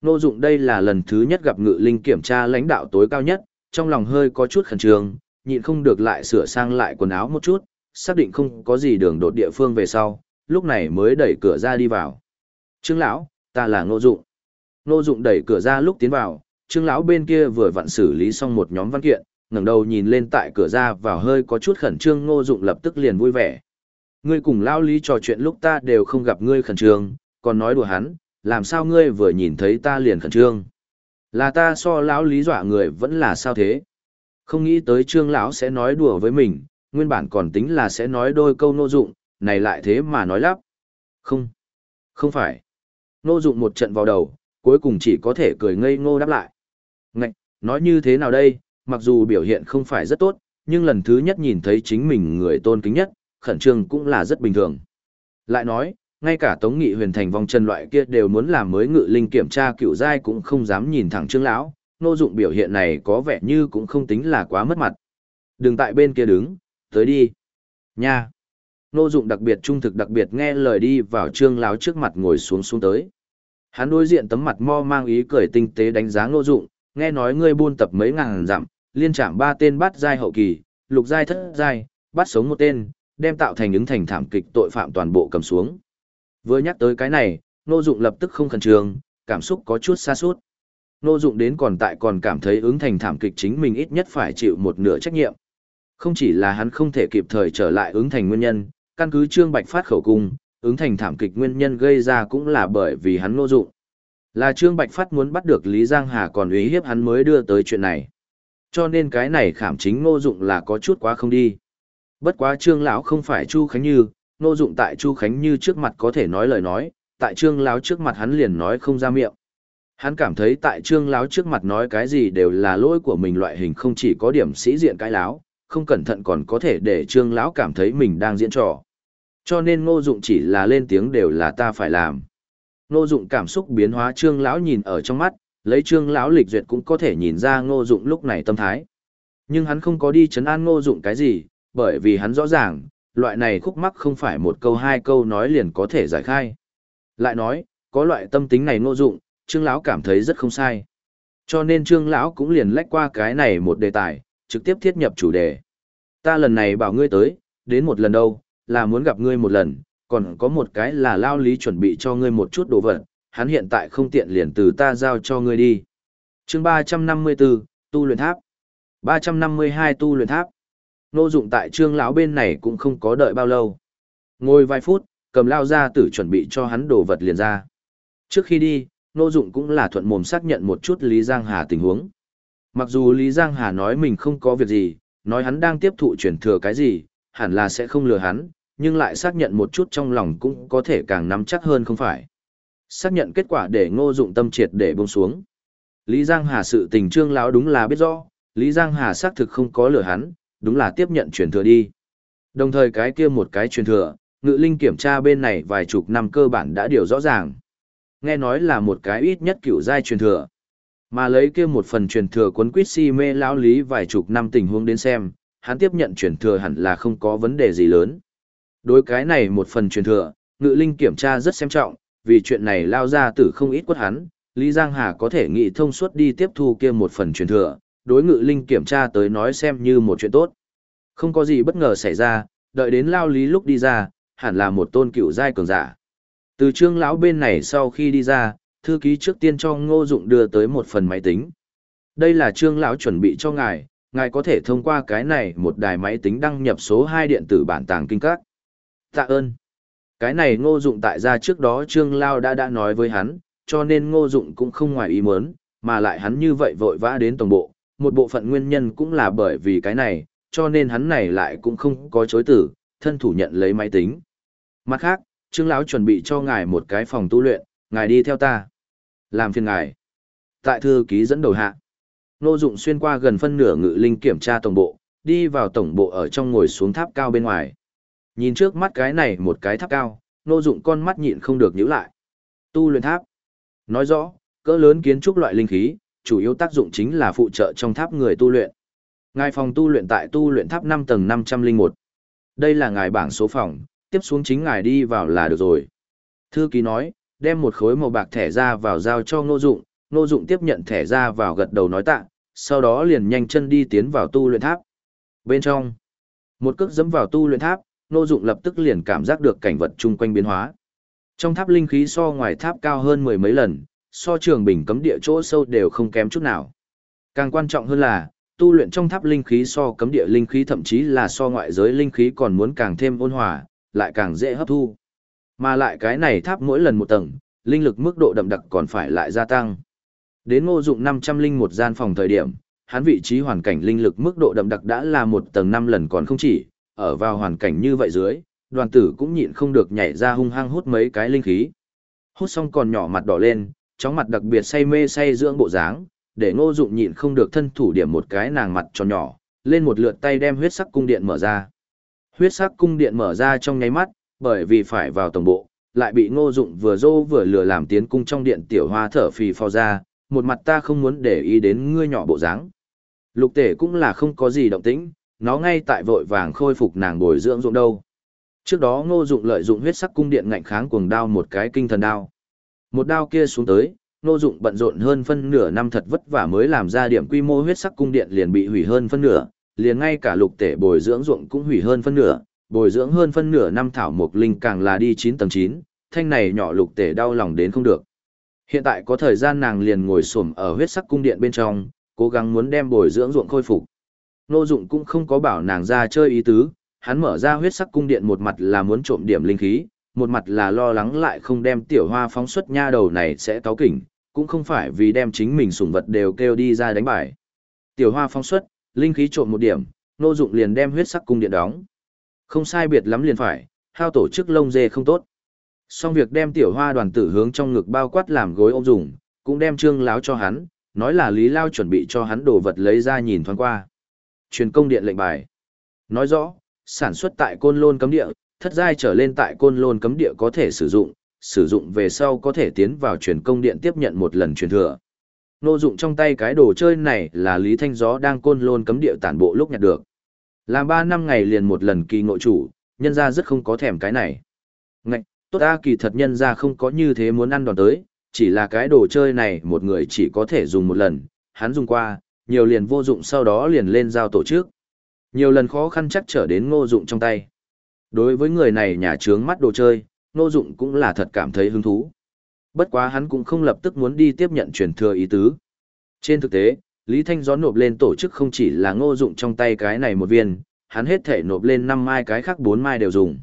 A: Ngô Dụng đây là lần thứ nhất gặp Ngự Linh kiểm tra lãnh đạo tối cao nhất, trong lòng hơi có chút khẩn trương, nhịn không được lại sửa sang lại quần áo một chút, xác định không có gì đường đột địa phương về sau, lúc này mới đẩy cửa ra đi vào. "Trương lão, ta là Ngô Dụng." Ngô Dụng đẩy cửa ra lúc tiến vào, Trương lão bên kia vừa vặn xử lý xong một nhóm văn kiện, ngẩng đầu nhìn lên tại cửa ra vào hơi có chút khẩn trương Ngô Dụng lập tức liền vui vẻ. Ngươi cùng lão Lý trò chuyện lúc ta đều không gặp ngươi khẩn trương, còn nói đùa hắn, làm sao ngươi vừa nhìn thấy ta liền khẩn trương? Là ta so lão Lý dọa người vẫn là sao thế? Không nghĩ tới Trương lão sẽ nói đùa với mình, nguyên bản còn tính là sẽ nói đôi câu Ngô Dụng, này lại thế mà nói lắp. Không, không phải. Ngô Dụng một trận vào đầu, cuối cùng chỉ có thể cười ngây ngô đáp lại. Ngạch, nói như thế nào đây, mặc dù biểu hiện không phải rất tốt, nhưng lần thứ nhất nhìn thấy chính mình người tôn kính nhất, khẩn trương cũng là rất bình thường. Lại nói, ngay cả Tống Nghị huyền thành vong chân loại kia đều muốn làm mới ngự linh kiểm tra cựu giai cũng không dám nhìn thẳng Trương lão, nô dụng biểu hiện này có vẻ như cũng không tính là quá mất mặt. Đừng tại bên kia đứng, tới đi. Nha. Nô dụng đặc biệt trung thực đặc biệt nghe lời đi vào Trương lão trước mặt ngồi xuống xuống tới. Hắn đối diện tấm mặt mo mang ý cười tinh tế đánh giá nô dụng, nghe nói ngươi buôn tập mấy ngàn dặm, liên chạm ba tên bắt giai hậu kỳ, lục giai thất giai, bắt sống một tên, đem tạo thành những thành thảm kịch tội phạm toàn bộ cầm xuống. Vừa nhắc tới cái này, Nô Dụng lập tức không khẩn trương, cảm xúc có chút xa sút. Nô Dụng đến còn tại còn cảm thấy ứng thành thảm kịch chính mình ít nhất phải chịu một nửa trách nhiệm. Không chỉ là hắn không thể kịp thời trở lại ứng thành nguyên nhân, căn cứ Trương Bạch phát khẩu cung, ứng thành thảm kịch nguyên nhân gây ra cũng là bởi vì hắn Nô Dụng. Là Trương Bạch Phát muốn bắt được Lý Giang Hà còn uy hiếp hắn mới đưa tới chuyện này. Cho nên cái này khảm chính Ngô Dụng là có chút quá không đi. Bất quá Trương lão không phải Chu Khánh Như, Ngô Dụng tại Chu Khánh Như trước mặt có thể nói lời nói, tại Trương lão trước mặt hắn liền nói không ra miệng. Hắn cảm thấy tại Trương lão trước mặt nói cái gì đều là lỗi của mình loại hình không chỉ có điểm sĩ diện cái láo, không cẩn thận còn có thể để Trương lão cảm thấy mình đang diễn trò. Cho nên Ngô Dụng chỉ là lên tiếng đều là ta phải làm. Ngô Dụng cảm xúc biến hóa Trương lão nhìn ở trong mắt, lấy Trương lão lịch duyệt cũng có thể nhìn ra Ngô Dụng lúc này tâm thái. Nhưng hắn không có đi chấn an Ngô Dụng cái gì, bởi vì hắn rõ ràng, loại này khúc mắc không phải một câu hai câu nói liền có thể giải khai. Lại nói, có loại tâm tính này Ngô Dụng, Trương lão cảm thấy rất không sai. Cho nên Trương lão cũng liền lách qua cái này một đề tài, trực tiếp thiết nhập chủ đề. Ta lần này bảo ngươi tới, đến một lần đâu, là muốn gặp ngươi một lần, còn có một cái là lao lý chuẩn bị cho ngươi một chút đồ vật, hắn hiện tại không tiện liền từ ta giao cho ngươi đi. chương 354, tu luyện tháp. 352 tu luyện tháp. Nô dụng tại trương lão bên này cũng không có đợi bao lâu. Ngồi vài phút, cầm lao ra tử chuẩn bị cho hắn đồ vật liền ra. Trước khi đi, nô dụng cũng là thuận mồm xác nhận một chút Lý Giang Hà tình huống. Mặc dù Lý Giang Hà nói mình không có việc gì, nói hắn đang tiếp thụ chuyển thừa cái gì, hẳn là sẽ không lừa hắn, nhưng lại xác nhận một chút trong lòng cũng có thể càng nắm chắc hơn không phải. Xác nhận kết quả để ngô dụng tâm triệt để buông xuống. Lý Giang Hà sự tình trương lão đúng là biết rõ, Lý Giang Hà xác thực không có lừa hắn, đúng là tiếp nhận truyền thừa đi. Đồng thời cái kia một cái truyền thừa, ngự linh kiểm tra bên này vài chục năm cơ bản đã điều rõ ràng. Nghe nói là một cái ít nhất cửu giai truyền thừa. Mà lấy kia một phần truyền thừa cuốn quýt si mê lão lý vài chục năm tình huống đến xem, hắn tiếp nhận truyền thừa hẳn là không có vấn đề gì lớn. Đối cái này một phần truyền thừa, ngự linh kiểm tra rất xem trọng, vì chuyện này lao ra tử không ít quất hắn, Lý Giang Hà có thể nghĩ thông suốt đi tiếp thu kia một phần truyền thừa, đối ngự linh kiểm tra tới nói xem như một chuyện tốt. Không có gì bất ngờ xảy ra, đợi đến lao lý lúc đi ra, hẳn là một tôn cựu giai cường giả. Từ trương lão bên này sau khi đi ra, thư ký trước tiên cho Ngô Dụng đưa tới một phần máy tính. Đây là Trương lão chuẩn bị cho ngài, ngài có thể thông qua cái này một đài máy tính đăng nhập số 2 điện tử bản tàng kinh các. Tạ ơn. Cái này Ngô Dụng tại gia trước đó Trương lão đã đã nói với hắn, cho nên Ngô Dụng cũng không ngoài ý muốn, mà lại hắn như vậy vội vã đến tổng bộ, một bộ phận nguyên nhân cũng là bởi vì cái này, cho nên hắn này lại cũng không có chối từ, thân thủ nhận lấy máy tính. Mặt khác, Trương lão chuẩn bị cho ngài một cái phòng tu luyện, ngài đi theo ta. Làm phiền ngài. Tại thư ký dẫn đầu hạ. Nô Dụng xuyên qua gần phân nửa ngự linh kiểm tra tổng bộ, đi vào tổng bộ ở trong ngồi xuống tháp cao bên ngoài. Nhìn trước mắt cái này một cái tháp cao, Nô Dụng con mắt nhịn không được nhíu lại. Tu luyện tháp. Nói rõ, cỡ lớn kiến trúc loại linh khí, chủ yếu tác dụng chính là phụ trợ trong tháp người tu luyện. Ngài phòng tu luyện tại tu luyện tháp 5 tầng 501. Đây là ngài bảng số phòng, tiếp xuống chính ngài đi vào là được rồi. Thư ký nói, đem một khối màu bạc thẻ ra vào giao cho Ngô Dụng, Ngô Dụng tiếp nhận thẻ ra vào gật đầu nói tạ, sau đó liền nhanh chân đi tiến vào tu luyện tháp. Bên trong, một cước dẫm vào tu luyện tháp, Ngô Dụng lập tức liền cảm giác được cảnh vật chung quanh biến hóa. Trong tháp linh khí so ngoài tháp cao hơn mười mấy lần, so trường bình cấm địa chỗ sâu đều không kém chút nào. Càng quan trọng hơn là, tu luyện trong tháp linh khí so cấm địa linh khí thậm chí là so ngoại giới linh khí còn muốn càng thêm ôn hòa, lại càng dễ hấp thu. Mà lại cái này tháp mỗi lần một tầng, linh lực mức độ đậm đặc còn phải lại gia tăng. Đến ngô dụng 500 linh một gian phòng thời điểm, hắn vị trí hoàn cảnh linh lực mức độ đậm đặc đã là một tầng 5 lần còn không chỉ, ở vào hoàn cảnh như vậy dưới, đoàn tử cũng nhịn không được nhảy ra hung hăng hút mấy cái linh khí. Hút xong còn nhỏ mặt đỏ lên, chóng mặt đặc biệt say mê say dưỡng bộ dáng, để ngô dụng nhịn không được thân thủ điểm một cái nàng mặt tròn nhỏ, lên một lượt tay đem huyết sắc cung điện mở ra. Huyết sắc cung điện mở ra trong nháy mắt, bởi vì phải vào tổng bộ, lại bị ngô dụng vừa dô vừa lừa làm tiến cung trong điện tiểu hoa thở phì phò ra, một mặt ta không muốn để ý đến ngươi nhỏ bộ dáng. Lục tể cũng là không có gì động tĩnh, nó ngay tại vội vàng khôi phục nàng bồi dưỡng dụng đâu. Trước đó ngô dụng lợi dụng huyết sắc cung điện ngạnh kháng cuồng đao một cái kinh thần đao. Một đao kia xuống tới, ngô dụng bận rộn hơn phân nửa năm thật vất vả mới làm ra điểm quy mô huyết sắc cung điện liền bị hủy hơn phân nửa, liền ngay cả lục tể bồi dưỡng ruộng cũng hủy hơn phân nửa, bồi dưỡng hơn phân nửa năm thảo mục linh càng là đi 9 tầng 9, thanh này nhỏ lục tể đau lòng đến không được. Hiện tại có thời gian nàng liền ngồi xổm ở huyết sắc cung điện bên trong, cố gắng muốn đem bồi dưỡng ruộng khôi phục. Nô dụng cũng không có bảo nàng ra chơi ý tứ, hắn mở ra huyết sắc cung điện một mặt là muốn trộm điểm linh khí, một mặt là lo lắng lại không đem tiểu hoa phóng xuất nha đầu này sẽ cáo kỉnh, cũng không phải vì đem chính mình sủng vật đều kêu đi ra đánh bài. Tiểu hoa phóng xuất, linh khí trộm một điểm, nô dụng liền đem huyết sắc cung điện đóng. Không sai biệt lắm liền phải, hao tổ chức lông dê không tốt. Xong việc đem tiểu hoa đoàn tử hướng trong ngực bao quát làm gối ôm dùng, cũng đem trương láo cho hắn, nói là lý lao chuẩn bị cho hắn đồ vật lấy ra nhìn thoáng qua. Truyền công điện lệnh bài. Nói rõ, sản xuất tại côn lôn cấm địa, thất giai trở lên tại côn lôn cấm địa có thể sử dụng, sử dụng về sau có thể tiến vào truyền công điện tiếp nhận một lần truyền thừa. Nô dụng trong tay cái đồ chơi này là Lý Thanh Gió đang côn lôn cấm địa tản bộ lúc nhặt được. Làm ba năm ngày liền một lần kỳ ngộ chủ, nhân ra rất không có thèm cái này. Ngạch, tốt ta kỳ thật nhân ra không có như thế muốn ăn đòn tới, chỉ là cái đồ chơi này một người chỉ có thể dùng một lần, hắn dùng qua, nhiều liền vô dụng sau đó liền lên giao tổ chức. Nhiều lần khó khăn chắc trở đến ngô dụng trong tay. Đối với người này nhà trướng mắt đồ chơi, ngô dụng cũng là thật cảm thấy hứng thú. Bất quá hắn cũng không lập tức muốn đi tiếp nhận truyền thừa ý tứ. Trên thực tế, Lý Thanh gió nộp lên tổ chức không chỉ là ngô dụng trong tay cái này một viên, hắn hết thể nộp lên 5 mai cái khác 4 mai đều dùng.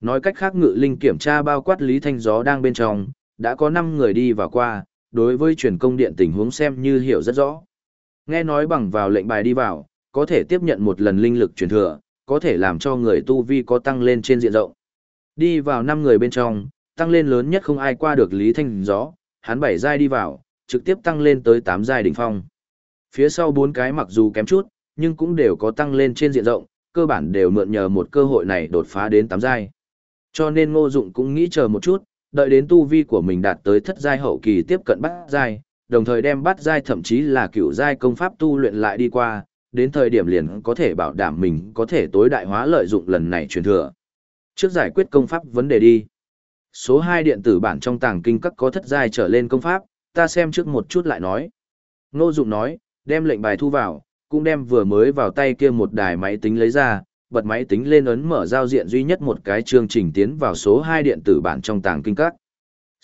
A: Nói cách khác ngự linh kiểm tra bao quát Lý Thanh gió đang bên trong, đã có 5 người đi vào qua, đối với truyền công điện tình huống xem như hiểu rất rõ. Nghe nói bằng vào lệnh bài đi vào, có thể tiếp nhận một lần linh lực truyền thừa, có thể làm cho người tu vi có tăng lên trên diện rộng. Đi vào 5 người bên trong, tăng lên lớn nhất không ai qua được Lý Thanh gió, hắn bảy giai đi vào, trực tiếp tăng lên tới 8 giai đỉnh phong. Phía sau bốn cái mặc dù kém chút, nhưng cũng đều có tăng lên trên diện rộng, cơ bản đều mượn nhờ một cơ hội này đột phá đến 8 giai. Cho nên Ngô Dụng cũng nghĩ chờ một chút, đợi đến tu vi của mình đạt tới thất giai hậu kỳ tiếp cận bát giai, đồng thời đem bắt giai thậm chí là cựu giai công pháp tu luyện lại đi qua, đến thời điểm liền có thể bảo đảm mình có thể tối đại hóa lợi dụng lần này truyền thừa. Trước giải quyết công pháp vấn đề đi. Số 2 điện tử bản trong tàng kinh các có thất giai trở lên công pháp, ta xem trước một chút lại nói. Ngô Dụng nói, đem lệnh bài thu vào, cũng đem vừa mới vào tay kia một đài máy tính lấy ra, bật máy tính lên ấn mở giao diện duy nhất một cái chương trình tiến vào số 2 điện tử bản trong tàng kinh các.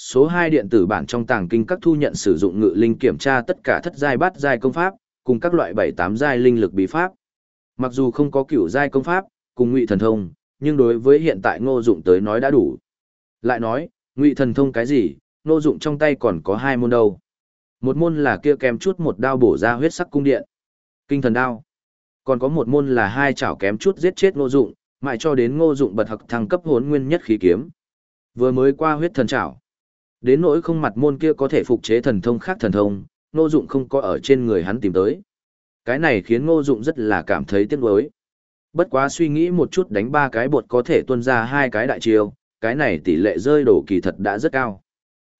A: Số 2 điện tử bản trong tàng kinh các thu nhận sử dụng ngự linh kiểm tra tất cả thất giai bát giai công pháp, cùng các loại 7-8 giai linh lực bí pháp. Mặc dù không có cửu giai công pháp, cùng ngụy thần thông, nhưng đối với hiện tại ngô dụng tới nói đã đủ. Lại nói, ngụy thần thông cái gì, ngô dụng trong tay còn có hai môn đâu. Một môn là kia kèm chút một đao bổ ra huyết sắc cung điện. Kinh thần đao. Còn có một môn là hai chảo kém chút giết chết ngô dụng, mãi cho đến ngô dụng bật hặc thăng cấp hốn nguyên nhất khí kiếm. Vừa mới qua huyết thần chảo. Đến nỗi không mặt môn kia có thể phục chế thần thông khác thần thông, ngô dụng không có ở trên người hắn tìm tới. Cái này khiến ngô dụng rất là cảm thấy tiếc nuối. Bất quá suy nghĩ một chút đánh ba cái bột có thể tuân ra hai cái đại chiêu, cái này tỷ lệ rơi đổ kỳ thật đã rất cao.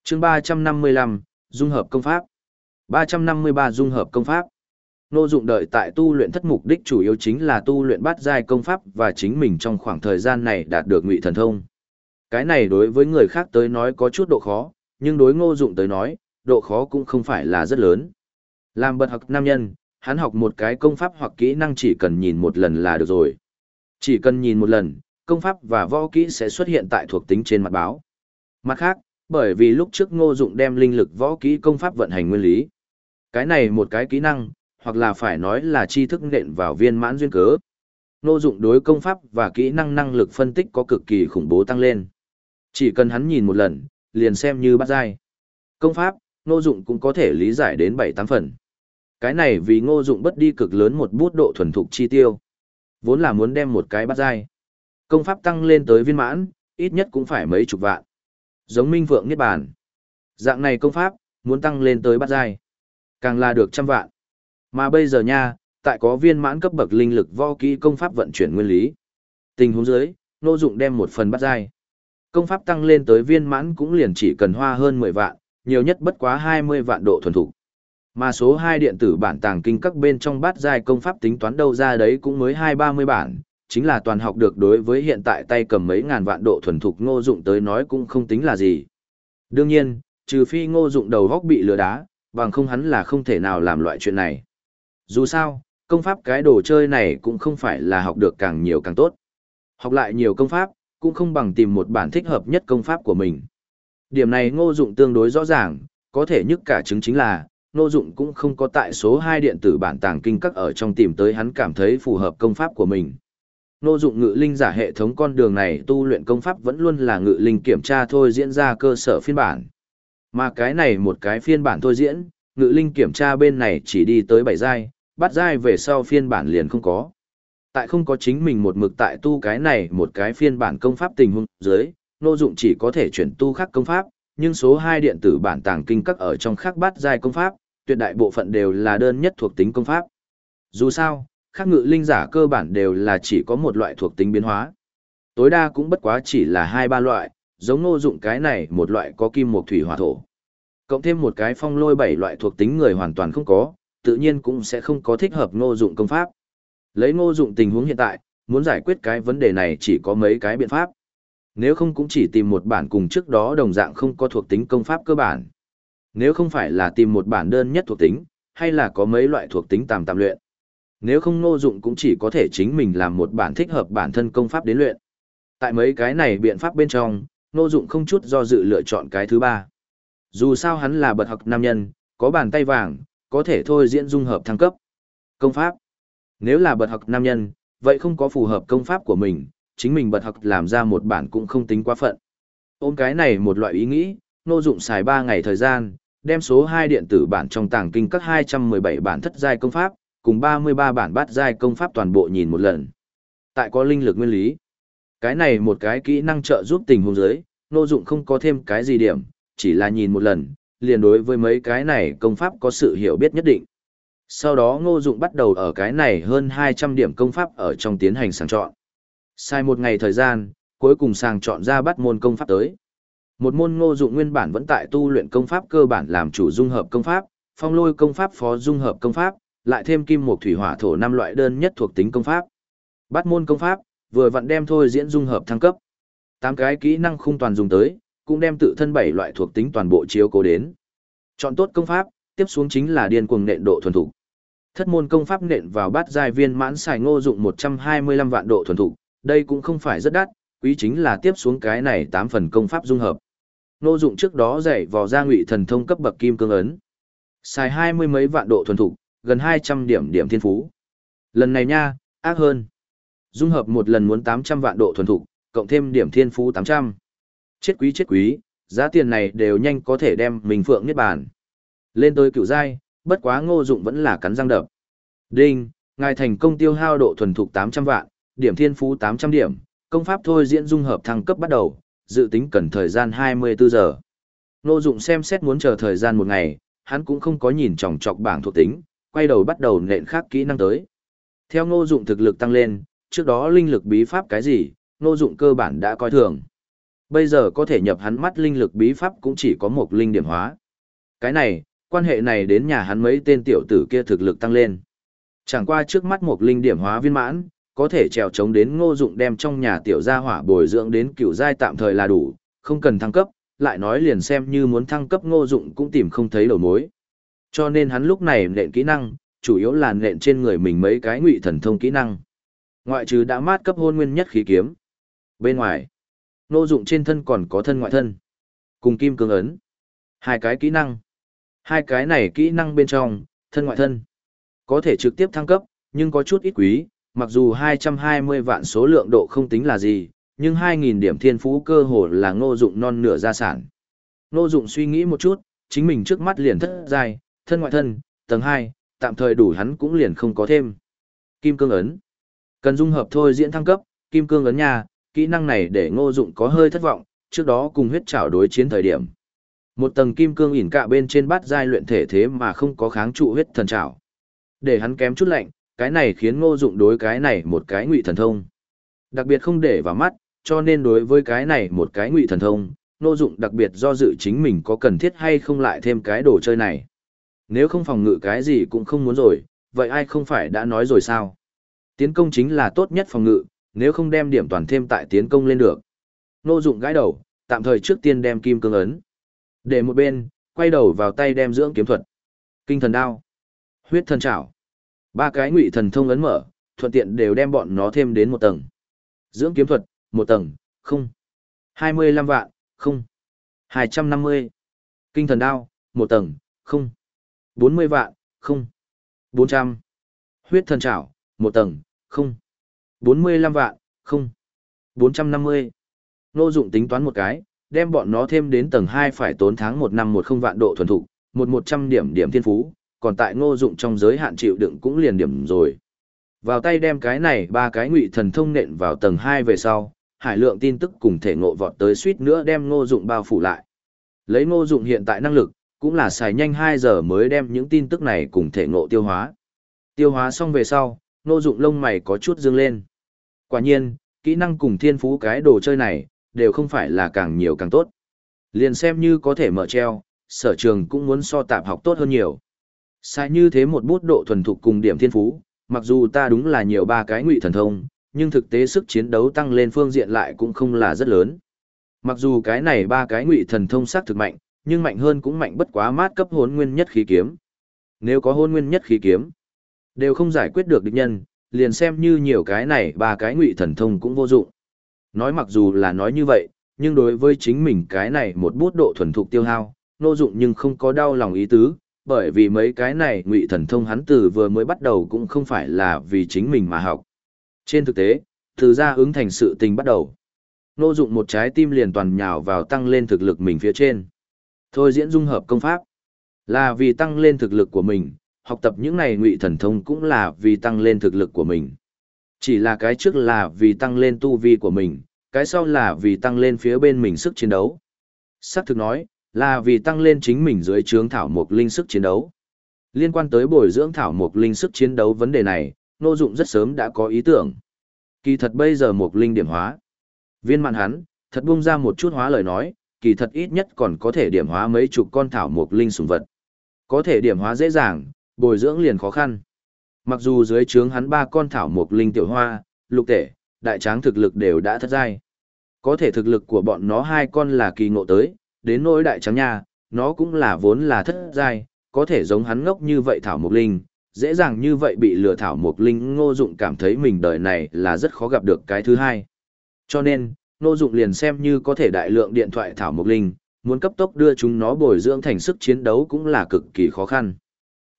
A: chương 355, Dung hợp công pháp. 353 Dung hợp công pháp. Ngô dụng đợi tại tu luyện thất mục đích chủ yếu chính là tu luyện bát giai công pháp và chính mình trong khoảng thời gian này đạt được ngụy thần thông. Cái này đối với người khác tới nói có chút độ khó, nhưng đối ngô dụng tới nói, độ khó cũng không phải là rất lớn. Làm bật học nam nhân, hắn học một cái công pháp hoặc kỹ năng chỉ cần nhìn một lần là được rồi. Chỉ cần nhìn một lần, công pháp và võ kỹ sẽ xuất hiện tại thuộc tính trên mặt báo. Mặt khác, bởi vì lúc trước ngô dụng đem linh lực võ kỹ công pháp vận hành nguyên lý. Cái này một cái kỹ năng, hoặc là phải nói là tri thức nện vào viên mãn duyên cớ. Ngô dụng đối công pháp và kỹ năng năng lực phân tích có cực kỳ khủng bố tăng lên. Chỉ cần hắn nhìn một lần, liền xem như bắt dai. Công pháp, ngô dụng cũng có thể lý giải đến 7-8 phần. Cái này vì ngô dụng bất đi cực lớn một bút độ thuần thục chi tiêu. Vốn là muốn đem một cái bắt dai. Công pháp tăng lên tới viên mãn, ít nhất cũng phải mấy chục vạn. Giống minh vượng niết bàn. Dạng này công pháp, muốn tăng lên tới bắt dai. Càng là được trăm vạn. Mà bây giờ nha, tại có viên mãn cấp bậc linh lực vo kỹ công pháp vận chuyển nguyên lý. Tình huống dưới, ngô dụng đem một phần bắt dai. Công pháp tăng lên tới viên mãn cũng liền chỉ cần hoa hơn 10 vạn, nhiều nhất bất quá 20 vạn độ thuần thục. Mà số 2 điện tử bản tàng kinh các bên trong bát giai công pháp tính toán đâu ra đấy cũng mới 2-30 bản, chính là toàn học được đối với hiện tại tay cầm mấy ngàn vạn độ thuần thục ngô dụng tới nói cũng không tính là gì. Đương nhiên, trừ phi ngô dụng đầu góc bị lừa đá, bằng không hắn là không thể nào làm loại chuyện này. Dù sao, công pháp cái đồ chơi này cũng không phải là học được càng nhiều càng tốt. Học lại nhiều công pháp, cũng không bằng tìm một bản thích hợp nhất công pháp của mình. Điểm này ngô dụng tương đối rõ ràng, có thể nhất cả chứng chính là, Ngô Dụng cũng không có tại số 2 điện tử bản tàng kinh các ở trong tìm tới hắn cảm thấy phù hợp công pháp của mình. Ngô Dụng ngự linh giả hệ thống con đường này tu luyện công pháp vẫn luôn là ngự linh kiểm tra thôi diễn ra cơ sở phiên bản. Mà cái này một cái phiên bản thôi diễn, ngự linh kiểm tra bên này chỉ đi tới 7 giai, bắt giai về sau phiên bản liền không có. Tại không có chính mình một mực tại tu cái này một cái phiên bản công pháp tình huống dưới, Ngô Dụng chỉ có thể chuyển tu khác công pháp, nhưng số 2 điện tử bản tàng kinh các ở trong khác bát giai công pháp, tuyệt đại bộ phận đều là đơn nhất thuộc tính công pháp. Dù sao, khác ngự linh giả cơ bản đều là chỉ có một loại thuộc tính biến hóa. Tối đa cũng bất quá chỉ là hai ba loại, giống ngô dụng cái này một loại có kim một thủy hỏa thổ. Cộng thêm một cái phong lôi bảy loại thuộc tính người hoàn toàn không có, tự nhiên cũng sẽ không có thích hợp ngô dụng công pháp. Lấy ngô dụng tình huống hiện tại, muốn giải quyết cái vấn đề này chỉ có mấy cái biện pháp. Nếu không cũng chỉ tìm một bản cùng trước đó đồng dạng không có thuộc tính công pháp cơ bản. Nếu không phải là tìm một bản đơn nhất thuộc tính, hay là có mấy loại thuộc tính tạm tạm luyện. Nếu không ngô dụng cũng chỉ có thể chính mình làm một bản thích hợp bản thân công pháp đến luyện. Tại mấy cái này biện pháp bên trong, ngô dụng không chút do dự lựa chọn cái thứ ba. Dù sao hắn là bậc học nam nhân, có bàn tay vàng, có thể thôi diễn dung hợp thăng cấp. Công pháp. Nếu là bật học nam nhân, vậy không có phù hợp công pháp của mình, chính mình bật học làm ra một bản cũng không tính quá phận. Ôm cái này một loại ý nghĩ, nô dụng xài 3 ngày thời gian, đem số 2 điện tử bản trong tàng kinh các 217 bản thất giai công pháp, cùng 33 bản bát giai công pháp toàn bộ nhìn một lần. Tại có linh lực nguyên lý. Cái này một cái kỹ năng trợ giúp tình huống giới, nô dụng không có thêm cái gì điểm, chỉ là nhìn một lần, liền đối với mấy cái này công pháp có sự hiểu biết nhất định. Sau đó ngô dụng bắt đầu ở cái này hơn 200 điểm công pháp ở trong tiến hành sàng chọn. Sai một ngày thời gian, cuối cùng sàng chọn ra bắt môn công pháp tới. Một môn ngô dụng nguyên bản vẫn tại tu luyện công pháp cơ bản làm chủ dung hợp công pháp, phong lôi công pháp phó dung hợp công pháp, lại thêm kim một thủy hỏa thổ năm loại đơn nhất thuộc tính công pháp. Bắt môn công pháp, vừa vặn đem thôi diễn dung hợp thăng cấp. Tám cái kỹ năng khung toàn dùng tới, cũng đem tự thân bảy loại thuộc tính toàn bộ chiếu cố đến. Chọn tốt công pháp, tiếp xuống chính là điên cuồng nện độ thuần thủ. Thất môn công pháp nện vào bát giai viên mãn xài ngô dụng 125 vạn độ thuần thủ, đây cũng không phải rất đắt, quý chính là tiếp xuống cái này 8 phần công pháp dung hợp. Ngô Dụng trước đó dạy vào gia ngụy thần thông cấp bậc kim cương ấn. Xài hai mươi mấy vạn độ thuần thục, gần hai trăm điểm điểm thiên phú. Lần này nha, ác hơn. Dung hợp một lần muốn tám trăm vạn độ thuần thục, cộng thêm điểm thiên phú tám trăm. Chết quý chết quý, giá tiền này đều nhanh có thể đem mình phượng niết bàn. Lên tới cựu giai, bất quá Ngô Dụng vẫn là cắn răng đập. Đinh, ngài thành công tiêu hao độ thuần thục tám trăm vạn, điểm thiên phú tám trăm điểm, công pháp thôi diễn dung hợp thăng cấp bắt đầu, dự tính cần thời gian 24 giờ. Ngô dụng xem xét muốn chờ thời gian một ngày, hắn cũng không có nhìn chòng chọc bảng thuộc tính, quay đầu bắt đầu nện khác kỹ năng tới. Theo ngô dụng thực lực tăng lên, trước đó linh lực bí pháp cái gì, ngô dụng cơ bản đã coi thường. Bây giờ có thể nhập hắn mắt linh lực bí pháp cũng chỉ có một linh điểm hóa. Cái này, quan hệ này đến nhà hắn mấy tên tiểu tử kia thực lực tăng lên. Chẳng qua trước mắt một linh điểm hóa viên mãn, có thể trèo chống đến ngô dụng đem trong nhà tiểu gia hỏa bồi dưỡng đến cựu giai tạm thời là đủ, không cần thăng cấp, lại nói liền xem như muốn thăng cấp ngô dụng cũng tìm không thấy đầu mối. Cho nên hắn lúc này nện kỹ năng, chủ yếu là nện trên người mình mấy cái ngụy thần thông kỹ năng. Ngoại trừ đã mát cấp hôn nguyên nhất khí kiếm. Bên ngoài, ngô dụng trên thân còn có thân ngoại thân. Cùng kim cương ấn. Hai cái kỹ năng. Hai cái này kỹ năng bên trong, thân ngoại thân. Có thể trực tiếp thăng cấp, nhưng có chút ít quý, mặc dù 220 vạn số lượng độ không tính là gì, nhưng 2.000 điểm thiên phú cơ hồ là ngô dụng non nửa gia sản. Ngô dụng suy nghĩ một chút, chính mình trước mắt liền thất giai, thân ngoại thân, tầng 2, tạm thời đủ hắn cũng liền không có thêm. Kim cương ấn. Cần dung hợp thôi diễn thăng cấp, kim cương ấn nha, kỹ năng này để ngô dụng có hơi thất vọng, trước đó cùng huyết trảo đối chiến thời điểm. Một tầng kim cương ỉn cạ bên trên bát giai luyện thể thế mà không có kháng trụ huyết thần trảo. Để hắn kém chút lạnh, cái này khiến ngô dụng đối cái này một cái ngụy thần thông. Đặc biệt không để vào mắt, cho nên đối với cái này một cái ngụy thần thông, ngô dụng đặc biệt do dự chính mình có cần thiết hay không lại thêm cái đồ chơi này. Nếu không phòng ngự cái gì cũng không muốn rồi, vậy ai không phải đã nói rồi sao? Tiến công chính là tốt nhất phòng ngự, nếu không đem điểm toàn thêm tại tiến công lên được. Ngô dụng gãi đầu, tạm thời trước tiên đem kim cương ấn. Để một bên, quay đầu vào tay đem dưỡng kiếm thuật. Kinh thần đao. Huyết thần trảo. Ba cái ngụy thần thông ấn mở, thuận tiện đều đem bọn nó thêm đến một tầng. Dưỡng kiếm thuật, một tầng, không. hai mươi lăm vạn, không. hai trăm năm mươi Kinh thần đao, một tầng, không. bốn mươi vạn, không. bốn trăm Huyết thần trảo, một tầng, không. bốn mươi lăm vạn, không. bốn trăm năm mươi Nô dụng tính toán một cái, đem bọn nó thêm đến tầng hai phải tốn tháng một năm một không vạn độ thuần thục, một một trăm điểm điểm thiên phú, còn tại ngô dụng trong giới hạn chịu đựng cũng liền điểm rồi. Vào tay đem cái này ba cái ngụy thần thông nện vào tầng 2 về sau, hải lượng tin tức cùng thể ngộ vọt tới suýt nữa đem ngô dụng bao phủ lại. Lấy ngô dụng hiện tại năng lực, cũng là xài nhanh 2 giờ mới đem những tin tức này cùng thể ngộ tiêu hóa. Tiêu hóa xong về sau, ngô dụng lông mày có chút dương lên. Quả nhiên, kỹ năng cùng thiên phú cái đồ chơi này, đều không phải là càng nhiều càng tốt. Liền xem như có thể mở treo, sở trường cũng muốn so tạp học tốt hơn nhiều. Sai như thế một bút độ thuần thục cùng điểm thiên phú, mặc dù ta đúng là nhiều ba cái ngụy thần thông, nhưng thực tế sức chiến đấu tăng lên phương diện lại cũng không là rất lớn. Mặc dù cái này ba cái ngụy thần thông sắc thực mạnh, nhưng mạnh hơn cũng mạnh bất quá mát cấp hôn nguyên nhất khí kiếm. Nếu có hôn nguyên nhất khí kiếm, đều không giải quyết được địch nhân, liền xem như nhiều cái này ba cái ngụy thần thông cũng vô dụng. Nói mặc dù là nói như vậy, nhưng đối với chính mình cái này một bút độ thuần thục tiêu hao, nô dụng nhưng không có đau lòng ý tứ, bởi vì mấy cái này ngụy thần thông hắn từ vừa mới bắt đầu cũng không phải là vì chính mình mà học. Trên thực tế, từ ra ứng thành sự tình bắt đầu. Nô dụng một trái tim liền toàn nhào vào tăng lên thực lực mình phía trên. Thôi diễn dung hợp công pháp. Là vì tăng lên thực lực của mình, học tập những này ngụy thần thông cũng là vì tăng lên thực lực của mình. Chỉ là cái trước là vì tăng lên tu vi của mình, cái sau là vì tăng lên phía bên mình sức chiến đấu. Sắc thực nói, là vì tăng lên chính mình dưới trướng thảo mục linh sức chiến đấu. Liên quan tới bồi dưỡng thảo mục linh sức chiến đấu vấn đề này, Nô Dụng rất sớm đã có ý tưởng. Kỳ thật bây giờ mục linh điểm hóa. Viên mạn hắn, thật buông ra một chút hóa lời nói, kỳ thật ít nhất còn có thể điểm hóa mấy chục con thảo mục linh sủng vật. Có thể điểm hóa dễ dàng, bồi dưỡng liền khó khăn. Mặc dù dưới trướng hắn ba con thảo Mộc linh tiểu hoa, lục tể, đại tráng thực lực đều đã thất giai. Có thể thực lực của bọn nó hai con là kỳ ngộ tới, đến nỗi đại Tráng nha, nó cũng là vốn là thất giai, có thể giống hắn ngốc như vậy thảo Mộc linh, dễ dàng như vậy bị lừa thảo Mộc linh ngô dụng cảm thấy mình đời này là rất khó gặp được cái thứ hai. Cho nên, ngô dụng liền xem như có thể đại lượng điện thoại thảo Mộc linh, muốn cấp tốc đưa chúng nó bồi dưỡng thành sức chiến đấu cũng là cực kỳ khó khăn.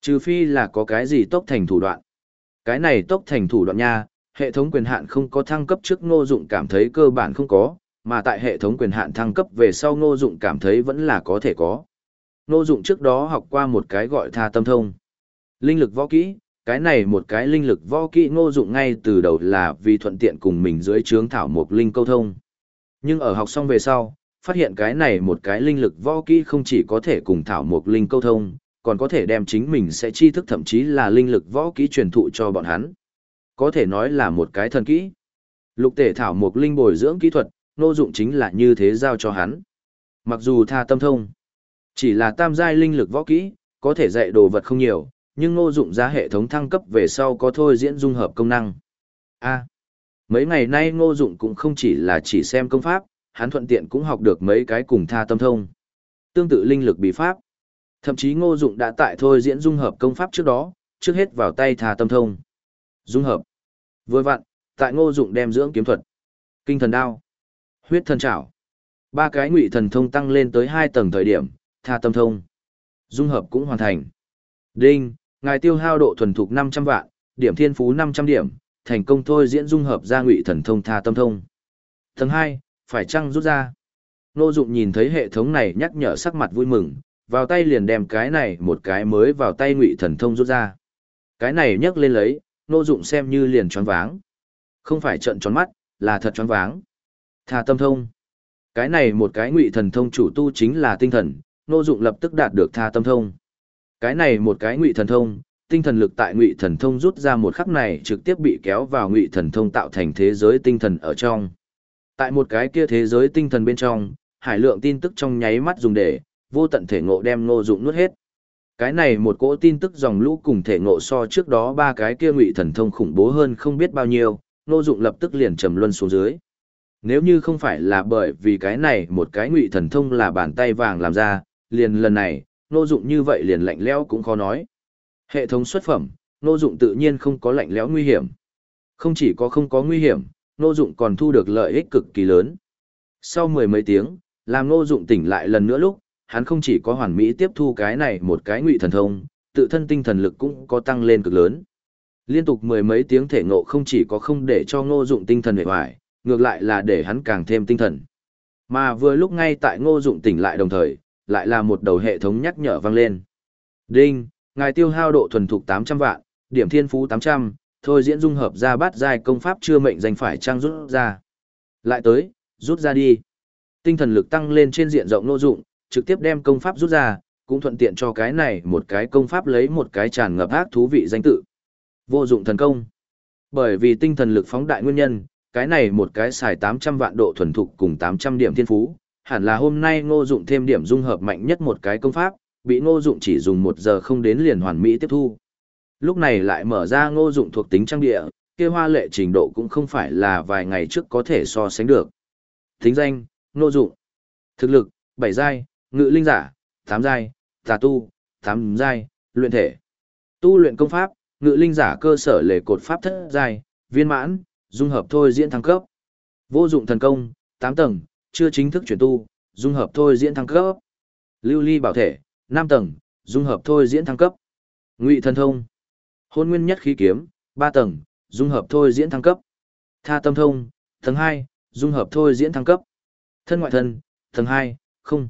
A: Trừ phi là có cái gì tốc thành thủ đoạn. Cái này tốc thành thủ đoạn nha, hệ thống quyền hạn không có thăng cấp trước ngô dụng cảm thấy cơ bản không có, mà tại hệ thống quyền hạn thăng cấp về sau ngô dụng cảm thấy vẫn là có thể có. Ngô dụng trước đó học qua một cái gọi tha tâm thông. Linh lực võ kỹ, cái này một cái linh lực võ kỹ ngô dụng ngay từ đầu là vì thuận tiện cùng mình dưới trướng thảo một linh câu thông. Nhưng ở học xong về sau, phát hiện cái này một cái linh lực võ kỹ không chỉ có thể cùng thảo một linh câu thông, còn có thể đem chính mình sẽ tri thức thậm chí là linh lực võ kỹ truyền thụ cho bọn hắn. Có thể nói là một cái thần kỹ. Lục tể thảo một linh bồi dưỡng kỹ thuật, nô dụng chính là như thế giao cho hắn. Mặc dù tha tâm thông, chỉ là tam giai linh lực võ kỹ, có thể dạy đồ vật không nhiều, nhưng nô dụng ra hệ thống thăng cấp về sau có thôi diễn dung hợp công năng. A. mấy ngày nay ngô dụng cũng không chỉ là chỉ xem công pháp, hắn thuận tiện cũng học được mấy cái cùng tha tâm thông. Tương tự linh lực bí pháp. Thậm chí ngô dụng đã tại thôi diễn dung hợp công pháp trước đó, trước hết vào tay tha tâm thông. Dung hợp. Vừa vặn, tại ngô dụng đem dưỡng kiếm thuật. Kinh thần đao. Huyết thần trảo. Ba cái ngụy thần thông tăng lên tới hai tầng thời điểm, tha tâm thông. Dung hợp cũng hoàn thành. Đinh, ngài tiêu hao độ thuần thục 500 vạn, điểm thiên phú 500 điểm, thành công thôi diễn dung hợp ra ngụy thần thông tha tâm thông. Tầng hai phải chăng rút ra? Nô dụng nhìn thấy hệ thống này nhắc nhở sắc mặt vui mừng, vào tay liền đem cái này một cái mới vào tay ngụy thần thông rút ra. Cái này nhấc lên lấy, nô dụng xem như liền tròn váng. Không phải trận tròn mắt, là thật tròn váng. Tha tâm thông. Cái này một cái ngụy thần thông chủ tu chính là tinh thần, nô dụng lập tức đạt được tha tâm thông. Cái này một cái ngụy thần thông, tinh thần lực tại ngụy thần thông rút ra một khắc này trực tiếp bị kéo vào ngụy thần thông tạo thành thế giới tinh thần ở trong. Tại một cái kia thế giới tinh thần bên trong, hải lượng tin tức trong nháy mắt dùng để, vô tận thể ngộ đem ngô dụng nuốt hết. Cái này một cỗ tin tức dòng lũ cùng thể ngộ so trước đó ba cái kia ngụy thần thông khủng bố hơn không biết bao nhiêu, ngô dụng lập tức liền trầm luân xuống dưới. Nếu như không phải là bởi vì cái này một cái ngụy thần thông là bàn tay vàng làm ra, liền lần này, ngô dụng như vậy liền lạnh lẽo cũng khó nói. Hệ thống xuất phẩm, ngô dụng tự nhiên không có lạnh lẽo nguy hiểm. Không chỉ có không có nguy hiểm, ngô dụng còn thu được lợi ích cực kỳ lớn. Sau mười mấy tiếng, làm ngô dụng tỉnh lại lần nữa lúc, hắn không chỉ có hoàn mỹ tiếp thu cái này một cái ngụy thần thông, tự thân tinh thần lực cũng có tăng lên cực lớn. Liên tục mười mấy tiếng thể ngộ không chỉ có không để cho ngô dụng tinh thần hề hoài, ngược lại là để hắn càng thêm tinh thần. Mà vừa lúc ngay tại ngô dụng tỉnh lại đồng thời, lại là một đầu hệ thống nhắc nhở vang lên. Đinh, ngài tiêu hao độ thuần thục 800 vạn, điểm thiên phú 800, thôi diễn dung hợp ra bát giai công pháp chưa mệnh danh phải trang rút ra. Lại tới, rút ra đi. Tinh thần lực tăng lên trên diện rộng nô dụng, trực tiếp đem công pháp rút ra, cũng thuận tiện cho cái này một cái công pháp lấy một cái tràn ngập ác thú vị danh tự. Vô dụng thần công. Bởi vì tinh thần lực phóng đại nguyên nhân, cái này một cái xài 800 vạn độ thuần thục cùng 800 điểm thiên phú, hẳn là hôm nay ngô dụng thêm điểm dung hợp mạnh nhất một cái công pháp, bị ngô dụng chỉ dùng một giờ không đến liền hoàn mỹ tiếp thu. Lúc này lại mở ra ngô dụng thuộc tính trang địa, kia hoa lệ trình độ cũng không phải là vài ngày trước có thể so sánh được. tính danh, ngô dụng. Thực lực, bảy giai, ngự linh giả, tám giai, tà tu, tám giai, luyện thể. Tu luyện công pháp, ngự linh giả cơ sở lề cột pháp thất giai, viên mãn, dung hợp thôi diễn thăng cấp. Vô dụng thần công, tám tầng, chưa chính thức chuyển tu, dung hợp thôi diễn thăng cấp. Lưu ly bảo thể, năm tầng, dung hợp thôi diễn thăng cấp. Ngụy thần thông, hôn nguyên nhất khí kiếm, ba tầng, dung hợp thôi diễn thăng cấp. Tha tâm thông, tầng hai, dung hợp thôi diễn thăng cấp. Thân ngoại thân, tầng hai, không.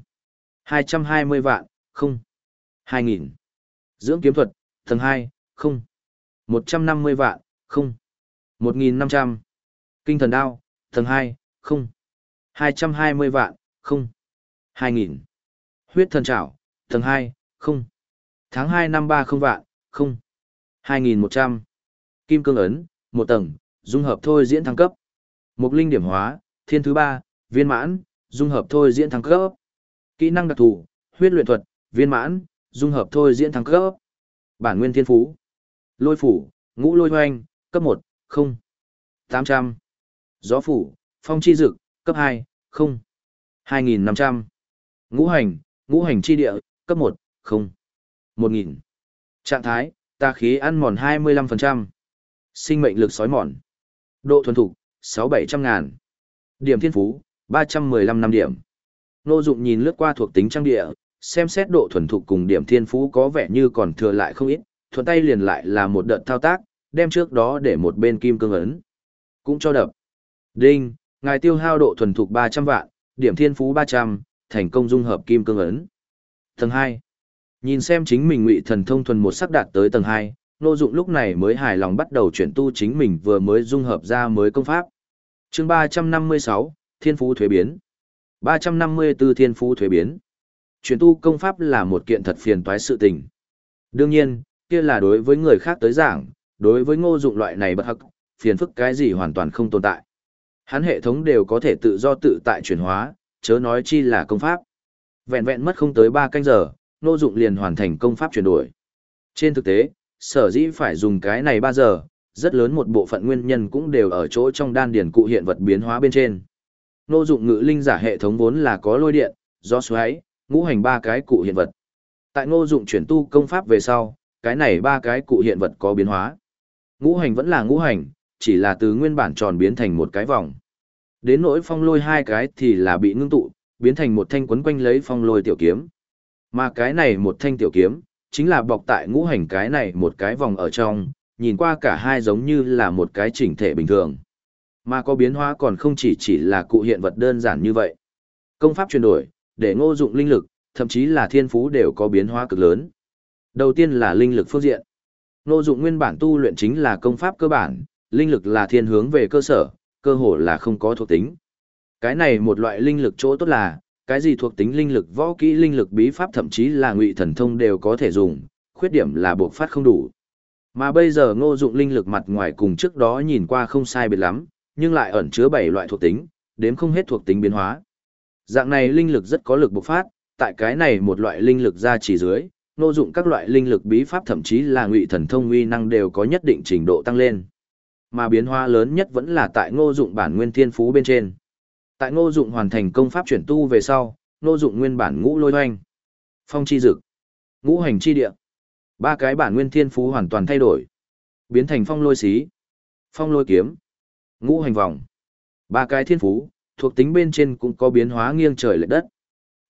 A: 220 vạn, không. 2000. Dưỡng kiếm thuật, tầng 2, không. 150 vạn, không. 1500. Kinh thần đao, tầng 2, không. 220 vạn, không. 2000. Huyết thần trảo, tầng 2, không. Tháng 2 năm 30 vạn, không. 2100. Kim cương ấn, một tầng, dung hợp thôi diễn thăng cấp. Mục linh điểm hóa, thiên thứ 3, viên mãn, dung hợp thôi diễn thăng cấp kỹ năng đặc thù, huyết luyện thuật, viên mãn, dung hợp thôi diễn thắng cấp. Bản nguyên thiên phú. Lôi phủ, ngũ lôi hoanh, cấp một, không. Tám trăm. Gió phủ, phong chi dực, cấp hai, không. Hai nghìn năm trăm. Ngũ hành ngũ hành chi địa, cấp một, không. Một nghìn. Trạng thái tà khí ăn mòn hai mươi lăm phần trăm. Sinh mệnh lực sói mòn. Độ thuần thục, sáu bảy trăm ngàn. Điểm thiên phú, ba trăm mười lăm năm điểm. Nô Dụng nhìn lướt qua thuộc tính trang địa, xem xét độ thuần thục cùng điểm thiên phú có vẻ như còn thừa lại không ít, thuận tay liền lại là một đợt thao tác, đem trước đó để một bên kim cương ấn. Cũng cho đập. Đinh, ngài tiêu hao độ thuần thục 300 vạn, điểm thiên phú 300, thành công dung hợp kim cương ấn. Tầng 2. Nhìn xem chính mình ngụy thần thông thuần một sắc đạt tới tầng 2, Nô Dụng lúc này mới hài lòng bắt đầu chuyển tu chính mình vừa mới dung hợp ra mới công pháp. Chương 356, Thiên phú thuế biến. 354 Thiên phú thuế biến. Chuyển tu công pháp là một kiện thật phiền toái sự tình. Đương nhiên, kia là đối với người khác tới giảng, đối với Ngô Dụng loại này bất hắc, phiền phức cái gì hoàn toàn không tồn tại. Hắn hệ thống đều có thể tự do tự tại chuyển hóa, chớ nói chi là công pháp. Vẹn vẹn mất không tới 3 canh giờ, Ngô Dụng liền hoàn thành công pháp chuyển đổi. Trên thực tế, sở dĩ phải dùng cái này 3 giờ, rất lớn một bộ phận nguyên nhân cũng đều ở chỗ trong đan điển cụ hiện vật biến hóa bên trên. Nô Dụng ngự linh giả hệ thống vốn là có lôi điện, gió xoáy, ngũ hành ba cái cụ hiện vật. Tại Ngô Dụng chuyển tu công pháp về sau, cái này ba cái cụ hiện vật có biến hóa. Ngũ hành vẫn là ngũ hành, chỉ là từ nguyên bản tròn biến thành một cái vòng. Đến nỗi phong lôi hai cái thì là bị ngưng tụ, biến thành một thanh quấn quanh lấy phong lôi tiểu kiếm. Mà cái này một thanh tiểu kiếm, chính là bọc tại ngũ hành cái này một cái vòng ở trong, nhìn qua cả hai giống như là một cái chỉnh thể bình thường. Mà có biến hóa còn không chỉ chỉ là cụ hiện vật đơn giản như vậy. Công pháp chuyển đổi, để ngô dụng linh lực, thậm chí là thiên phú đều có biến hóa cực lớn. Đầu tiên là linh lực phương diện. Ngô dụng nguyên bản tu luyện chính là công pháp cơ bản, linh lực là thiên hướng về cơ sở, cơ hồ là không có thuộc tính. Cái này một loại linh lực chỗ tốt là, cái gì thuộc tính linh lực võ kỹ linh lực bí pháp thậm chí là ngụy thần thông đều có thể dùng, khuyết điểm là buộc phát không đủ. Mà bây giờ ngô dụng linh lực mặt ngoài cùng trước đó nhìn qua không sai biệt lắm, nhưng lại ẩn chứa bảy loại thuộc tính, đếm không hết thuộc tính biến hóa. Dạng này linh lực rất có lực bộc phát, tại cái này một loại linh lực ra chỉ dưới, ngô dụng các loại linh lực bí pháp thậm chí là ngụy thần thông uy năng đều có nhất định trình độ tăng lên. Mà biến hóa lớn nhất vẫn là tại ngô dụng bản nguyên thiên phú bên trên. Tại ngô dụng hoàn thành công pháp chuyển tu về sau, ngô dụng nguyên bản ngũ lôi hoanh, phong chi dực, ngũ hành chi địa. Ba cái bản nguyên thiên phú hoàn toàn thay đổi. Biến thành phong lôi xí, phong lôi kiếm, ngũ hành vòng. Ba cái thiên phú, thuộc tính bên trên cũng có biến hóa nghiêng trời lệ đất.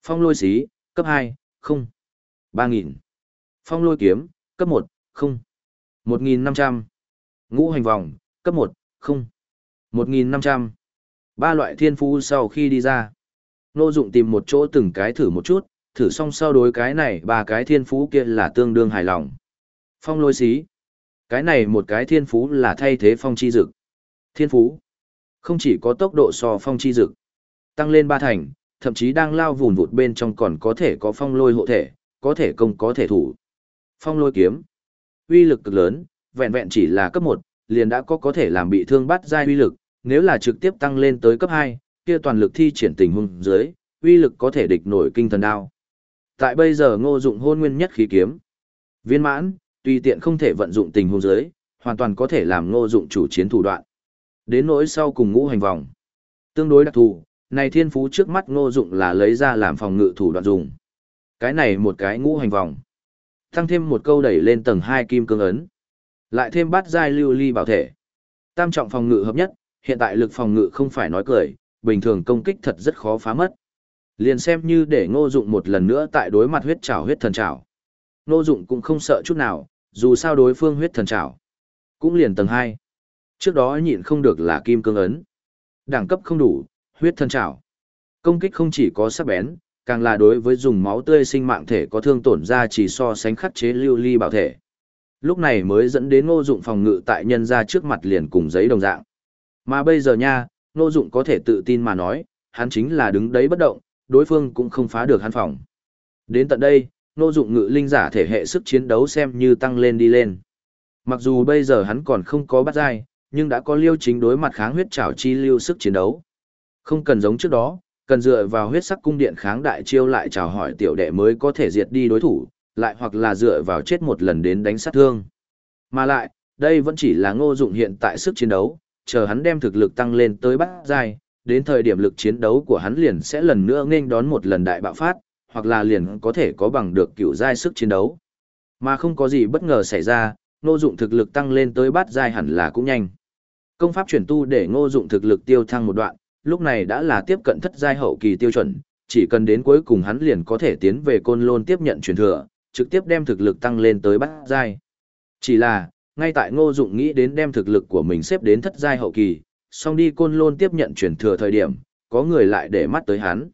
A: Phong lôi xí, cấp 2, không. 3.000. Phong lôi kiếm, cấp 1, không. 1.500. Ngũ hành vòng, cấp 1, không. 1.500. Ba loại thiên phú sau khi đi ra. Nô dụng tìm một chỗ từng cái thử một chút, thử xong sau đối cái này ba cái thiên phú kia là tương đương hài lòng. Phong lôi xí. Cái này một cái thiên phú là thay thế phong chi dực. Thiên phú. Không chỉ có tốc độ so phong chi dực. Tăng lên ba thành, thậm chí đang lao vùn vụt bên trong còn có thể có phong lôi hộ thể, có thể công có thể thủ. Phong lôi kiếm. Uy lực cực lớn, vẹn vẹn chỉ là cấp 1, liền đã có có thể làm bị thương bắt giai uy lực, nếu là trực tiếp tăng lên tới cấp 2, kia toàn lực thi triển tình huống dưới, uy lực có thể địch nổi kinh thần đao. Tại bây giờ Ngô Dụng hôn nguyên nhất khí kiếm, viên mãn, tùy tiện không thể vận dụng tình huống dưới, hoàn toàn có thể làm Ngô Dụng chủ chiến thủ đoạn. Đến nỗi sau cùng ngũ hành vòng, tương đối đặc thù, này thiên phú trước mắt Ngô Dụng là lấy ra làm phòng ngự thủ đoạn dùng. Cái này một cái ngũ hành vòng, tăng thêm một câu đẩy lên tầng 2 kim cương ấn. Lại thêm bát giai lưu ly bảo thể. Tam trọng phòng ngự hợp nhất, hiện tại lực phòng ngự không phải nói cười, bình thường công kích thật rất khó phá mất. Liền xem như để ngô dụng một lần nữa tại đối mặt huyết trảo huyết thần trảo. Ngô dụng cũng không sợ chút nào, dù sao đối phương huyết thần trảo. Cũng liền tầng 2. Trước đó nhịn không được là kim cương ấn. Đẳng cấp không đủ, huyết thân trảo. Công kích không chỉ có sắc bén, càng là đối với dùng máu tươi sinh mạng thể có thương tổn ra chỉ so sánh khắc chế lưu ly bảo thể. Lúc này mới dẫn đến ngô dụng phòng ngự tại nhân ra trước mặt liền cùng giấy đồng dạng. Mà bây giờ nha, ngô dụng có thể tự tin mà nói, hắn chính là đứng đấy bất động, đối phương cũng không phá được hắn phòng. Đến tận đây, ngô dụng ngự linh giả thể hệ sức chiến đấu xem như tăng lên đi lên. Mặc dù bây giờ hắn còn không có bắt dai, nhưng đã có liêu chính đối mặt kháng huyết trảo chi lưu sức chiến đấu. Không cần giống trước đó, cần dựa vào huyết sắc cung điện kháng đại chiêu lại chào hỏi tiểu đệ mới có thể diệt đi đối thủ, lại hoặc là dựa vào chết một lần đến đánh sát thương. Mà lại, đây vẫn chỉ là ngô dụng hiện tại sức chiến đấu, chờ hắn đem thực lực tăng lên tới bát giai, đến thời điểm lực chiến đấu của hắn liền sẽ lần nữa nghênh đón một lần đại bạo phát, hoặc là liền có thể có bằng được cựu giai sức chiến đấu. Mà không có gì bất ngờ xảy ra, ngô dụng thực lực tăng lên tới bát giai hẳn là cũng nhanh. Công pháp chuyển tu để ngô dụng thực lực tiêu thăng một đoạn, lúc này đã là tiếp cận thất giai hậu kỳ tiêu chuẩn, chỉ cần đến cuối cùng hắn liền có thể tiến về côn lôn tiếp nhận truyền thừa, trực tiếp đem thực lực tăng lên tới bát giai. Chỉ là, ngay tại ngô dụng nghĩ đến đem thực lực của mình xếp đến thất giai hậu kỳ, song đi côn lôn tiếp nhận truyền thừa thời điểm, có người lại để mắt tới hắn.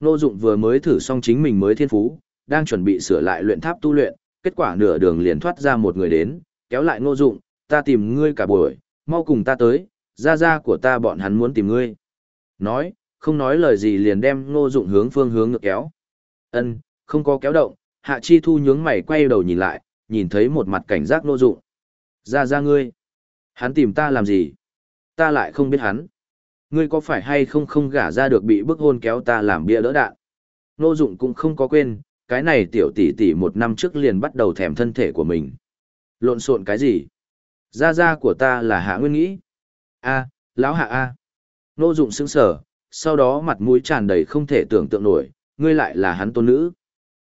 A: Ngô dụng vừa mới thử xong chính mình mới thiên phú, đang chuẩn bị sửa lại luyện tháp tu luyện, kết quả nửa đường liền thoát ra một người đến, kéo lại ngô dụng, ta tìm ngươi cả buổi, mau cùng ta tới, gia gia của ta bọn hắn muốn tìm ngươi. Nói, không nói lời gì liền đem ngô dụng hướng phương hướng ngược kéo. Ân, không có kéo động, hạ chi thu nhướng mày quay đầu nhìn lại, nhìn thấy một mặt cảnh giác ngô dụng. Gia gia ngươi, hắn tìm ta làm gì? Ta lại không biết hắn. Ngươi có phải hay không không gả ra được bị bức hôn kéo ta làm bia đỡ đạn? Ngô dụng cũng không có quên, cái này tiểu tỷ tỷ một năm trước liền bắt đầu thèm thân thể của mình. Lộn xộn cái gì? Gia gia của ta là hạ nguyên nghĩ. A, lão hạ A. Nô dụng sững sở, sau đó mặt mũi tràn đầy không thể tưởng tượng nổi, ngươi lại là hắn tôn nữ.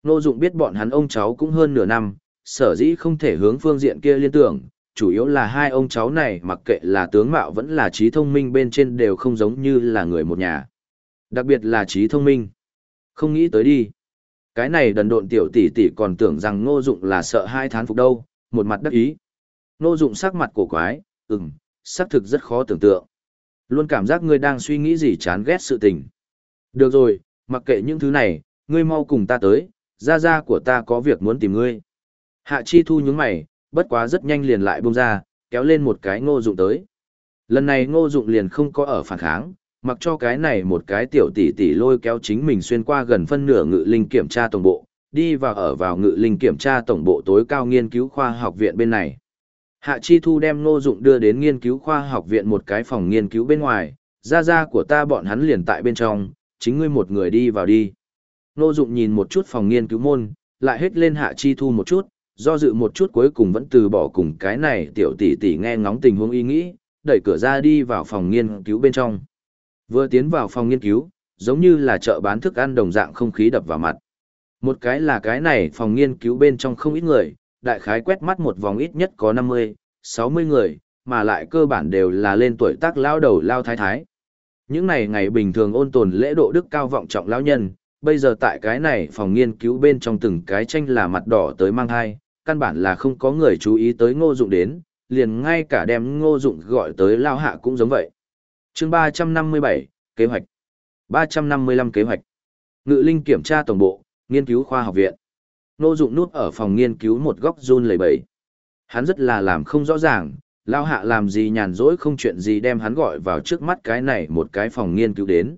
A: Nô dụng biết bọn hắn ông cháu cũng hơn nửa năm, sở dĩ không thể hướng phương diện kia liên tưởng, chủ yếu là hai ông cháu này mặc kệ là tướng mạo vẫn là trí thông minh bên trên đều không giống như là người một nhà. Đặc biệt là trí thông minh. Không nghĩ tới đi. Cái này đần độn tiểu tỷ tỷ còn tưởng rằng ngô dụng là sợ hai thán phục đâu, một mặt đắc ý. Nô dụng sắc mặt cổ quái, ừm, sắc thực rất khó tưởng tượng. Luôn cảm giác ngươi đang suy nghĩ gì chán ghét sự tình. Được rồi, mặc kệ những thứ này, ngươi mau cùng ta tới, gia gia của ta có việc muốn tìm ngươi. Hạ Chi Thu nhướng mày, bất quá rất nhanh liền lại buông ra, kéo lên một cái ngô dụng tới. Lần này ngô dụng liền không có ở phản kháng, mặc cho cái này một cái tiểu tỷ tỷ lôi kéo chính mình xuyên qua gần phân nửa ngự linh kiểm tra tổng bộ, đi vào ở vào ngự linh kiểm tra tổng bộ tối cao nghiên cứu khoa học viện bên này. Hạ Chi Thu đem Ngô Dụng đưa đến nghiên cứu khoa học viện một cái phòng nghiên cứu bên ngoài, gia gia của ta bọn hắn liền tại bên trong, chính ngươi một người đi vào đi. Ngô Dụng nhìn một chút phòng nghiên cứu môn, lại hết lên Hạ Chi Thu một chút, do dự một chút cuối cùng vẫn từ bỏ cùng cái này tiểu tỷ tỷ nghe ngóng tình huống ý nghĩ, đẩy cửa ra đi vào phòng nghiên cứu bên trong. Vừa tiến vào phòng nghiên cứu, giống như là chợ bán thức ăn đồng dạng không khí đập vào mặt. Một cái là cái này phòng nghiên cứu bên trong không ít người, đại khái quét mắt một vòng ít nhất có 50, 60 người, mà lại cơ bản đều là lên tuổi tác lao đầu lao thái thái. Những này ngày bình thường ôn tồn lễ độ đức cao vọng trọng lão nhân, bây giờ tại cái này phòng nghiên cứu bên trong từng cái tranh là mặt đỏ tới mang hai, căn bản là không có người chú ý tới ngô dụng đến, liền ngay cả đem ngô dụng gọi tới lao hạ cũng giống vậy. chương 357, kế hoạch. 355 kế hoạch. Ngự linh kiểm tra tổng bộ, nghiên cứu khoa học viện. Nô dụng nút ở phòng nghiên cứu một góc run lẩy bẩy. Hắn rất là làm không rõ ràng, lao hạ làm gì nhàn rỗi không chuyện gì đem hắn gọi vào trước mắt cái này một cái phòng nghiên cứu đến.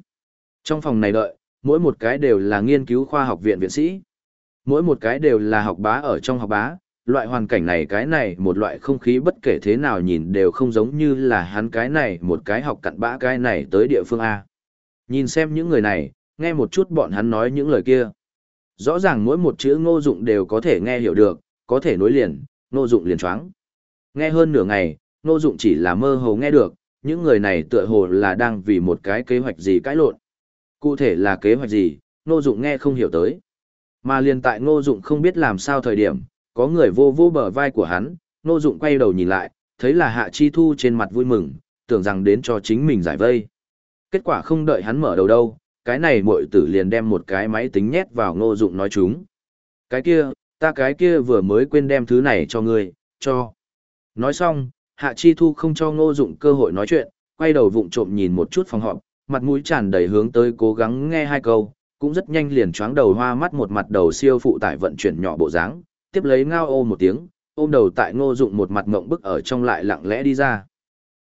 A: Trong phòng này đợi, mỗi một cái đều là nghiên cứu khoa học viện viện sĩ. Mỗi một cái đều là học bá ở trong học bá, loại hoàn cảnh này cái này một loại không khí bất kể thế nào nhìn đều không giống như là hắn cái này một cái học cặn bã cái này tới địa phương A. Nhìn xem những người này, nghe một chút bọn hắn nói những lời kia. Rõ ràng mỗi một chữ ngô dụng đều có thể nghe hiểu được, có thể nối liền, ngô dụng liền choáng. Nghe hơn nửa ngày, ngô dụng chỉ là mơ hồ nghe được, những người này tựa hồ là đang vì một cái kế hoạch gì cãi lộn. Cụ thể là kế hoạch gì, ngô dụng nghe không hiểu tới. Mà liền tại ngô dụng không biết làm sao thời điểm, có người vô vô bờ vai của hắn, ngô dụng quay đầu nhìn lại, thấy là hạ chi thu trên mặt vui mừng, tưởng rằng đến cho chính mình giải vây. Kết quả không đợi hắn mở đầu đâu, cái này muội tử liền đem một cái máy tính nhét vào ngô dụng nói chúng. Cái kia, ta cái kia vừa mới quên đem thứ này cho ngươi, cho. Nói xong, Hạ Chi Thu không cho ngô dụng cơ hội nói chuyện, quay đầu vụng trộm nhìn một chút phòng họp, mặt mũi tràn đầy hướng tới cố gắng nghe hai câu, cũng rất nhanh liền choáng đầu hoa mắt một mặt đầu siêu phụ tải vận chuyển nhỏ bộ dáng, tiếp lấy ngao ô một tiếng, ôm đầu tại ngô dụng một mặt ngộng bức ở trong lại lặng lẽ đi ra.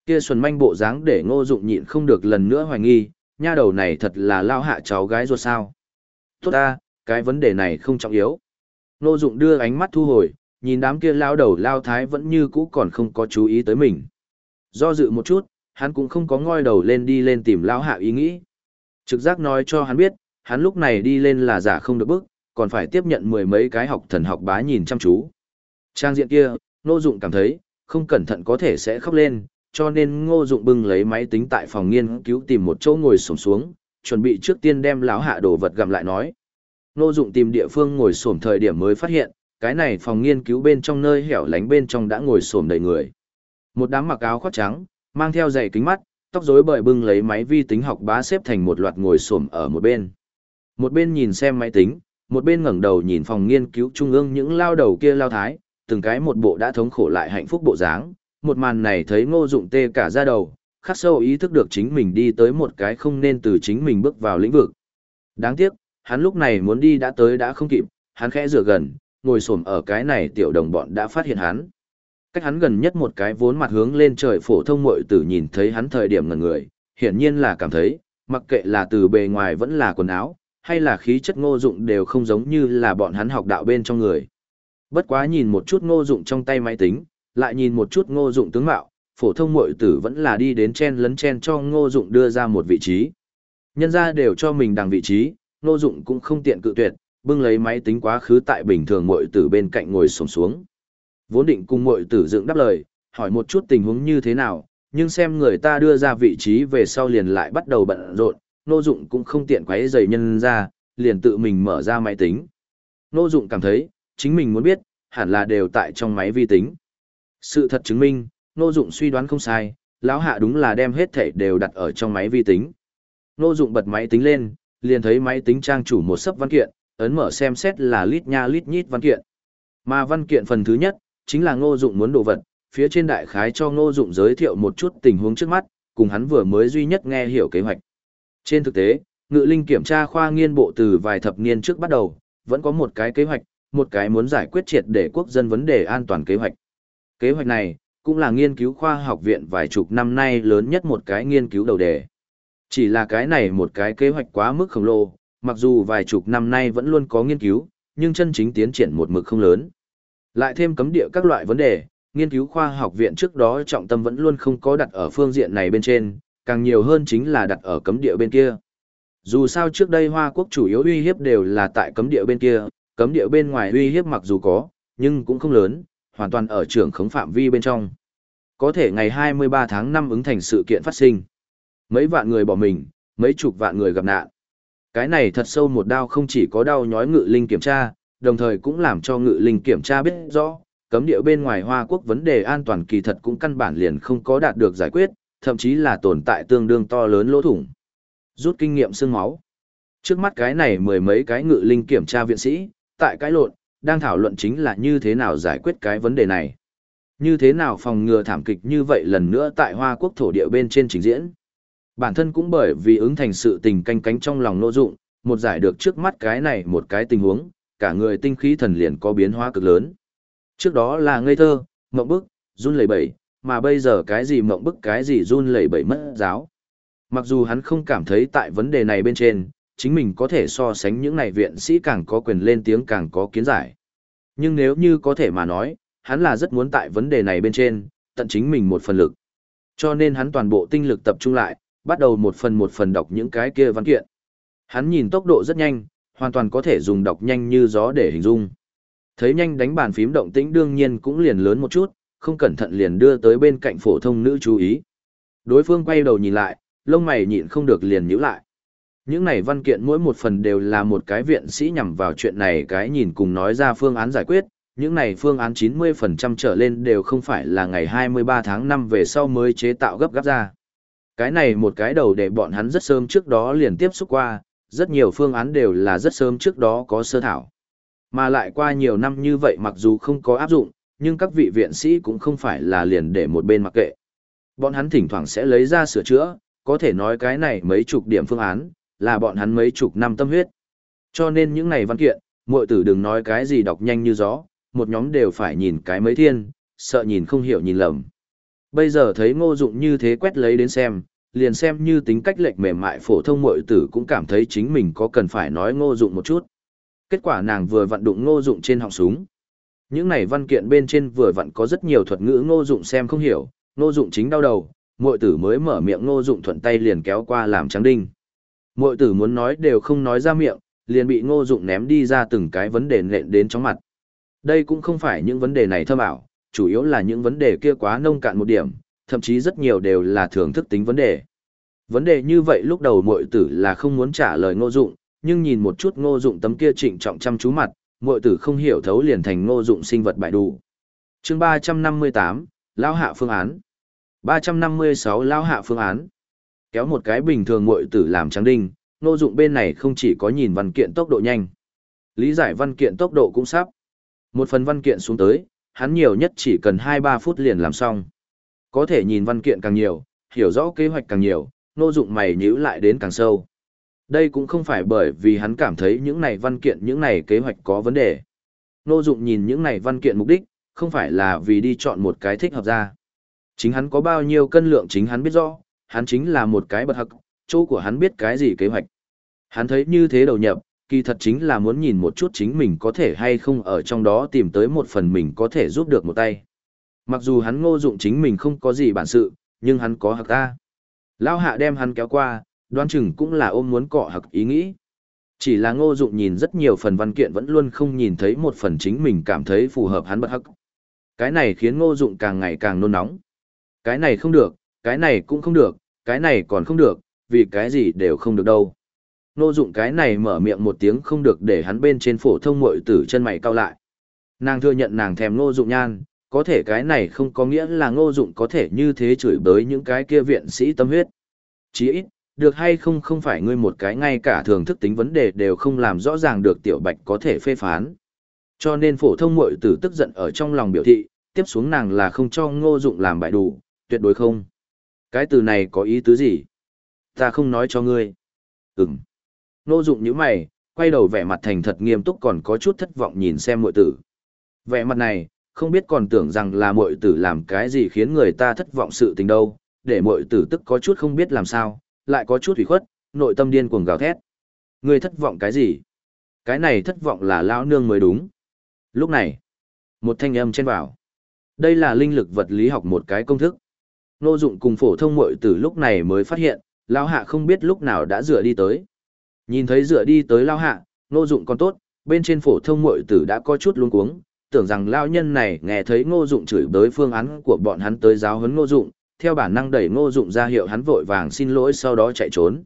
A: Kia xuân manh bộ dáng để ngô dụng nhịn không được lần nữa hoài nghi, nha đầu này thật là lao hạ cháu gái ruột sao. Tốt ta, cái vấn đề này không trọng yếu. Nô dụng đưa ánh mắt thu hồi, nhìn đám kia lao đầu lao thái vẫn như cũ còn không có chú ý tới mình. Do dự một chút, hắn cũng không có ngoi đầu lên đi lên tìm lao hạ ý nghĩ. Trực giác nói cho hắn biết, hắn lúc này đi lên là giả không được bức, còn phải tiếp nhận mười mấy cái học thần học bá nhìn chăm chú. Trang diện kia, nô dụng cảm thấy, không cẩn thận có thể sẽ khóc lên, cho nên ngô dụng bưng lấy máy tính tại phòng nghiên cứu tìm một chỗ ngồi sổm xuống chuẩn bị trước tiên đem lão hạ đồ vật gặm lại nói. Ngô dụng tìm địa phương ngồi sổm thời điểm mới phát hiện cái này phòng nghiên cứu bên trong nơi hẻo lánh bên trong đã ngồi sổm đầy người. Một đám mặc áo khoác trắng mang theo giày kính mắt tóc rối bời bưng lấy máy vi tính học bá xếp thành một loạt ngồi sổm ở một bên. Một bên nhìn xem máy tính, một bên ngẩng đầu nhìn phòng nghiên cứu trung ương những lao đầu kia lao thái, từng cái một bộ đã thống khổ lại hạnh phúc bộ dáng. Một màn này thấy ngô dụng tê cả ra đầu, khắc sâu ý thức được chính mình đi tới một cái không nên từ chính mình bước vào lĩnh vực. Đáng tiếc, hắn lúc này muốn đi đã tới đã không kịp, hắn khẽ rửa gần, ngồi xổm ở cái này tiểu đồng bọn đã phát hiện hắn. Cách hắn gần nhất một cái vốn mặt hướng lên trời phổ thông muội tử nhìn thấy hắn thời điểm ngần người, hiển nhiên là cảm thấy, mặc kệ là từ bề ngoài vẫn là quần áo, hay là khí chất ngô dụng đều không giống như là bọn hắn học đạo bên trong người. Bất quá nhìn một chút ngô dụng trong tay máy tính, lại nhìn một chút ngô dụng tướng mạo, phổ thông muội tử vẫn là đi đến chen lấn chen cho ngô dụng đưa ra một vị trí. Nhân ra đều cho mình đằng vị trí, ngô dụng cũng không tiện cự tuyệt, bưng lấy máy tính quá khứ tại bình thường muội tử bên cạnh ngồi xổm xuống. Vốn định cùng muội tử dựng đáp lời, hỏi một chút tình huống như thế nào, nhưng xem người ta đưa ra vị trí về sau liền lại bắt đầu bận rộn, Ngô Dụng cũng không tiện quấy giày nhân ra, liền tự mình mở ra máy tính. Ngô Dụng cảm thấy, chính mình muốn biết, hẳn là đều tại trong máy vi tính. Sự thật chứng minh, Nô Dụng suy đoán không sai, lão hạ đúng là đem hết thảy đều đặt ở trong máy vi tính. Nô Dụng bật máy tính lên, liền thấy máy tính trang chủ một sấp văn kiện, ấn mở xem xét là lít nha lít nhít văn kiện. Mà văn kiện phần thứ nhất, chính là Ngô Dụng muốn đồ vật, phía trên đại khái cho Ngô Dụng giới thiệu một chút tình huống trước mắt, cùng hắn vừa mới duy nhất nghe hiểu kế hoạch. Trên thực tế, Ngự Linh kiểm tra khoa nghiên bộ từ vài thập niên trước bắt đầu, vẫn có một cái kế hoạch, một cái muốn giải quyết triệt để quốc dân vấn đề an toàn kế hoạch. Kế hoạch này cũng là nghiên cứu khoa học viện vài chục năm nay lớn nhất một cái nghiên cứu đầu đề. Chỉ là cái này một cái kế hoạch quá mức khổng lồ, mặc dù vài chục năm nay vẫn luôn có nghiên cứu, nhưng chân chính tiến triển một mực không lớn. Lại thêm cấm địa các loại vấn đề, nghiên cứu khoa học viện trước đó trọng tâm vẫn luôn không có đặt ở phương diện này bên trên, càng nhiều hơn chính là đặt ở cấm địa bên kia. Dù sao trước đây Hoa Quốc chủ yếu uy hiếp đều là tại cấm địa bên kia, cấm địa bên ngoài uy hiếp mặc dù có, nhưng cũng không lớn, hoàn toàn ở trường khống phạm vi bên trong. Có thể ngày 23 tháng 5 ứng thành sự kiện phát sinh. Mấy vạn người bỏ mình, mấy chục vạn người gặp nạn. Cái này thật sâu một đau không chỉ có đau nhói ngự linh kiểm tra, đồng thời cũng làm cho ngự linh kiểm tra biết rõ, cấm địa bên ngoài Hoa Quốc vấn đề an toàn kỳ thật cũng căn bản liền không có đạt được giải quyết, thậm chí là tồn tại tương đương to lớn lỗ thủng. Rút kinh nghiệm xương máu. Trước mắt cái này mười mấy cái ngự linh kiểm tra viện sĩ, tại cái lộn, đang thảo luận chính là như thế nào giải quyết cái vấn đề này. Như thế nào phòng ngừa thảm kịch như vậy lần nữa tại Hoa Quốc thổ địa bên trên trình diễn. Bản thân cũng bởi vì ứng thành sự tình canh cánh trong lòng nô dụng, một giải được trước mắt cái này một cái tình huống, cả người tinh khí thần liền có biến hóa cực lớn. Trước đó là ngây thơ, mộng bức, run lẩy bẩy, mà bây giờ cái gì mộng bức cái gì run lẩy bẩy mất giáo. Mặc dù hắn không cảm thấy tại vấn đề này bên trên, chính mình có thể so sánh những này viện sĩ càng có quyền lên tiếng càng có kiến giải. Nhưng nếu như có thể mà nói, hắn là rất muốn tại vấn đề này bên trên, tận chính mình một phần lực. Cho nên hắn toàn bộ tinh lực tập trung lại, bắt đầu một phần một phần đọc những cái kia văn kiện. Hắn nhìn tốc độ rất nhanh, hoàn toàn có thể dùng đọc nhanh như gió để hình dung. Thấy nhanh đánh bàn phím động tĩnh đương nhiên cũng liền lớn một chút, không cẩn thận liền đưa tới bên cạnh phổ thông nữ chú ý. Đối phương quay đầu nhìn lại, lông mày nhịn không được liền nhíu lại. Những này văn kiện mỗi một phần đều là một cái viện sĩ nhằm vào chuyện này cái nhìn cùng nói ra phương án giải quyết, những này phương án 90% trở lên đều không phải là ngày 23 tháng 5 về sau mới chế tạo gấp gáp ra. Cái này một cái đầu để bọn hắn rất sớm trước đó liền tiếp xúc qua, rất nhiều phương án đều là rất sớm trước đó có sơ thảo. Mà lại qua nhiều năm như vậy mặc dù không có áp dụng, nhưng các vị viện sĩ cũng không phải là liền để một bên mặc kệ. Bọn hắn thỉnh thoảng sẽ lấy ra sửa chữa, có thể nói cái này mấy chục điểm phương án, là bọn hắn mấy chục năm tâm huyết. Cho nên những này văn kiện, muội tử đừng nói cái gì đọc nhanh như gió, một nhóm đều phải nhìn cái mấy thiên, sợ nhìn không hiểu nhìn lầm. Bây giờ thấy ngô dụng như thế quét lấy đến xem, liền xem như tính cách lệch mềm mại phổ thông muội tử cũng cảm thấy chính mình có cần phải nói ngô dụng một chút. Kết quả nàng vừa vận đụng ngô dụng trên họng súng. Những này văn kiện bên trên vừa vặn có rất nhiều thuật ngữ ngô dụng xem không hiểu, ngô dụng chính đau đầu, muội tử mới mở miệng ngô dụng thuận tay liền kéo qua làm trắng đinh. Muội tử muốn nói đều không nói ra miệng, liền bị ngô dụng ném đi ra từng cái vấn đề nện đến trong mặt. Đây cũng không phải những vấn đề này thâm ảo, chủ yếu là những vấn đề kia quá nông cạn một điểm, thậm chí rất nhiều đều là thưởng thức tính vấn đề. Vấn đề như vậy lúc đầu Mội tử là không muốn trả lời ngô dụng, nhưng nhìn một chút ngô dụng tấm kia trịnh trọng chăm chú mặt, Mội tử không hiểu thấu liền thành ngô dụng sinh vật bại đủ. chương 358, Lao hạ phương án. 356 Lao hạ phương án. Kéo một cái bình thường muội tử làm trắng đinh, nô Dụng bên này không chỉ có nhìn văn kiện tốc độ nhanh, lý giải văn kiện tốc độ cũng sắp. Một phần văn kiện xuống tới, hắn nhiều nhất chỉ cần 2-3 phút liền làm xong. Có thể nhìn văn kiện càng nhiều, hiểu rõ kế hoạch càng nhiều, nô Dụng mày nhíu lại đến càng sâu. Đây cũng không phải bởi vì hắn cảm thấy những này văn kiện những này kế hoạch có vấn đề. Nô Dụng nhìn những này văn kiện mục đích, không phải là vì đi chọn một cái thích hợp ra. Chính hắn có bao nhiêu cân lượng chính hắn biết rõ, hắn chính là một cái bật hặc, chỗ của hắn biết cái gì kế hoạch. Hắn thấy như thế đầu nhập, kỳ thật chính là muốn nhìn một chút chính mình có thể hay không ở trong đó tìm tới một phần mình có thể giúp được một tay. Mặc dù hắn ngô dụng chính mình không có gì bản sự, nhưng hắn có hặc ta. Lao hạ đem hắn kéo qua, đoán chừng cũng là ôm muốn cọ hặc ý nghĩ. Chỉ là ngô dụng nhìn rất nhiều phần văn kiện vẫn luôn không nhìn thấy một phần chính mình cảm thấy phù hợp hắn bật hắc. Cái này khiến ngô dụng càng ngày càng nôn nóng. Cái này không được, cái này cũng không được, cái này còn không được, vì cái gì đều không được đâu. Ngô dụng cái này mở miệng một tiếng không được để hắn bên trên phổ thông mội tử chân mày cao lại. Nàng thừa nhận nàng thèm ngô dụng nhan, có thể cái này không có nghĩa là ngô dụng có thể như thế chửi bới những cái kia viện sĩ tâm huyết. Chỉ ít, được hay không không phải ngươi một cái ngay cả thường thức tính vấn đề đều không làm rõ ràng được tiểu bạch có thể phê phán. Cho nên phổ thông mội tử tức giận ở trong lòng biểu thị, tiếp xuống nàng là không cho ngô dụng làm bại đủ, tuyệt đối không. Cái từ này có ý tứ gì? Ta không nói cho ngươi. Ừm. nô dụng như mày, quay đầu vẻ mặt thành thật nghiêm túc còn có chút thất vọng nhìn xem muội tử. Vẻ mặt này, không biết còn tưởng rằng là muội tử làm cái gì khiến người ta thất vọng sự tình đâu, để muội tử tức có chút không biết làm sao, lại có chút hủy khuất, nội tâm điên cuồng gào thét. Ngươi thất vọng cái gì? Cái này thất vọng là lão nương mới đúng. Lúc này, một thanh âm chen vào. Đây là linh lực vật lý học một cái công thức. Nô dụng cùng phổ thông muội tử lúc này mới phát hiện, lão hạ không biết lúc nào đã dựa đi tới. Nhìn thấy dựa đi tới lão hạ, nô dụng còn tốt, bên trên phổ thông muội tử đã có chút luống cuống, tưởng rằng lão nhân này nghe thấy ngô dụng chửi bới phương án của bọn hắn tới giáo huấn ngô dụng, theo bản năng đẩy ngô dụng ra hiệu hắn vội vàng xin lỗi sau đó chạy trốn.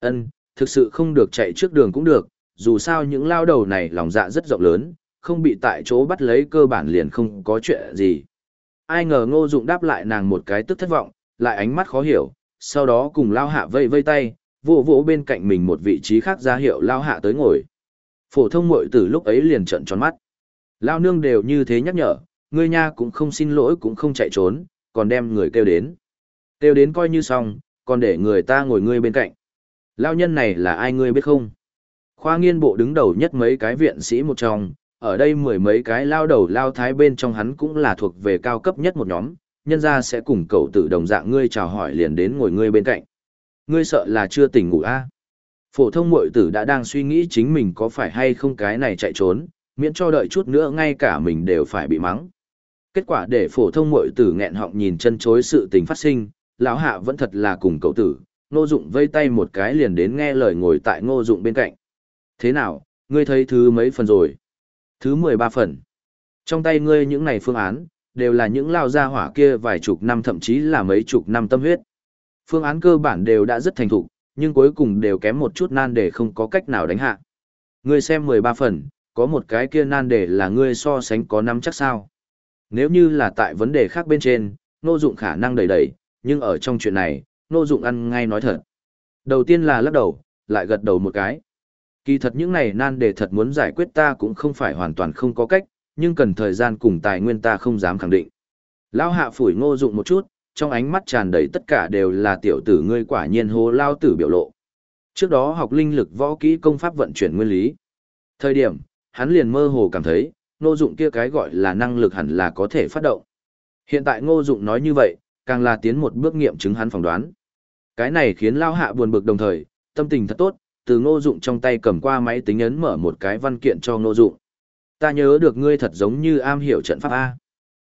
A: Ân, thực sự không được chạy trước đường cũng được, dù sao những lao đầu này lòng dạ rất rộng lớn, không bị tại chỗ bắt lấy cơ bản liền không có chuyện gì. Ai ngờ ngô dụng đáp lại nàng một cái tức thất vọng, lại ánh mắt khó hiểu, sau đó cùng lao hạ vây vây tay, vỗ vỗ bên cạnh mình một vị trí khác ra hiệu lao hạ tới ngồi. Phổ thông mội từ lúc ấy liền trận tròn mắt. Lao nương đều như thế nhắc nhở, ngươi nha cũng không xin lỗi cũng không chạy trốn, còn đem người kêu đến. Kêu đến coi như xong, còn để người ta ngồi ngươi bên cạnh. Lao nhân này là ai ngươi biết không? Khoa nghiên bộ đứng đầu nhất mấy cái viện sĩ một trong, ở đây mười mấy cái lao đầu lao thái bên trong hắn cũng là thuộc về cao cấp nhất một nhóm, nhân ra sẽ cùng cậu tử đồng dạng ngươi chào hỏi liền đến ngồi ngươi bên cạnh. Ngươi sợ là chưa tỉnh ngủ a à? Phổ thông mội tử đã đang suy nghĩ chính mình có phải hay không cái này chạy trốn, miễn cho đợi chút nữa ngay cả mình đều phải bị mắng. Kết quả để phổ thông mội tử nghẹn họng nhìn chân chối sự tình phát sinh, lão hạ vẫn thật là cùng cậu tử, ngô dụng vây tay một cái liền đến nghe lời ngồi tại ngô dụng bên cạnh. Thế nào, ngươi thấy thứ mấy phần rồi? Thứ mười ba phần. Trong tay ngươi những này phương án, đều là những lao gia hỏa kia vài chục năm thậm chí là mấy chục năm tâm huyết. Phương án cơ bản đều đã rất thành thục, nhưng cuối cùng đều kém một chút nan để không có cách nào đánh hạ. Ngươi xem mười ba phần, có một cái kia nan để là ngươi so sánh có năm chắc sao. Nếu như là tại vấn đề khác bên trên, nô dụng khả năng đầy đầy, nhưng ở trong chuyện này, nô dụng ăn ngay nói thật. Đầu tiên là lắc đầu, lại gật đầu một cái. Kỳ thật những này nan đề thật muốn giải quyết ta cũng không phải hoàn toàn không có cách, nhưng cần thời gian cùng tài nguyên ta không dám khẳng định. Lao hạ phủi ngô dụng một chút, trong ánh mắt tràn đầy tất cả đều là tiểu tử ngươi quả nhiên hô lao tử biểu lộ. Trước đó học linh lực võ kỹ công pháp vận chuyển nguyên lý. Thời điểm, hắn liền mơ hồ cảm thấy, ngô dụng kia cái gọi là năng lực hẳn là có thể phát động. Hiện tại ngô dụng nói như vậy, càng là tiến một bước nghiệm chứng hắn phỏng đoán. Cái này khiến lao hạ buồn bực đồng thời, tâm tình thật tốt, từ ngô dụng trong tay cầm qua máy tính ấn mở một cái văn kiện cho ngô dụng. Ta nhớ được ngươi thật giống như am hiểu trận pháp A.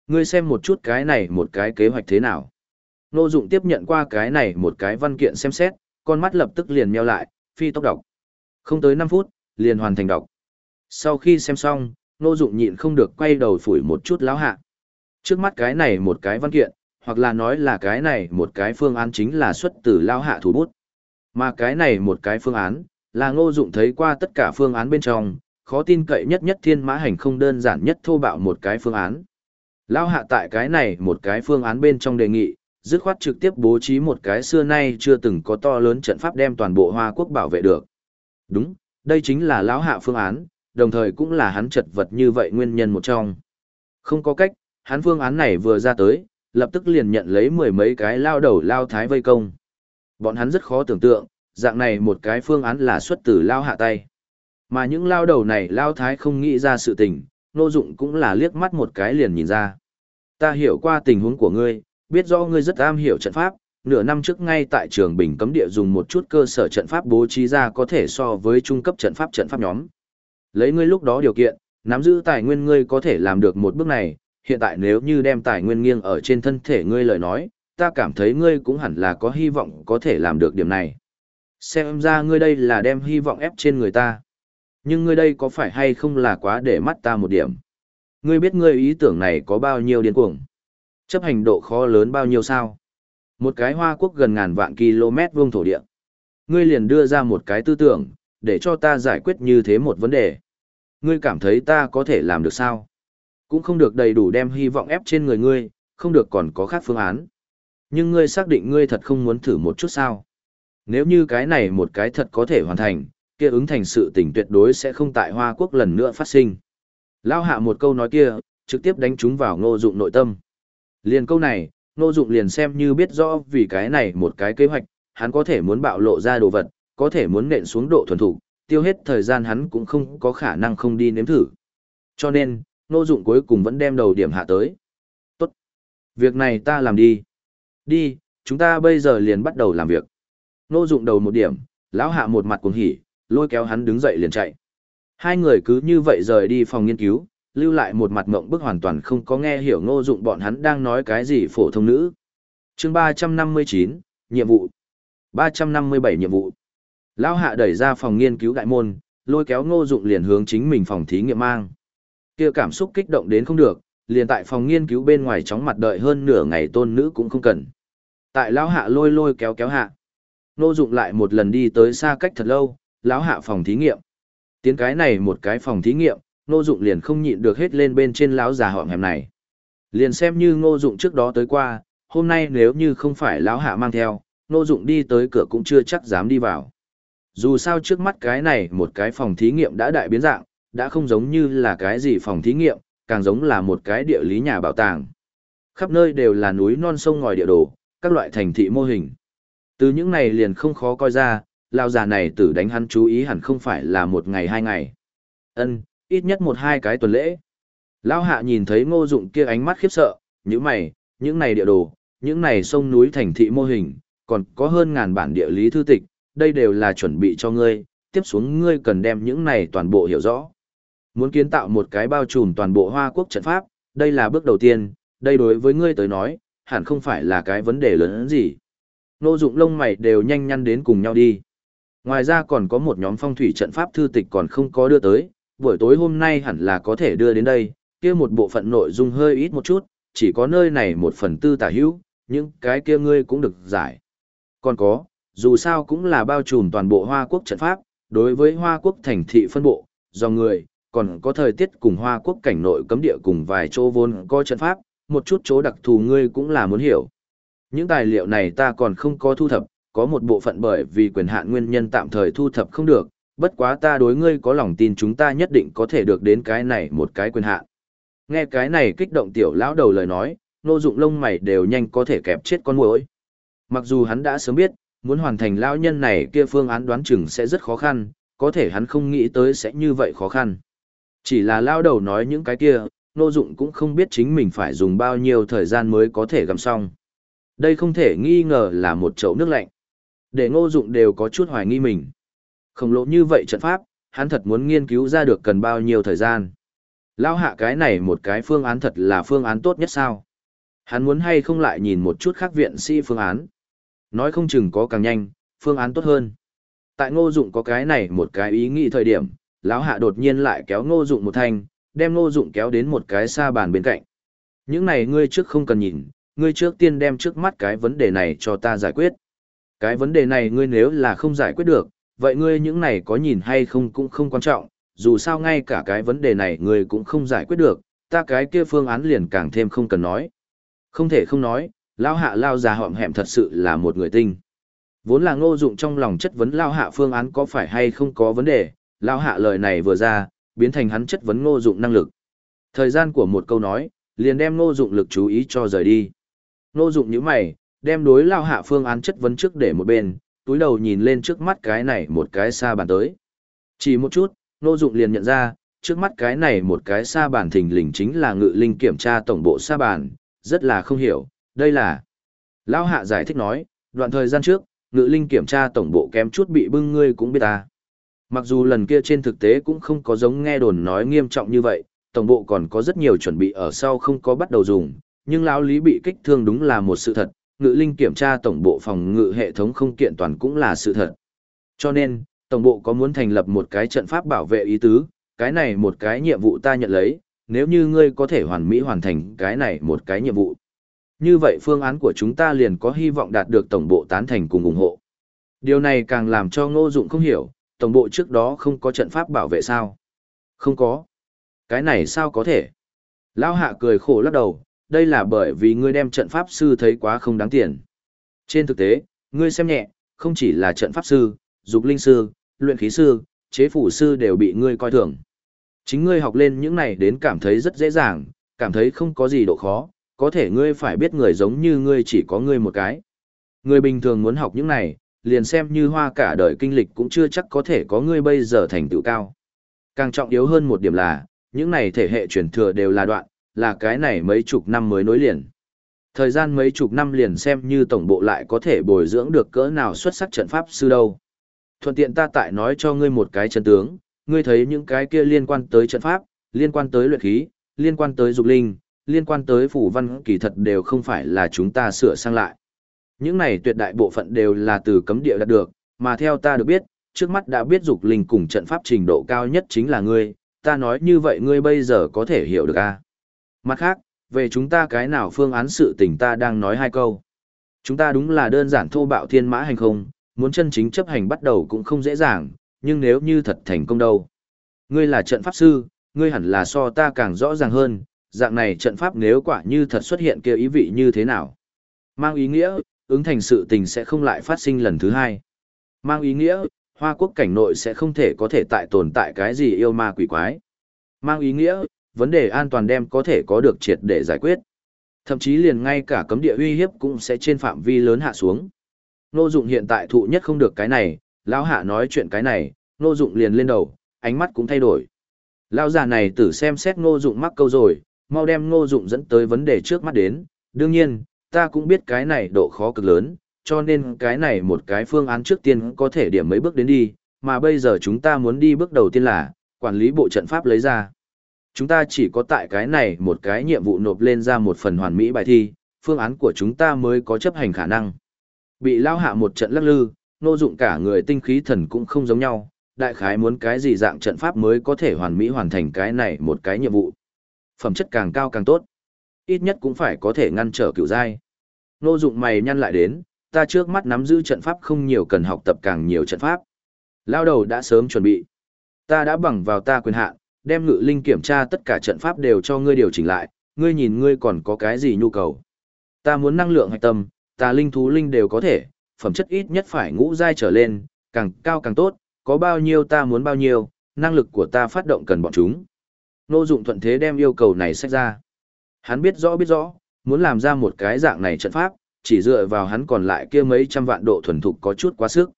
A: Ngươi xem một chút cái này một cái kế hoạch thế nào. Ngô dụng tiếp nhận qua cái này một cái văn kiện xem xét, con mắt lập tức liền meo lại, phi tốc đọc. Không tới năm phút, liền hoàn thành đọc. Sau khi xem xong, Ngô dụng nhịn không được quay đầu phủi một chút lão hạ. Trước mắt cái này một cái văn kiện, hoặc là nói là cái này một cái phương án chính là xuất từ lão hạ thủ bút. Mà cái này một cái phương án, là ngô dụng thấy qua tất cả phương án bên trong, khó tin cậy nhất nhất thiên mã hành không đơn giản nhất thô bạo một cái phương án. Lao hạ tại cái này một cái phương án bên trong đề nghị, dứt khoát trực tiếp bố trí một cái xưa nay chưa từng có to lớn trận pháp đem toàn bộ Hoa Quốc bảo vệ được. Đúng, đây chính là lão hạ phương án, đồng thời cũng là hắn chật vật như vậy nguyên nhân một trong. Không có cách, hắn phương án này vừa ra tới, lập tức liền nhận lấy mười mấy cái lao đầu lao thái vây công. Bọn hắn rất khó tưởng tượng, dạng này một cái phương án là xuất từ lao hạ tay. Mà những lao đầu này lao thái không nghĩ ra sự tình, nô dụng cũng là liếc mắt một cái liền nhìn ra. Ta hiểu qua tình huống của ngươi, biết rõ ngươi rất am hiểu trận pháp, nửa năm trước ngay tại trường Bình cấm địa dùng một chút cơ sở trận pháp bố trí ra có thể so với trung cấp trận pháp trận pháp nhóm. Lấy ngươi lúc đó điều kiện, nắm giữ tài nguyên ngươi có thể làm được một bước này, hiện tại nếu như đem tài nguyên nghiêng ở trên thân thể ngươi lời nói, ta cảm thấy ngươi cũng hẳn là có hy vọng có thể làm được điểm này. Xem ra ngươi đây là đem hy vọng ép trên người ta. Nhưng ngươi đây có phải hay không là quá để mắt ta một điểm? Ngươi biết ngươi ý tưởng này có bao nhiêu điên cuồng? Chấp hành độ khó lớn bao nhiêu sao? Một cái hoa quốc gần ngàn vạn km vuông thổ địa. Ngươi liền đưa ra một cái tư tưởng, để cho ta giải quyết như thế một vấn đề. Ngươi cảm thấy ta có thể làm được sao? Cũng không được đầy đủ đem hy vọng ép trên người ngươi, không được còn có khác phương án. Nhưng ngươi xác định ngươi thật không muốn thử một chút sao? Nếu như cái này một cái thật có thể hoàn thành, kia ứng thành sự tình tuyệt đối sẽ không tại Hoa Quốc lần nữa phát sinh. Lao hạ một câu nói kia, trực tiếp đánh chúng vào ngô dụng nội tâm. Liền câu này, ngô dụng liền xem như biết rõ vì cái này một cái kế hoạch, hắn có thể muốn bạo lộ ra đồ vật, có thể muốn nện xuống độ thuần thủ, tiêu hết thời gian hắn cũng không có khả năng không đi nếm thử. Cho nên, ngô dụng cuối cùng vẫn đem đầu điểm hạ tới. Tốt. Việc này ta làm đi. Đi, chúng ta bây giờ liền bắt đầu làm việc. Ngô dụng đầu một điểm, lão hạ một mặt cuồng hỉ, lôi kéo hắn đứng dậy liền chạy. Hai người cứ như vậy rời đi phòng nghiên cứu, lưu lại một mặt mộng bức hoàn toàn không có nghe hiểu ngô dụng bọn hắn đang nói cái gì phổ thông nữ. chương 359, nhiệm vụ. 357 nhiệm vụ. Lão hạ đẩy ra phòng nghiên cứu đại môn, lôi kéo ngô dụng liền hướng chính mình phòng thí nghiệm mang. kia cảm xúc kích động đến không được, liền tại phòng nghiên cứu bên ngoài chóng mặt đợi hơn nửa ngày tôn nữ cũng không cần. Tại lão hạ lôi lôi kéo kéo hạ. Ngô dụng lại một lần đi tới xa cách thật lâu, lão hạ phòng thí nghiệm. Tiến cái này một cái phòng thí nghiệm, Ngô Dụng liền không nhịn được hết lên bên trên lão già họm hẻm này. Liền xem như Ngô Dụng trước đó tới qua, hôm nay nếu như không phải lão hạ mang theo, Ngô Dụng đi tới cửa cũng chưa chắc dám đi vào. Dù sao trước mắt cái này một cái phòng thí nghiệm đã đại biến dạng, đã không giống như là cái gì phòng thí nghiệm, càng giống là một cái địa lý nhà bảo tàng. Khắp nơi đều là núi non sông ngòi địa đồ, các loại thành thị mô hình. Từ những này liền không khó coi ra, lao già này tử đánh hắn chú ý hẳn không phải là một ngày hai ngày. ân ít nhất một hai cái tuần lễ. Lao hạ nhìn thấy ngô dụng kia ánh mắt khiếp sợ, những mày, những này địa đồ, những này sông núi thành thị mô hình, còn có hơn ngàn bản địa lý thư tịch, đây đều là chuẩn bị cho ngươi, tiếp xuống ngươi cần đem những này toàn bộ hiểu rõ. Muốn kiến tạo một cái bao trùm toàn bộ Hoa Quốc trận pháp, đây là bước đầu tiên, đây đối với ngươi tới nói, hẳn không phải là cái vấn đề lớn hơn gì. Nô dụng lông mày đều nhanh nhăn đến cùng nhau đi. Ngoài ra còn có một nhóm phong thủy trận pháp thư tịch còn không có đưa tới, buổi tối hôm nay hẳn là có thể đưa đến đây, kia một bộ phận nội dung hơi ít một chút, chỉ có nơi này một phần tư tả hữu, những cái kia ngươi cũng được giải. Còn có, dù sao cũng là bao trùm toàn bộ Hoa Quốc trận pháp, đối với Hoa Quốc thành thị phân bộ, do người, còn có thời tiết cùng Hoa Quốc cảnh nội cấm địa cùng vài chỗ vốn có trận pháp, một chút chỗ đặc thù ngươi cũng là muốn hiểu. Những tài liệu này ta còn không có thu thập, có một bộ phận bởi vì quyền hạn nguyên nhân tạm thời thu thập không được, bất quá ta đối ngươi có lòng tin chúng ta nhất định có thể được đến cái này một cái quyền hạn. Nghe cái này kích động tiểu lão đầu lời nói, nô dụng lông mày đều nhanh có thể kẹp chết con muỗi. Mặc dù hắn đã sớm biết, muốn hoàn thành lão nhân này kia phương án đoán chừng sẽ rất khó khăn, có thể hắn không nghĩ tới sẽ như vậy khó khăn. Chỉ là lão đầu nói những cái kia, nô dụng cũng không biết chính mình phải dùng bao nhiêu thời gian mới có thể gặm xong. Đây không thể nghi ngờ là một chậu nước lạnh. Để ngô dụng đều có chút hoài nghi mình. Khổng lồ như vậy trận pháp, hắn thật muốn nghiên cứu ra được cần bao nhiêu thời gian. Lao hạ cái này một cái phương án thật là phương án tốt nhất sao. Hắn muốn hay không lại nhìn một chút khác viện sĩ phương án. Nói không chừng có càng nhanh, phương án tốt hơn. Tại ngô dụng có cái này một cái ý nghĩ thời điểm, lão hạ đột nhiên lại kéo ngô dụng một thanh, đem ngô dụng kéo đến một cái xa bàn bên cạnh. Những này ngươi trước không cần nhìn, ngươi trước tiên đem trước mắt cái vấn đề này cho ta giải quyết. Cái vấn đề này ngươi nếu là không giải quyết được, vậy ngươi những này có nhìn hay không cũng không quan trọng, dù sao ngay cả cái vấn đề này ngươi cũng không giải quyết được, ta cái kia phương án liền càng thêm không cần nói. Không thể không nói, Lão hạ lao già họm hẹm thật sự là một người tinh. Vốn là ngô dụng trong lòng chất vấn lao hạ phương án có phải hay không có vấn đề, lao hạ lời này vừa ra, biến thành hắn chất vấn ngô dụng năng lực. Thời gian của một câu nói, liền đem ngô dụng lực chú ý cho rời đi. Ngô dụng như mày, đem đối lao hạ phương án chất vấn trước để một bên, túi đầu nhìn lên trước mắt cái này một cái xa bàn tới. Chỉ một chút, ngô dụng liền nhận ra, trước mắt cái này một cái xa bàn thình lình chính là ngự linh kiểm tra tổng bộ xa bàn, rất là không hiểu, đây là. Lao hạ giải thích nói, đoạn thời gian trước, ngự linh kiểm tra tổng bộ kém chút bị bưng ngươi cũng biết ta. Mặc dù lần kia trên thực tế cũng không có giống nghe đồn nói nghiêm trọng như vậy, tổng bộ còn có rất nhiều chuẩn bị ở sau không có bắt đầu dùng, nhưng lão lý bị kích thương đúng là một sự thật, ngự linh kiểm tra tổng bộ phòng ngự hệ thống không kiện toàn cũng là sự thật. Cho nên, tổng bộ có muốn thành lập một cái trận pháp bảo vệ ý tứ, cái này một cái nhiệm vụ ta nhận lấy, nếu như ngươi có thể hoàn mỹ hoàn thành cái này một cái nhiệm vụ. Như vậy phương án của chúng ta liền có hy vọng đạt được tổng bộ tán thành cùng ủng hộ. Điều này càng làm cho ngô dụng không hiểu, tổng bộ trước đó không có trận pháp bảo vệ sao? Không có. Cái này sao có thể? Lão hạ cười khổ lắc đầu, đây là bởi vì ngươi đem trận pháp sư thấy quá không đáng tiền. Trên thực tế, ngươi xem nhẹ, không chỉ là trận pháp sư, dục linh sư, luyện khí sư, chế phủ sư đều bị ngươi coi thường. Chính ngươi học lên những này đến cảm thấy rất dễ dàng, cảm thấy không có gì độ khó, có thể ngươi phải biết người giống như ngươi chỉ có ngươi một cái. Người bình thường muốn học những này, liền xem như hoa cả đời kinh lịch cũng chưa chắc có thể có ngươi bây giờ thành tựu cao. Càng trọng yếu hơn một điểm là, những này thể hệ truyền thừa đều là đoạn, là cái này mấy chục năm mới nối liền. Thời gian mấy chục năm liền xem như tổng bộ lại có thể bồi dưỡng được cỡ nào xuất sắc trận pháp sư đâu. Thuận tiện ta tại nói cho ngươi một cái chân tướng, ngươi thấy những cái kia liên quan tới trận pháp, liên quan tới luyện khí, liên quan tới dục linh, liên quan tới phủ văn kỳ thật đều không phải là chúng ta sửa sang lại. Những này tuyệt đại bộ phận đều là từ cấm địa đạt được, mà theo ta được biết, trước mắt đã biết dục linh cùng trận pháp trình độ cao nhất chính là ngươi, ta nói như vậy ngươi bây giờ có thể hiểu được a à? Mặt khác, về chúng ta cái nào phương án sự tình ta đang nói hai câu. Chúng ta đúng là đơn giản thô bạo thiên mã hành không, muốn chân chính chấp hành bắt đầu cũng không dễ dàng, nhưng nếu như thật thành công đâu. Ngươi là trận pháp sư, ngươi hẳn là so ta càng rõ ràng hơn, dạng này trận pháp nếu quả như thật xuất hiện kia ý vị như thế nào. Mang ý nghĩa, ứng thành sự tình sẽ không lại phát sinh lần thứ hai. Mang ý nghĩa, hoa quốc cảnh nội sẽ không thể có thể tại tồn tại cái gì yêu ma quỷ quái. Mang ý nghĩa, vấn đề an toàn đem có thể có được triệt để giải quyết. Thậm chí liền ngay cả cấm địa uy hiếp cũng sẽ trên phạm vi lớn hạ xuống. Nô dụng hiện tại thụ nhất không được cái này, lão hạ nói chuyện cái này, nô dụng liền lên đầu, ánh mắt cũng thay đổi. Lão già này tử xem xét nô dụng mắc câu rồi, mau đem nô dụng dẫn tới vấn đề trước mắt đến. Đương nhiên, ta cũng biết cái này độ khó cực lớn, cho nên cái này một cái phương án trước tiên có thể điểm mấy bước đến đi, mà bây giờ chúng ta muốn đi bước đầu tiên là, quản lý bộ trận pháp lấy ra. Chúng ta chỉ có tại cái này một cái nhiệm vụ nộp lên ra một phần hoàn mỹ bài thi, phương án của chúng ta mới có chấp hành khả năng. Bị lao hạ một trận lắc lư, nô dụng cả người tinh khí thần cũng không giống nhau, đại khái muốn cái gì dạng trận pháp mới có thể hoàn mỹ hoàn thành cái này một cái nhiệm vụ. Phẩm chất càng cao càng tốt. Ít nhất cũng phải có thể ngăn trở cựu giai. Nô dụng mày nhăn lại đến, ta trước mắt nắm giữ trận pháp không nhiều cần học tập càng nhiều trận pháp. Lao đầu đã sớm chuẩn bị. Ta đã bằng vào ta quyền hạn, đem ngự linh kiểm tra tất cả trận pháp đều cho ngươi điều chỉnh lại, ngươi nhìn ngươi còn có cái gì nhu cầu. Ta muốn năng lượng hạch tâm, ta linh thú linh đều có thể, phẩm chất ít nhất phải ngũ giai trở lên, càng cao càng tốt, có bao nhiêu ta muốn bao nhiêu, năng lực của ta phát động cần bọn chúng. Nô dụng thuận thế đem yêu cầu này sách ra. Hắn biết rõ biết rõ, muốn làm ra một cái dạng này trận pháp, chỉ dựa vào hắn còn lại kia mấy trăm vạn độ thuần thục có chút quá sức.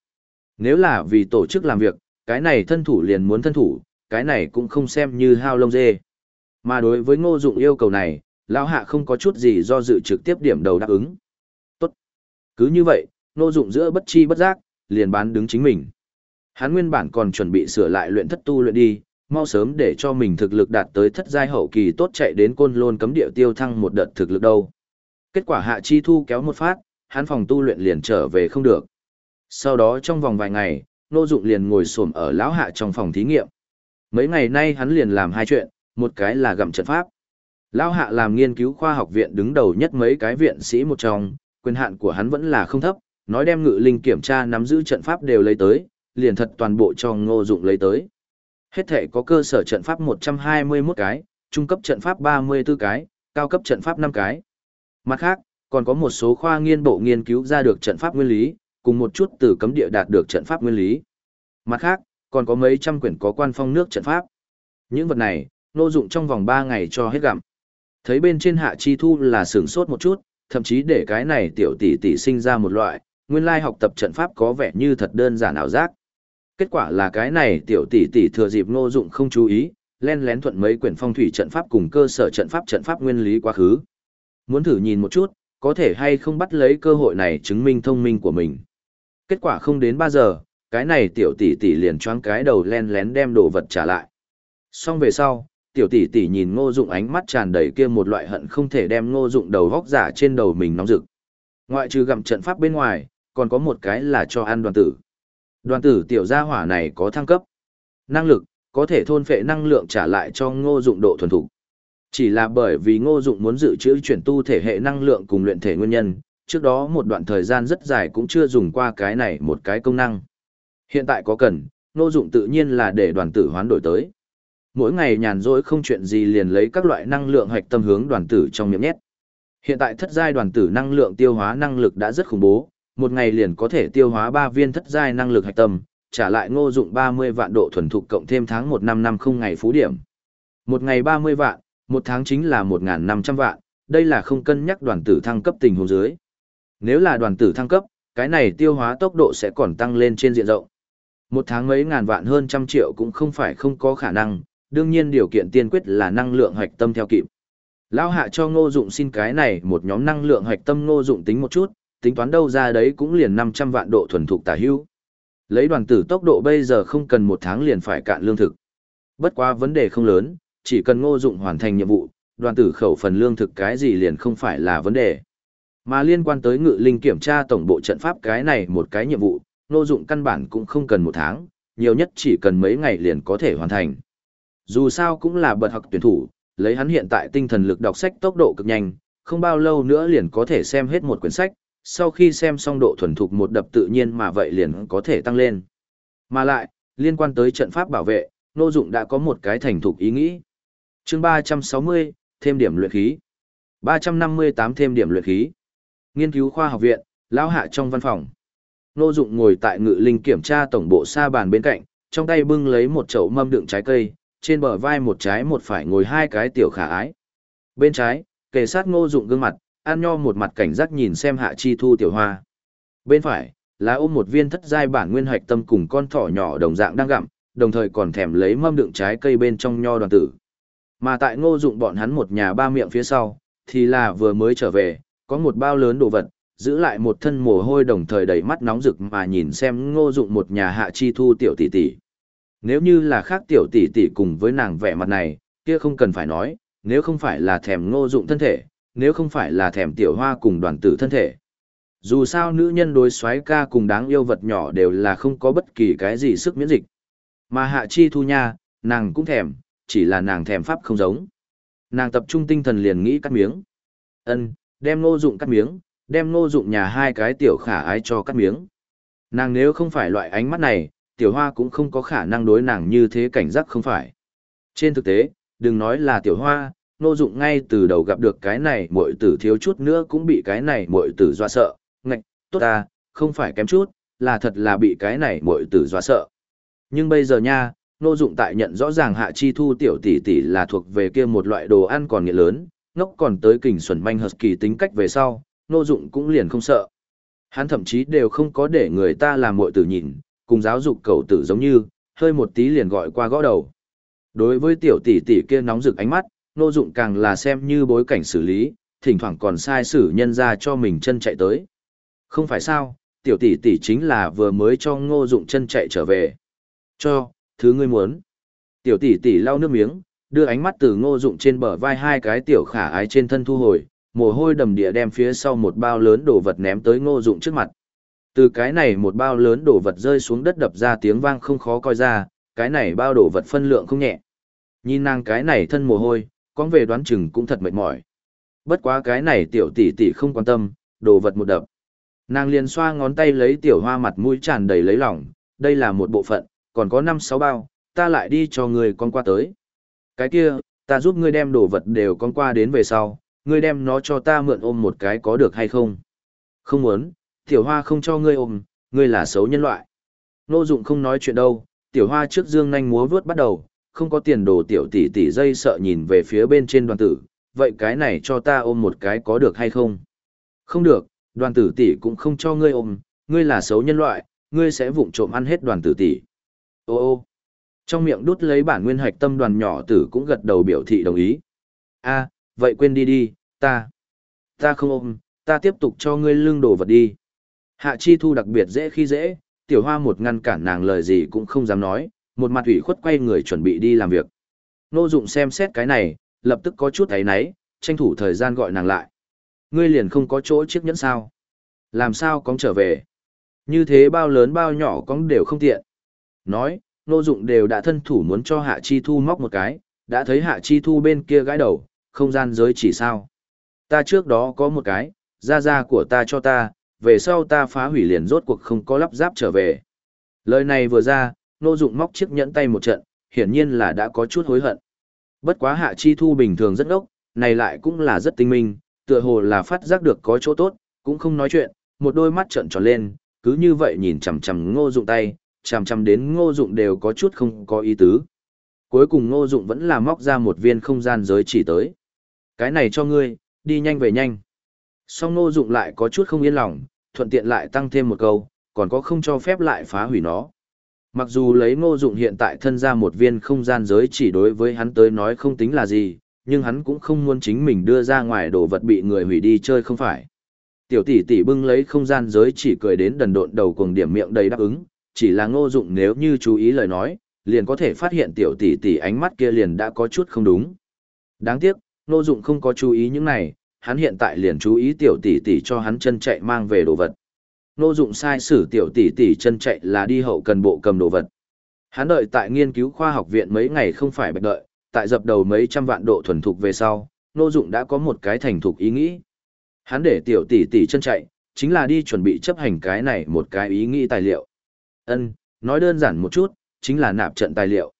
A: Nếu là vì tổ chức làm việc, cái này thân thủ liền muốn thân thủ, cái này cũng không xem như hao lông dê. Mà đối với ngô dụng yêu cầu này, lão hạ không có chút gì do dự trực tiếp điểm đầu đáp ứng. Tốt. Cứ như vậy, ngô dụng giữa bất chi bất giác, liền bán đứng chính mình. Hắn nguyên bản còn chuẩn bị sửa lại luyện thất tu luyện đi, mau sớm để cho mình thực lực đạt tới thất giai hậu kỳ tốt chạy đến côn lôn cấm địa tiêu thăng một đợt thực lực đâu. Kết quả hạ chi thu kéo một phát, hắn phòng tu luyện liền trở về không được. Sau đó trong vòng vài ngày, Nô Dụng liền ngồi xổm ở lão hạ trong phòng thí nghiệm. Mấy ngày nay hắn liền làm hai chuyện, một cái là gặm trận pháp. Lão hạ làm nghiên cứu khoa học viện đứng đầu nhất mấy cái viện sĩ một trong, quyền hạn của hắn vẫn là không thấp, nói đem ngự linh kiểm tra nắm giữ trận pháp đều lấy tới, liền thật toàn bộ cho Ngô Dụng lấy tới. Hết thể có cơ sở trận pháp 121 cái, trung cấp trận pháp 34 cái, cao cấp trận pháp 5 cái. Mặt khác, còn có một số khoa nghiên bộ nghiên cứu ra được trận pháp nguyên lý, cùng một chút từ cấm địa đạt được trận pháp nguyên lý. Mặt khác, còn có mấy trăm quyển có quan phong nước trận pháp. Những vật này, nô dụng trong vòng 3 ngày cho hết gặm. Thấy bên trên hạ chi thu là sửng sốt một chút, thậm chí để cái này tiểu tỷ tỷ sinh ra một loại, nguyên lai học tập trận pháp có vẻ như thật đơn giản ảo giác. Kết quả là cái này tiểu tỷ tỷ thừa dịp Ngô dụng không chú ý, len lén thuận mấy quyển phong thủy trận pháp cùng cơ sở trận pháp trận pháp nguyên lý quá khứ. Muốn thử nhìn một chút, có thể hay không bắt lấy cơ hội này chứng minh thông minh của mình. Kết quả không đến 3 giờ, cái này tiểu tỷ tỷ liền choáng cái đầu len lén đem đồ vật trả lại. Xong về sau, tiểu tỷ tỷ nhìn ngô dụng ánh mắt tràn đầy kia một loại hận không thể đem ngô dụng đầu vóc giả trên đầu mình nóng rực. Ngoại trừ gặm trận pháp bên ngoài, còn có một cái là cho ăn đoàn tử. Đoàn tử tiểu gia hỏa này có thăng cấp. Năng lực, có thể thôn phệ năng lượng trả lại cho ngô dụng độ thuần thục. Chỉ là bởi vì ngô dụng muốn dự trữ chuyển tu thể hệ năng lượng cùng luyện thể nguyên nhân, trước đó một đoạn thời gian rất dài cũng chưa dùng qua cái này một cái công năng. Hiện tại có cần, ngô dụng tự nhiên là để đoàn tử hoán đổi tới. Mỗi ngày nhàn rỗi không chuyện gì liền lấy các loại năng lượng hoạch tâm hướng đoàn tử trong miệng nhét. Hiện tại thất giai đoàn tử năng lượng tiêu hóa năng lực đã rất khủng bố, một ngày liền có thể tiêu hóa 3 viên thất giai năng lực hạch tâm, trả lại ngô dụng 30 vạn độ thuần thục cộng thêm tháng 1 năm năm không ngày phú điểm. Một ngày 30 vạn, một tháng chính là 1.500 vạn, đây là không cân nhắc đoàn tử thăng cấp tình huống dưới. Nếu là đoàn tử thăng cấp, cái này tiêu hóa tốc độ sẽ còn tăng lên trên diện rộng. Một tháng mấy ngàn vạn hơn trăm triệu cũng không phải không có khả năng, đương nhiên điều kiện tiên quyết là năng lượng hoạch tâm theo kịp. Lão hạ cho ngô dụng xin cái này một nhóm năng lượng hoạch tâm ngô dụng tính một chút, tính toán đâu ra đấy cũng liền 500 vạn độ thuần thục tả hữu. Lấy đoàn tử tốc độ bây giờ không cần một tháng liền phải cạn lương thực. Bất quá vấn đề không lớn, chỉ cần ngô dụng hoàn thành nhiệm vụ, đoàn tử khẩu phần lương thực cái gì liền không phải là vấn đề. Mà liên quan tới ngự linh kiểm tra tổng bộ trận pháp cái này một cái nhiệm vụ, ngô dụng căn bản cũng không cần một tháng, nhiều nhất chỉ cần mấy ngày liền có thể hoàn thành. Dù sao cũng là bật học tuyển thủ, lấy hắn hiện tại tinh thần lực đọc sách tốc độ cực nhanh, không bao lâu nữa liền có thể xem hết một quyển sách, sau khi xem xong độ thuần thục một đập tự nhiên mà vậy liền có thể tăng lên. Mà lại, liên quan tới trận pháp bảo vệ, Nô Dụng đã có một cái thành thục ý nghĩ. Chương 360, thêm điểm luyện khí. 358 thêm điểm luyện khí. Nghiên cứu khoa học viện, lão hạ trong văn phòng. Nô Dụng ngồi tại ngự linh kiểm tra tổng bộ xa bàn bên cạnh, trong tay bưng lấy một chậu mâm đựng trái cây, trên bờ vai một trái một phải ngồi hai cái tiểu khả ái. Bên trái, kề sát Ngô Dụng gương mặt, An Nho một mặt cảnh giác nhìn xem Hạ Chi Thu tiểu hoa. Bên phải, là ôm một viên thất giai bản nguyên hạch tâm cùng con thỏ nhỏ đồng dạng đang gặm, đồng thời còn thèm lấy mâm đựng trái cây bên trong nho đoàn tử. Mà tại ngô dụng bọn hắn một nhà ba miệng phía sau, thì là vừa mới trở về, có một bao lớn đồ vật, giữ lại một thân mồ hôi đồng thời đầy mắt nóng rực mà nhìn xem ngô dụng một nhà hạ chi thu tiểu tỷ tỷ. Nếu như là khác tiểu tỷ tỷ cùng với nàng vẻ mặt này, kia không cần phải nói, nếu không phải là thèm ngô dụng thân thể, nếu không phải là thèm tiểu hoa cùng đoàn tử thân thể. Dù sao nữ nhân đối xoái ca cùng đáng yêu vật nhỏ đều là không có bất kỳ cái gì sức miễn dịch. Mà hạ chi thu nha, nàng cũng thèm, chỉ là nàng thèm pháp không giống. Nàng tập trung tinh thần liền nghĩ cắt miếng. Ân, đem ngô dụng cắt miếng, đem ngô dụng nhà hai cái tiểu khả ái cho cắt miếng. Nàng nếu không phải loại ánh mắt này, tiểu hoa cũng không có khả năng đối nàng như thế cảnh giác không phải. Trên thực tế, đừng nói là tiểu hoa, ngô dụng ngay từ đầu gặp được cái này muội tử thiếu chút nữa cũng bị cái này muội tử dọa sợ, ngạch, tốt à, không phải kém chút, là thật là bị cái này muội tử dọa sợ. Nhưng bây giờ nha, Nô Dụng tại nhận rõ ràng Hạ Chi Thu tiểu tỷ tỷ là thuộc về kia một loại đồ ăn còn nghĩa lớn, ngốc còn tới kình xuẩn manh hợp kỳ tính cách về sau, Nô Dụng cũng liền không sợ. Hắn thậm chí đều không có để người ta làm muội tử nhìn, cùng giáo dục cậu tử giống như, hơi một tí liền gọi qua gõ đầu. Đối với tiểu tỷ tỷ kia nóng rực ánh mắt, Nô Dụng càng là xem như bối cảnh xử lý, thỉnh thoảng còn sai sử nhân ra cho mình chân chạy tới. Không phải sao, tiểu tỷ tỷ chính là vừa mới cho Ngô Dụng chân chạy trở về. Cho, thứ ngươi muốn. Tiểu tỷ tỷ lau nước miếng, đưa ánh mắt từ ngô dụng trên bờ vai hai cái tiểu khả ái trên thân thu hồi, mồ hôi đầm địa đem phía sau một bao lớn đồ vật ném tới ngô dụng trước mặt. Từ cái này một bao lớn đồ vật rơi xuống đất đập ra tiếng vang không khó coi ra, cái này bao đồ vật phân lượng không nhẹ. Nhìn nàng cái này thân mồ hôi, con về đoán chừng cũng thật mệt mỏi. Bất quá cái này tiểu tỷ tỷ không quan tâm, đồ vật một đập. Nàng liền xoa ngón tay lấy tiểu hoa mặt mũi tràn đầy lấy lòng, đây là một bộ phận, còn có năm sáu bao, ta lại đi cho người con qua tới. Cái kia, ta giúp ngươi đem đồ vật đều con qua đến về sau, ngươi đem nó cho ta mượn ôm một cái có được hay không? Không muốn, tiểu hoa không cho ngươi ôm, ngươi là xấu nhân loại. Nô dụng không nói chuyện đâu, tiểu hoa trước dương nhanh múa vướt bắt đầu, không có tiền đồ tiểu tỷ tỷ dây sợ nhìn về phía bên trên đoàn tử, vậy cái này cho ta ôm một cái có được hay không? Không được, đoàn tử tỷ cũng không cho ngươi ôm, ngươi là xấu nhân loại, ngươi sẽ vụng trộm ăn hết đoàn tử tỷ. Ô ô, trong miệng đút lấy bản nguyên hạch tâm đoàn nhỏ tử cũng gật đầu biểu thị đồng ý. a vậy quên đi đi, ta, ta không ôm, ta tiếp tục cho ngươi lưng đồ vật đi. Hạ Chi Thu đặc biệt dễ khi dễ, tiểu hoa một ngăn cản nàng lời gì cũng không dám nói, một mặt ủy khuất quay người chuẩn bị đi làm việc. Nô dụng xem xét cái này, lập tức có chút thấy náy, tranh thủ thời gian gọi nàng lại. Ngươi liền không có chỗ chiếc nhẫn sao? Làm sao cóng trở về? Như thế bao lớn bao nhỏ cóng đều không tiện. Nói, nô dụng đều đã thân thủ muốn cho Hạ Chi Thu móc một cái, đã thấy Hạ Chi Thu bên kia gãi đầu, không gian giới chỉ sao. Ta trước đó có một cái, gia gia của ta cho ta, về sau ta phá hủy liền rốt cuộc không có lắp ráp trở về. Lời này vừa ra, nô dụng móc chiếc nhẫn tay một trận, hiển nhiên là đã có chút hối hận. Bất quá hạ chi thu bình thường rất ngốc, này lại cũng là rất tinh minh, tựa hồ là phát giác được có chỗ tốt, cũng không nói chuyện, một đôi mắt trợn tròn lên, cứ như vậy nhìn chằm chằm ngô dụng tay, chằm chằm đến ngô dụng đều có chút không có ý tứ. Cuối cùng ngô dụng vẫn là móc ra một viên không gian giới chỉ tới. Cái này cho ngươi, đi nhanh về nhanh. Song ngô dụng lại có chút không yên lòng, thuận tiện lại tăng thêm một câu, còn có không cho phép lại phá hủy nó. Mặc dù lấy ngô dụng hiện tại thân ra một viên không gian giới chỉ đối với hắn tới nói không tính là gì, nhưng hắn cũng không muốn chính mình đưa ra ngoài đồ vật bị người hủy đi chơi không phải. Tiểu tỷ tỷ bưng lấy không gian giới chỉ cười đến đần độn đầu cuồng điểm miệng đầy đáp ứng, chỉ là ngô dụng nếu như chú ý lời nói, liền có thể phát hiện tiểu tỷ tỷ ánh mắt kia liền đã có chút không đúng. Đáng tiếc, ngô dụng không có chú ý những này, hắn hiện tại liền chú ý tiểu tỷ tỷ cho hắn chân chạy mang về đồ vật. Nô dụng sai sử tiểu tỷ tỷ chân chạy là đi hậu cần bộ cầm đồ vật. Hắn đợi tại nghiên cứu khoa học viện mấy ngày không phải bạch đợi, tại dập đầu mấy trăm vạn độ thuần thục về sau, nô dụng đã có một cái thành thục ý nghĩ. Hắn để tiểu tỷ tỷ chân chạy, chính là đi chuẩn bị chấp hành cái này một cái ý nghĩ tài liệu. Ân, nói đơn giản một chút, chính là nạp trận tài liệu.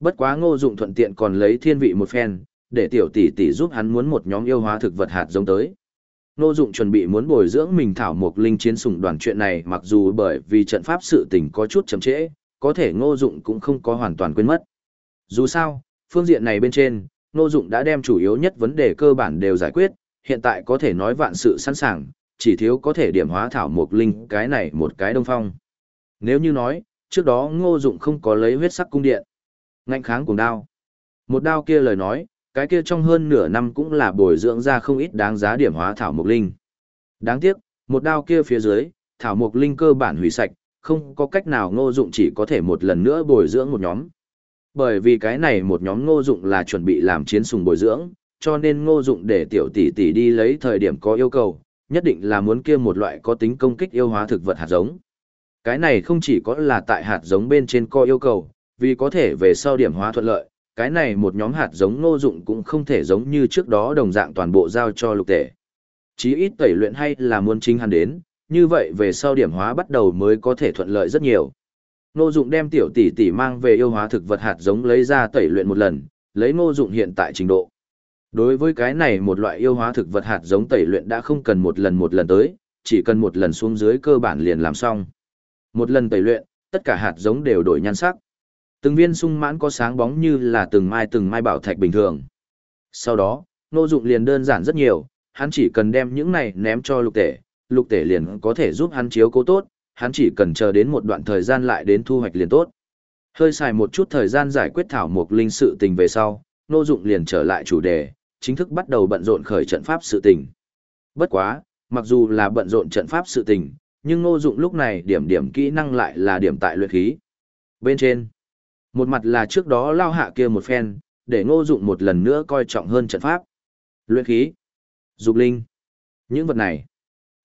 A: Bất quá ngô dụng thuận tiện còn lấy thiên vị một phen, để tiểu tỷ tỷ giúp hắn muốn một nhóm yêu hóa thực vật hạt giống tới. Nô Dụng chuẩn bị muốn bồi dưỡng mình thảo mục linh chiến sủng đoàn chuyện này mặc dù bởi vì trận pháp sự tình có chút chậm trễ, có thể Ngô Dụng cũng không có hoàn toàn quên mất. Dù sao, phương diện này bên trên, Ngô Dụng đã đem chủ yếu nhất vấn đề cơ bản đều giải quyết, hiện tại có thể nói vạn sự sẵn sàng, chỉ thiếu có thể điểm hóa thảo mục linh cái này một cái đông phong. Nếu như nói, trước đó Ngô Dụng không có lấy huyết sắc cung điện, ngăn kháng cùng đao. Một đao kia lời nói, cái kia trong hơn nửa năm cũng là bồi dưỡng ra không ít đáng giá điểm hóa thảo mộc linh. Đáng tiếc, một đao kia phía dưới, thảo mộc linh cơ bản hủy sạch, không có cách nào ngô dụng chỉ có thể một lần nữa bồi dưỡng một nhóm. Bởi vì cái này một nhóm ngô dụng là chuẩn bị làm chiến sùng bồi dưỡng, cho nên ngô dụng để tiểu tỷ tỷ đi lấy thời điểm có yêu cầu, nhất định là muốn kia một loại có tính công kích yêu hóa thực vật hạt giống. Cái này không chỉ có là tại hạt giống bên trên có yêu cầu, vì có thể về sau điểm hóa thuận lợi, cái này một nhóm hạt giống ngô dụng cũng không thể giống như trước đó đồng dạng toàn bộ giao cho lục tể. Chí ít tẩy luyện hay là muốn chính hắn đến, như vậy về sau điểm hóa bắt đầu mới có thể thuận lợi rất nhiều. Ngô dụng đem tiểu tỷ tỷ mang về yêu hóa thực vật hạt giống lấy ra tẩy luyện một lần, lấy ngô dụng hiện tại trình độ. Đối với cái này một loại yêu hóa thực vật hạt giống tẩy luyện đã không cần một lần một lần tới, chỉ cần một lần xuống dưới cơ bản liền làm xong. Một lần tẩy luyện, tất cả hạt giống đều đổi nhan sắc. Từng viên sung mãn có sáng bóng như là từng mai từng mai bảo thạch bình thường. Sau đó, nô dụng liền đơn giản rất nhiều, hắn chỉ cần đem những này ném cho lục tể, lục tể liền có thể giúp hắn chiếu cố tốt, hắn chỉ cần chờ đến một đoạn thời gian lại đến thu hoạch liền tốt. Hơi xài một chút thời gian giải quyết thảo mục linh sự tình về sau, nô dụng liền trở lại chủ đề, chính thức bắt đầu bận rộn khởi trận pháp sự tình. Bất quá, mặc dù là bận rộn trận pháp sự tình, nhưng nô dụng lúc này điểm điểm kỹ năng lại là điểm tại luyện khí. Bên trên, một mặt là trước đó lao hạ kia một phen, để ngô dụng một lần nữa coi trọng hơn trận pháp. Luyện khí, dục linh, những vật này.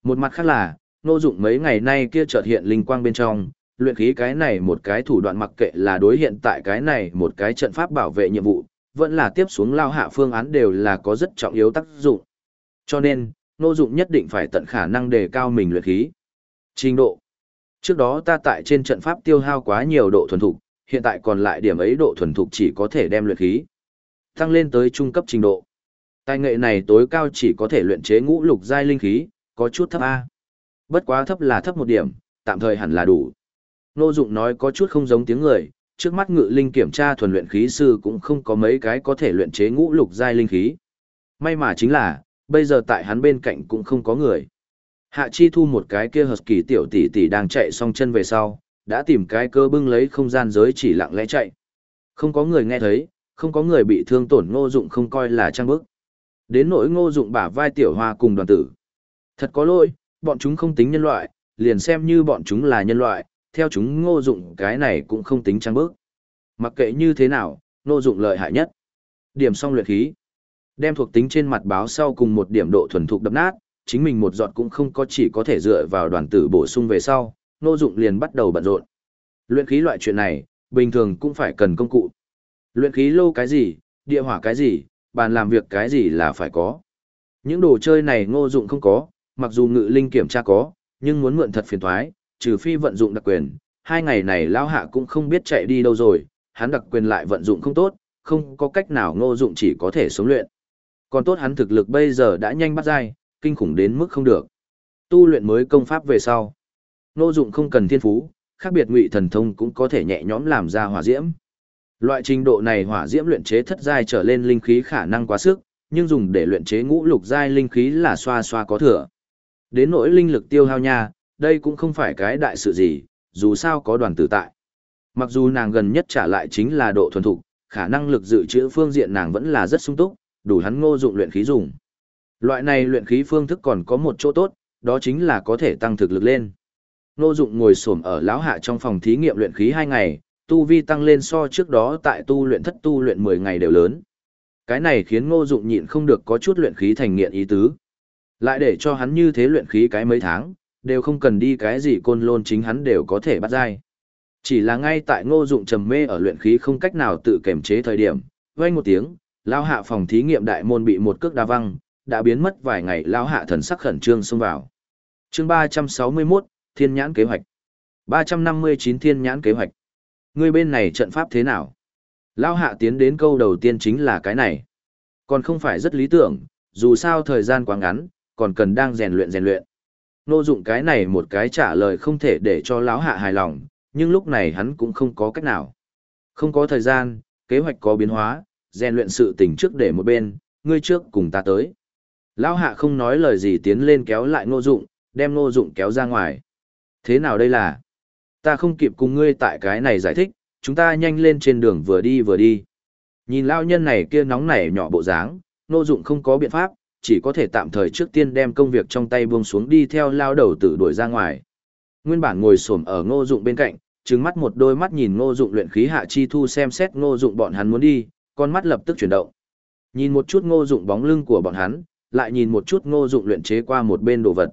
A: Một mặt khác là, ngô dụng mấy ngày nay kia chợt hiện linh quang bên trong, luyện khí cái này một cái thủ đoạn mặc kệ là đối hiện tại cái này một cái trận pháp bảo vệ nhiệm vụ, vẫn là tiếp xuống lao hạ phương án đều là có rất trọng yếu tác dụng. Cho nên, ngô dụng nhất định phải tận khả năng đề cao mình luyện khí. Trình độ. Trước đó ta tại trên trận pháp tiêu hao quá nhiều độ thuần thục, hiện tại còn lại điểm ấy độ thuần thục chỉ có thể đem luyện khí tăng lên tới trung cấp trình độ. Tài nghệ này tối cao chỉ có thể luyện chế ngũ lục giai linh khí, có chút thấp A. Bất quá thấp là thấp một điểm, tạm thời hẳn là đủ. Nô Dụng nói có chút không giống tiếng người, trước mắt ngự linh kiểm tra thuần luyện khí sư cũng không có mấy cái có thể luyện chế ngũ lục giai linh khí. May mà chính là, bây giờ tại hắn bên cạnh cũng không có người. Hạ Chi Thu một cái kia hợp kỳ tiểu tỷ tỷ đang chạy xong chân về sau, đã tìm cái cơ bưng lấy không gian giới chỉ lặng lẽ chạy. Không có người nghe thấy, không có người bị thương tổn ngô dụng không coi là trang bức. Đến nỗi ngô dụng bả vai tiểu hoa cùng đoàn tử. Thật có lỗi, bọn chúng không tính nhân loại, liền xem như bọn chúng là nhân loại, theo chúng ngô dụng cái này cũng không tính trang bức. Mặc kệ như thế nào, ngô dụng lợi hại nhất. Điểm xong luyện khí. Đem thuộc tính trên mặt báo sau cùng một điểm độ thuần thục đập nát, chính mình một giọt cũng không có chỉ có thể dựa vào đoàn tử bổ sung về sau, ngô dụng liền bắt đầu bận rộn. Luyện khí loại chuyện này, bình thường cũng phải cần công cụ. Luyện khí lô cái gì, địa hỏa cái gì, bàn làm việc cái gì là phải có. Những đồ chơi này ngô dụng không có, mặc dù ngự linh kiểm tra có, nhưng muốn mượn thật phiền toái, trừ phi vận dụng đặc quyền, hai ngày này lão hạ cũng không biết chạy đi đâu rồi, hắn đặc quyền lại vận dụng không tốt, không có cách nào ngô dụng chỉ có thể sống luyện. Còn tốt hắn thực lực bây giờ đã nhanh bắt dai, kinh khủng đến mức không được. Tu luyện mới công pháp về sau. Ngô dụng không cần thiên phú, khác biệt ngụy thần thông cũng có thể nhẹ nhõm làm ra hỏa diễm. Loại trình độ này hỏa diễm luyện chế thất giai trở lên linh khí khả năng quá sức, nhưng dùng để luyện chế ngũ lục giai linh khí là xoa xoa có thừa. Đến nỗi linh lực tiêu hao nha, đây cũng không phải cái đại sự gì, dù sao có đoàn tử tại. Mặc dù nàng gần nhất trả lại chính là độ thuần thục, khả năng lực dự trữ phương diện nàng vẫn là rất sung túc, đủ hắn ngô dụng luyện khí dùng. Loại này luyện khí phương thức còn có một chỗ tốt, đó chính là có thể tăng thực lực lên. Ngô dụng ngồi xổm ở lão hạ trong phòng thí nghiệm luyện khí hai ngày, tu vi tăng lên so trước đó tại tu luyện thất tu luyện 10 ngày đều lớn. Cái này khiến ngô dụng nhịn không được có chút luyện khí thành nghiện ý tứ. Lại để cho hắn như thế luyện khí cái mấy tháng, đều không cần đi cái gì côn lôn chính hắn đều có thể bắt dai. Chỉ là ngay tại ngô dụng trầm mê ở luyện khí không cách nào tự kiểm chế thời điểm, vang một tiếng, lão hạ phòng thí nghiệm đại môn bị một cước đa văng, đã biến mất vài ngày lão hạ thần sắc khẩn trương xông vào. chương 361, Thiên nhãn kế hoạch. 359 Thiên nhãn kế hoạch. Ngươi bên này trận pháp thế nào? Lao hạ tiến đến câu đầu tiên chính là cái này. Còn không phải rất lý tưởng, dù sao thời gian quá ngắn, còn cần đang rèn luyện rèn luyện. Nô dụng cái này một cái trả lời không thể để cho lão hạ hài lòng, nhưng lúc này hắn cũng không có cách nào. Không có thời gian, kế hoạch có biến hóa, rèn luyện sự tình trước để một bên, ngươi trước cùng ta tới. Lão hạ không nói lời gì tiến lên kéo lại nô dụng, đem nô dụng kéo ra ngoài. Thế nào đây là? Ta không kịp cùng ngươi tại cái này giải thích, chúng ta nhanh lên trên đường vừa đi vừa đi. Nhìn lão nhân này kia nóng nảy nhỏ bộ dáng, nô dụng không có biện pháp, chỉ có thể tạm thời trước tiên đem công việc trong tay buông xuống đi theo lao đầu tử đuổi ra ngoài. Nguyên bản ngồi xổm ở ngô dụng bên cạnh, trừng mắt một đôi mắt nhìn ngô dụng luyện khí hạ chi thu xem xét ngô dụng bọn hắn muốn đi, con mắt lập tức chuyển động. Nhìn một chút ngô dụng bóng lưng của bọn hắn, lại nhìn một chút ngô dụng luyện chế qua một bên đồ vật.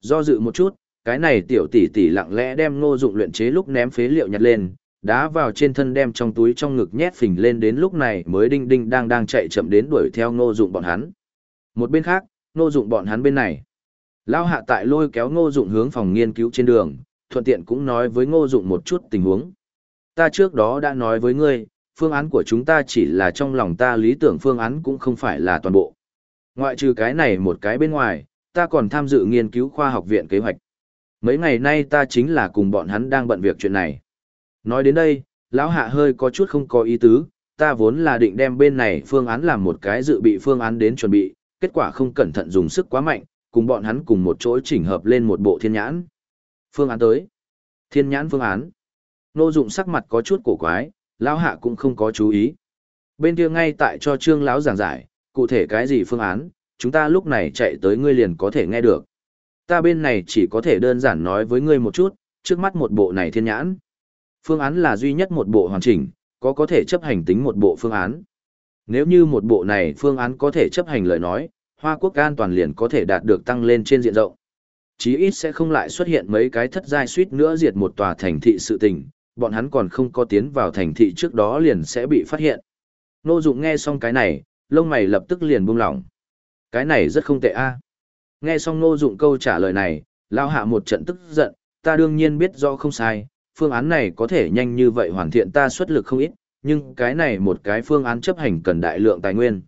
A: Do dự một chút, cái này tiểu tỷ tỷ lặng lẽ đem ngô dụng luyện chế lúc ném phế liệu nhặt lên, đá vào trên thân đem trong túi trong ngực nhét phình lên đến lúc này mới đinh đinh đang đang chạy chậm đến đuổi theo ngô dụng bọn hắn. Một bên khác, ngô dụng bọn hắn bên này. Lao hạ tại lôi kéo ngô dụng hướng phòng nghiên cứu trên đường, thuận tiện cũng nói với ngô dụng một chút tình huống. Ta trước đó đã nói với ngươi, phương án của chúng ta chỉ là trong lòng ta lý tưởng phương án cũng không phải là toàn bộ. Ngoại trừ cái này một cái bên ngoài, ta còn tham dự nghiên cứu khoa học viện kế hoạch. Mấy ngày nay ta chính là cùng bọn hắn đang bận việc chuyện này. Nói đến đây, lão hạ hơi có chút không có ý tứ, ta vốn là định đem bên này phương án làm một cái dự bị phương án đến chuẩn bị, kết quả không cẩn thận dùng sức quá mạnh, cùng bọn hắn cùng một chỗ chỉnh hợp lên một bộ thiên nhãn. Phương án tới. Thiên nhãn phương án. Nô dụng sắc mặt có chút cổ quái, lão hạ cũng không có chú ý. Bên kia ngay tại cho trương lão giảng giải, cụ thể cái gì phương án, chúng ta lúc này chạy tới ngươi liền có thể nghe được. Ta bên này chỉ có thể đơn giản nói với ngươi một chút, trước mắt một bộ này thiên nhãn. Phương án là duy nhất một bộ hoàn chỉnh, có có thể chấp hành tính một bộ phương án. Nếu như một bộ này phương án có thể chấp hành lời nói, Hoa Quốc an toàn liền có thể đạt được tăng lên trên diện rộng. Chí ít sẽ không lại xuất hiện mấy cái thất giai suýt nữa diệt một tòa thành thị sự tình, bọn hắn còn không có tiến vào thành thị trước đó liền sẽ bị phát hiện. Nô Dụng nghe xong cái này, lông mày lập tức liền buông lỏng. Cái này rất không tệ a. Nghe xong Nô Dụng câu trả lời này, lão hạ một trận tức giận, ta đương nhiên biết rõ không sai, phương án này có thể nhanh như vậy hoàn thiện ta xuất lực không ít, nhưng cái này một cái phương án chấp hành cần đại lượng tài nguyên.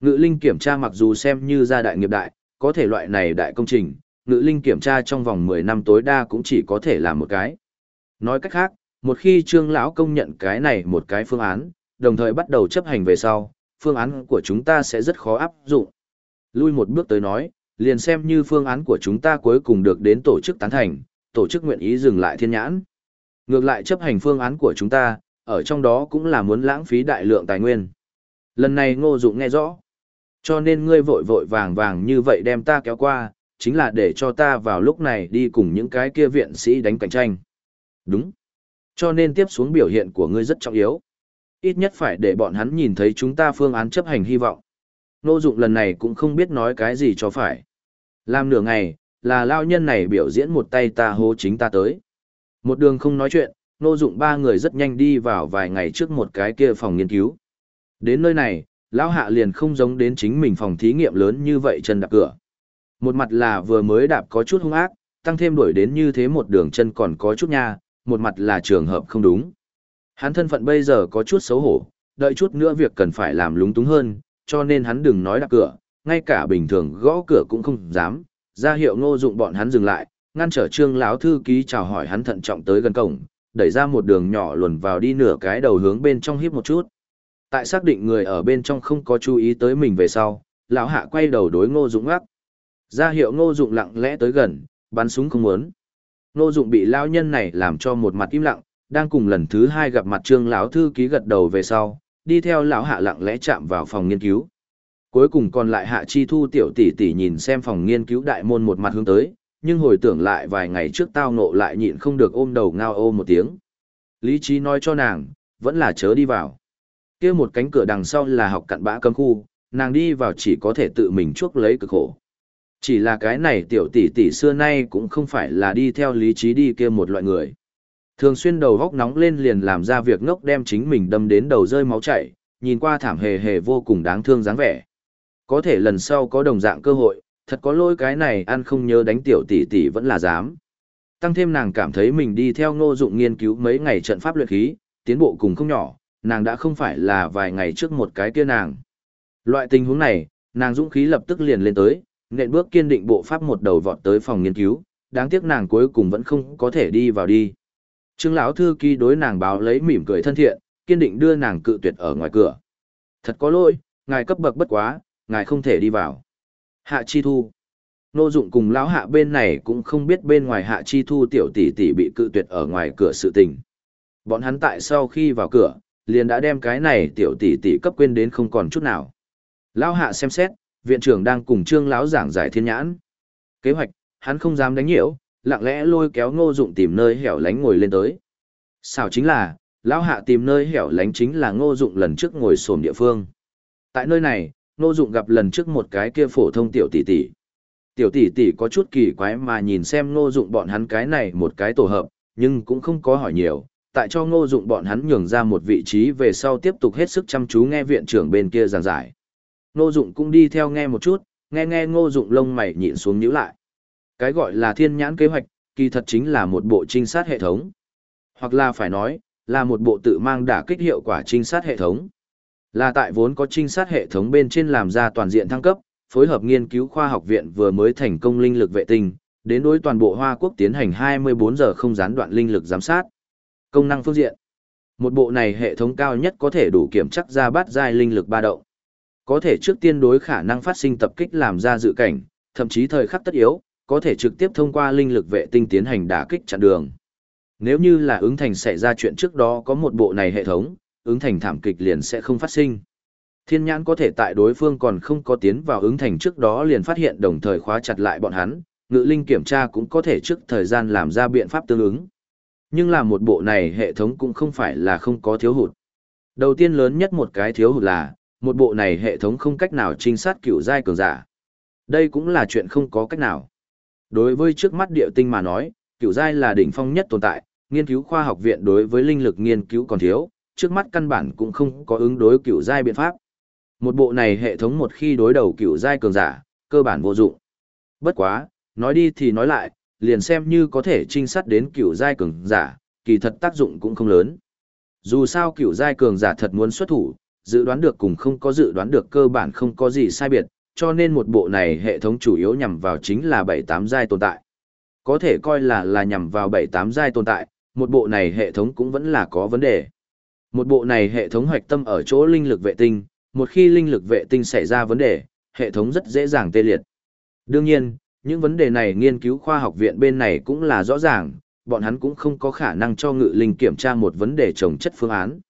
A: Ngự linh kiểm tra mặc dù xem như gia đại nghiệp đại, có thể loại này đại công trình, ngự linh kiểm tra trong vòng 10 năm tối đa cũng chỉ có thể làm một cái. Nói cách khác, một khi trương lão công nhận cái này một cái phương án, đồng thời bắt đầu chấp hành về sau, phương án của chúng ta sẽ rất khó áp dụng. Lui một bước tới nói, liền xem như phương án của chúng ta cuối cùng được đến tổ chức tán thành, tổ chức nguyện ý dừng lại thiên nhãn. Ngược lại chấp hành phương án của chúng ta, ở trong đó cũng là muốn lãng phí đại lượng tài nguyên. Lần này ngô dụng nghe rõ. Cho nên ngươi vội vội vàng vàng như vậy đem ta kéo qua, chính là để cho ta vào lúc này đi cùng những cái kia viện sĩ đánh cạnh tranh. Đúng. Cho nên tiếp xuống biểu hiện của ngươi rất trọng yếu. Ít nhất phải để bọn hắn nhìn thấy chúng ta phương án chấp hành hy vọng. Nô dụng lần này cũng không biết nói cái gì cho phải. Làm nửa ngày, là lao nhân này biểu diễn một tay ta hố chính ta tới. Một đường không nói chuyện, nô dụng ba người rất nhanh đi vào vài ngày trước một cái kia phòng nghiên cứu. Đến nơi này, lão hạ liền không giống đến chính mình phòng thí nghiệm lớn như vậy chân đạp cửa. Một mặt là vừa mới đạp có chút hung ác, tăng thêm đuổi đến như thế một đường chân còn có chút nha, một mặt là trường hợp không đúng. Hắn thân phận bây giờ có chút xấu hổ, đợi chút nữa việc cần phải làm lúng túng hơn, cho nên hắn đừng nói đạp cửa, ngay cả bình thường gõ cửa cũng không dám, ra hiệu ngô dụng bọn hắn dừng lại, ngăn trở trương lão thư ký chào hỏi hắn thận trọng tới gần cổng, đẩy ra một đường nhỏ luồn vào đi nửa cái đầu hướng bên trong híp một chút. Tại xác định người ở bên trong không có chú ý tới mình về sau, lão hạ quay đầu đối ngô dụng ngắc. Ra hiệu ngô dụng lặng lẽ tới gần, bắn súng không muốn. Ngô dụng bị lão nhân này làm cho một mặt im lặng, đang cùng lần thứ hai gặp mặt trương lão thư ký gật đầu về sau, đi theo lão hạ lặng lẽ chạm vào phòng nghiên cứu. Cuối cùng còn lại hạ chi thu tiểu tỷ tỷ nhìn xem phòng nghiên cứu đại môn một mặt hướng tới, nhưng hồi tưởng lại vài ngày trước tao nộ lại nhịn không được ôm đầu ngao ô một tiếng. Lý trí nói cho nàng, vẫn là chớ đi vào. kia một cánh cửa đằng sau là học cặn bã cấm khu, nàng đi vào chỉ có thể tự mình chuốc lấy cực khổ. Chỉ là cái này tiểu tỷ tỷ xưa nay cũng không phải là đi theo lý trí đi kia một loại người. Thường xuyên đầu góc nóng lên liền làm ra việc ngốc đem chính mình đâm đến đầu rơi máu chảy, nhìn qua thảm hề hề vô cùng đáng thương dáng vẻ. Có thể lần sau có đồng dạng cơ hội, thật có lỗi cái này ăn không nhớ đánh tiểu tỷ tỷ vẫn là dám. Tăng thêm nàng cảm thấy mình đi theo ngô dụng nghiên cứu mấy ngày trận pháp luyện khí, tiến bộ cùng không nhỏ, nàng đã không phải là vài ngày trước một cái kia nàng. Loại tình huống này, nàng dũng khí lập tức liền lên tới, nện bước kiên định bộ pháp một đầu vọt tới phòng nghiên cứu, đáng tiếc nàng cuối cùng vẫn không có thể đi vào đi. Trương lão thư ký đối nàng báo lấy mỉm cười thân thiện, kiên định đưa nàng cự tuyệt ở ngoài cửa. Thật có lỗi, ngài cấp bậc bất quá, ngài không thể đi vào. Hạ Chi Thu. Nô dụng cùng lão hạ bên này cũng không biết bên ngoài Hạ Chi Thu tiểu tỷ tỷ bị cự tuyệt ở ngoài cửa sự tình. Bọn hắn tại sau khi vào cửa, liền đã đem cái này tiểu tỷ tỷ cấp quên đến không còn chút nào. Lão hạ xem xét, viện trưởng đang cùng trương lão giảng giải thiên nhãn. Kế hoạch, hắn không dám đánh nhiễu, lặng lẽ lôi kéo ngô dụng tìm nơi hẻo lánh ngồi lên tới. Sao chính là, lão hạ tìm nơi hẻo lánh chính là ngô dụng lần trước ngồi xổm địa phương. Tại nơi này, Ngô Dụng gặp lần trước một cái kia phổ thông tiểu tỷ tỷ. Tiểu tỷ tỷ có chút kỳ quái mà nhìn xem Ngô Dụng bọn hắn cái này một cái tổ hợp, nhưng cũng không có hỏi nhiều, tại cho Ngô Dụng bọn hắn nhường ra một vị trí về sau tiếp tục hết sức chăm chú nghe viện trưởng bên kia giảng giải. Ngô Dụng cũng đi theo nghe một chút, nghe nghe Ngô Dụng lông mày nhịn xuống nhíu lại. Cái gọi là thiên nhãn kế hoạch, kỳ thật chính là một bộ trinh sát hệ thống. Hoặc là phải nói, là một bộ tự mang đả kích hiệu quả trinh sát hệ thống. Là tại vốn có trinh sát hệ thống bên trên làm ra toàn diện thăng cấp, phối hợp nghiên cứu khoa học viện vừa mới thành công linh lực vệ tinh, đến đối toàn bộ Hoa Quốc tiến hành 24 giờ không gián đoạn linh lực giám sát. Công năng phương diện. Một bộ này hệ thống cao nhất có thể đủ kiểm chắc ra bát giai linh lực ba động. Có thể trước tiên đối khả năng phát sinh tập kích làm ra dự cảnh, thậm chí thời khắc tất yếu, có thể trực tiếp thông qua linh lực vệ tinh tiến hành đả kích chặn đường. Nếu như là ứng thành xảy ra chuyện trước đó có một bộ này hệ thống, ứng thành thảm kịch liền sẽ không phát sinh. Thiên nhãn có thể tại đối phương còn không có tiến vào ứng thành trước đó liền phát hiện đồng thời khóa chặt lại bọn hắn, ngự linh kiểm tra cũng có thể trước thời gian làm ra biện pháp tương ứng. Nhưng là một bộ này hệ thống cũng không phải là không có thiếu hụt. Đầu tiên lớn nhất một cái thiếu hụt là, một bộ này hệ thống không cách nào trinh sát cựu giai cường giả. Đây cũng là chuyện không có cách nào. Đối với trước mắt địa tinh mà nói, cựu giai là đỉnh phong nhất tồn tại, nghiên cứu khoa học viện đối với linh lực nghiên cứu còn thiếu, trước mắt căn bản cũng không có ứng đối cựu giai biện pháp. Một bộ này hệ thống một khi đối đầu cựu giai cường giả, cơ bản vô dụng. Bất quá, nói đi thì nói lại, liền xem như có thể trinh sát đến cựu giai cường giả, kỳ thật tác dụng cũng không lớn. Dù sao cựu giai cường giả thật muốn xuất thủ, dự đoán được cùng không có dự đoán được cơ bản không có gì sai biệt, cho nên một bộ này hệ thống chủ yếu nhằm vào chính là 7-8 giai tồn tại. Có thể coi là là nhằm vào 7-8 giai tồn tại, một bộ này hệ thống cũng vẫn là có vấn đề. Một bộ này hệ thống hoạch tâm ở chỗ linh lực vệ tinh, một khi linh lực vệ tinh xảy ra vấn đề, hệ thống rất dễ dàng tê liệt. Đương nhiên, những vấn đề này nghiên cứu khoa học viện bên này cũng là rõ ràng, bọn hắn cũng không có khả năng cho ngự linh kiểm tra một vấn đề trồng chất phương án.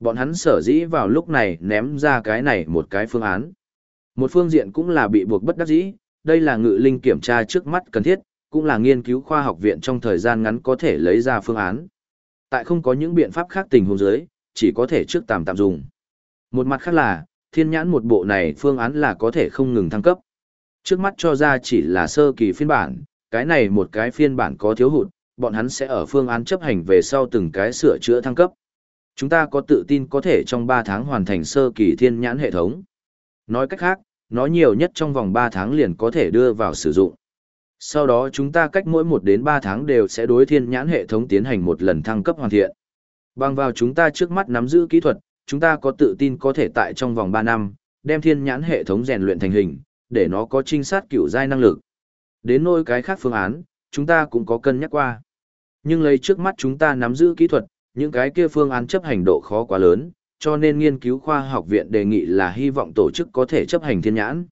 A: Bọn hắn sở dĩ vào lúc này ném ra cái này một cái phương án. Một phương diện cũng là bị buộc bất đắc dĩ, đây là ngự linh kiểm tra trước mắt cần thiết, cũng là nghiên cứu khoa học viện trong thời gian ngắn có thể lấy ra phương án. Tại không có những biện pháp khác tình huống dưới, chỉ có thể trước tạm tạm dùng. Một mặt khác là, thiên nhãn một bộ này phương án là có thể không ngừng thăng cấp. Trước mắt cho ra chỉ là sơ kỳ phiên bản, cái này một cái phiên bản có thiếu hụt, bọn hắn sẽ ở phương án chấp hành về sau từng cái sửa chữa thăng cấp. Chúng ta có tự tin có thể trong 3 tháng hoàn thành sơ kỳ thiên nhãn hệ thống. Nói cách khác, nó nhiều nhất trong vòng 3 tháng liền có thể đưa vào sử dụng. Sau đó chúng ta cách mỗi 1 đến 3 tháng đều sẽ đối thiên nhãn hệ thống tiến hành một lần thăng cấp hoàn thiện. Bằng vào chúng ta trước mắt nắm giữ kỹ thuật, chúng ta có tự tin có thể tại trong vòng 3 năm, đem thiên nhãn hệ thống rèn luyện thành hình, để nó có trinh sát kiểu giai năng lực. Đến nỗi cái khác phương án, chúng ta cũng có cân nhắc qua. Nhưng lấy trước mắt chúng ta nắm giữ kỹ thuật, những cái kia phương án chấp hành độ khó quá lớn, cho nên nghiên cứu khoa học viện đề nghị là hy vọng tổ chức có thể chấp hành thiên nhãn.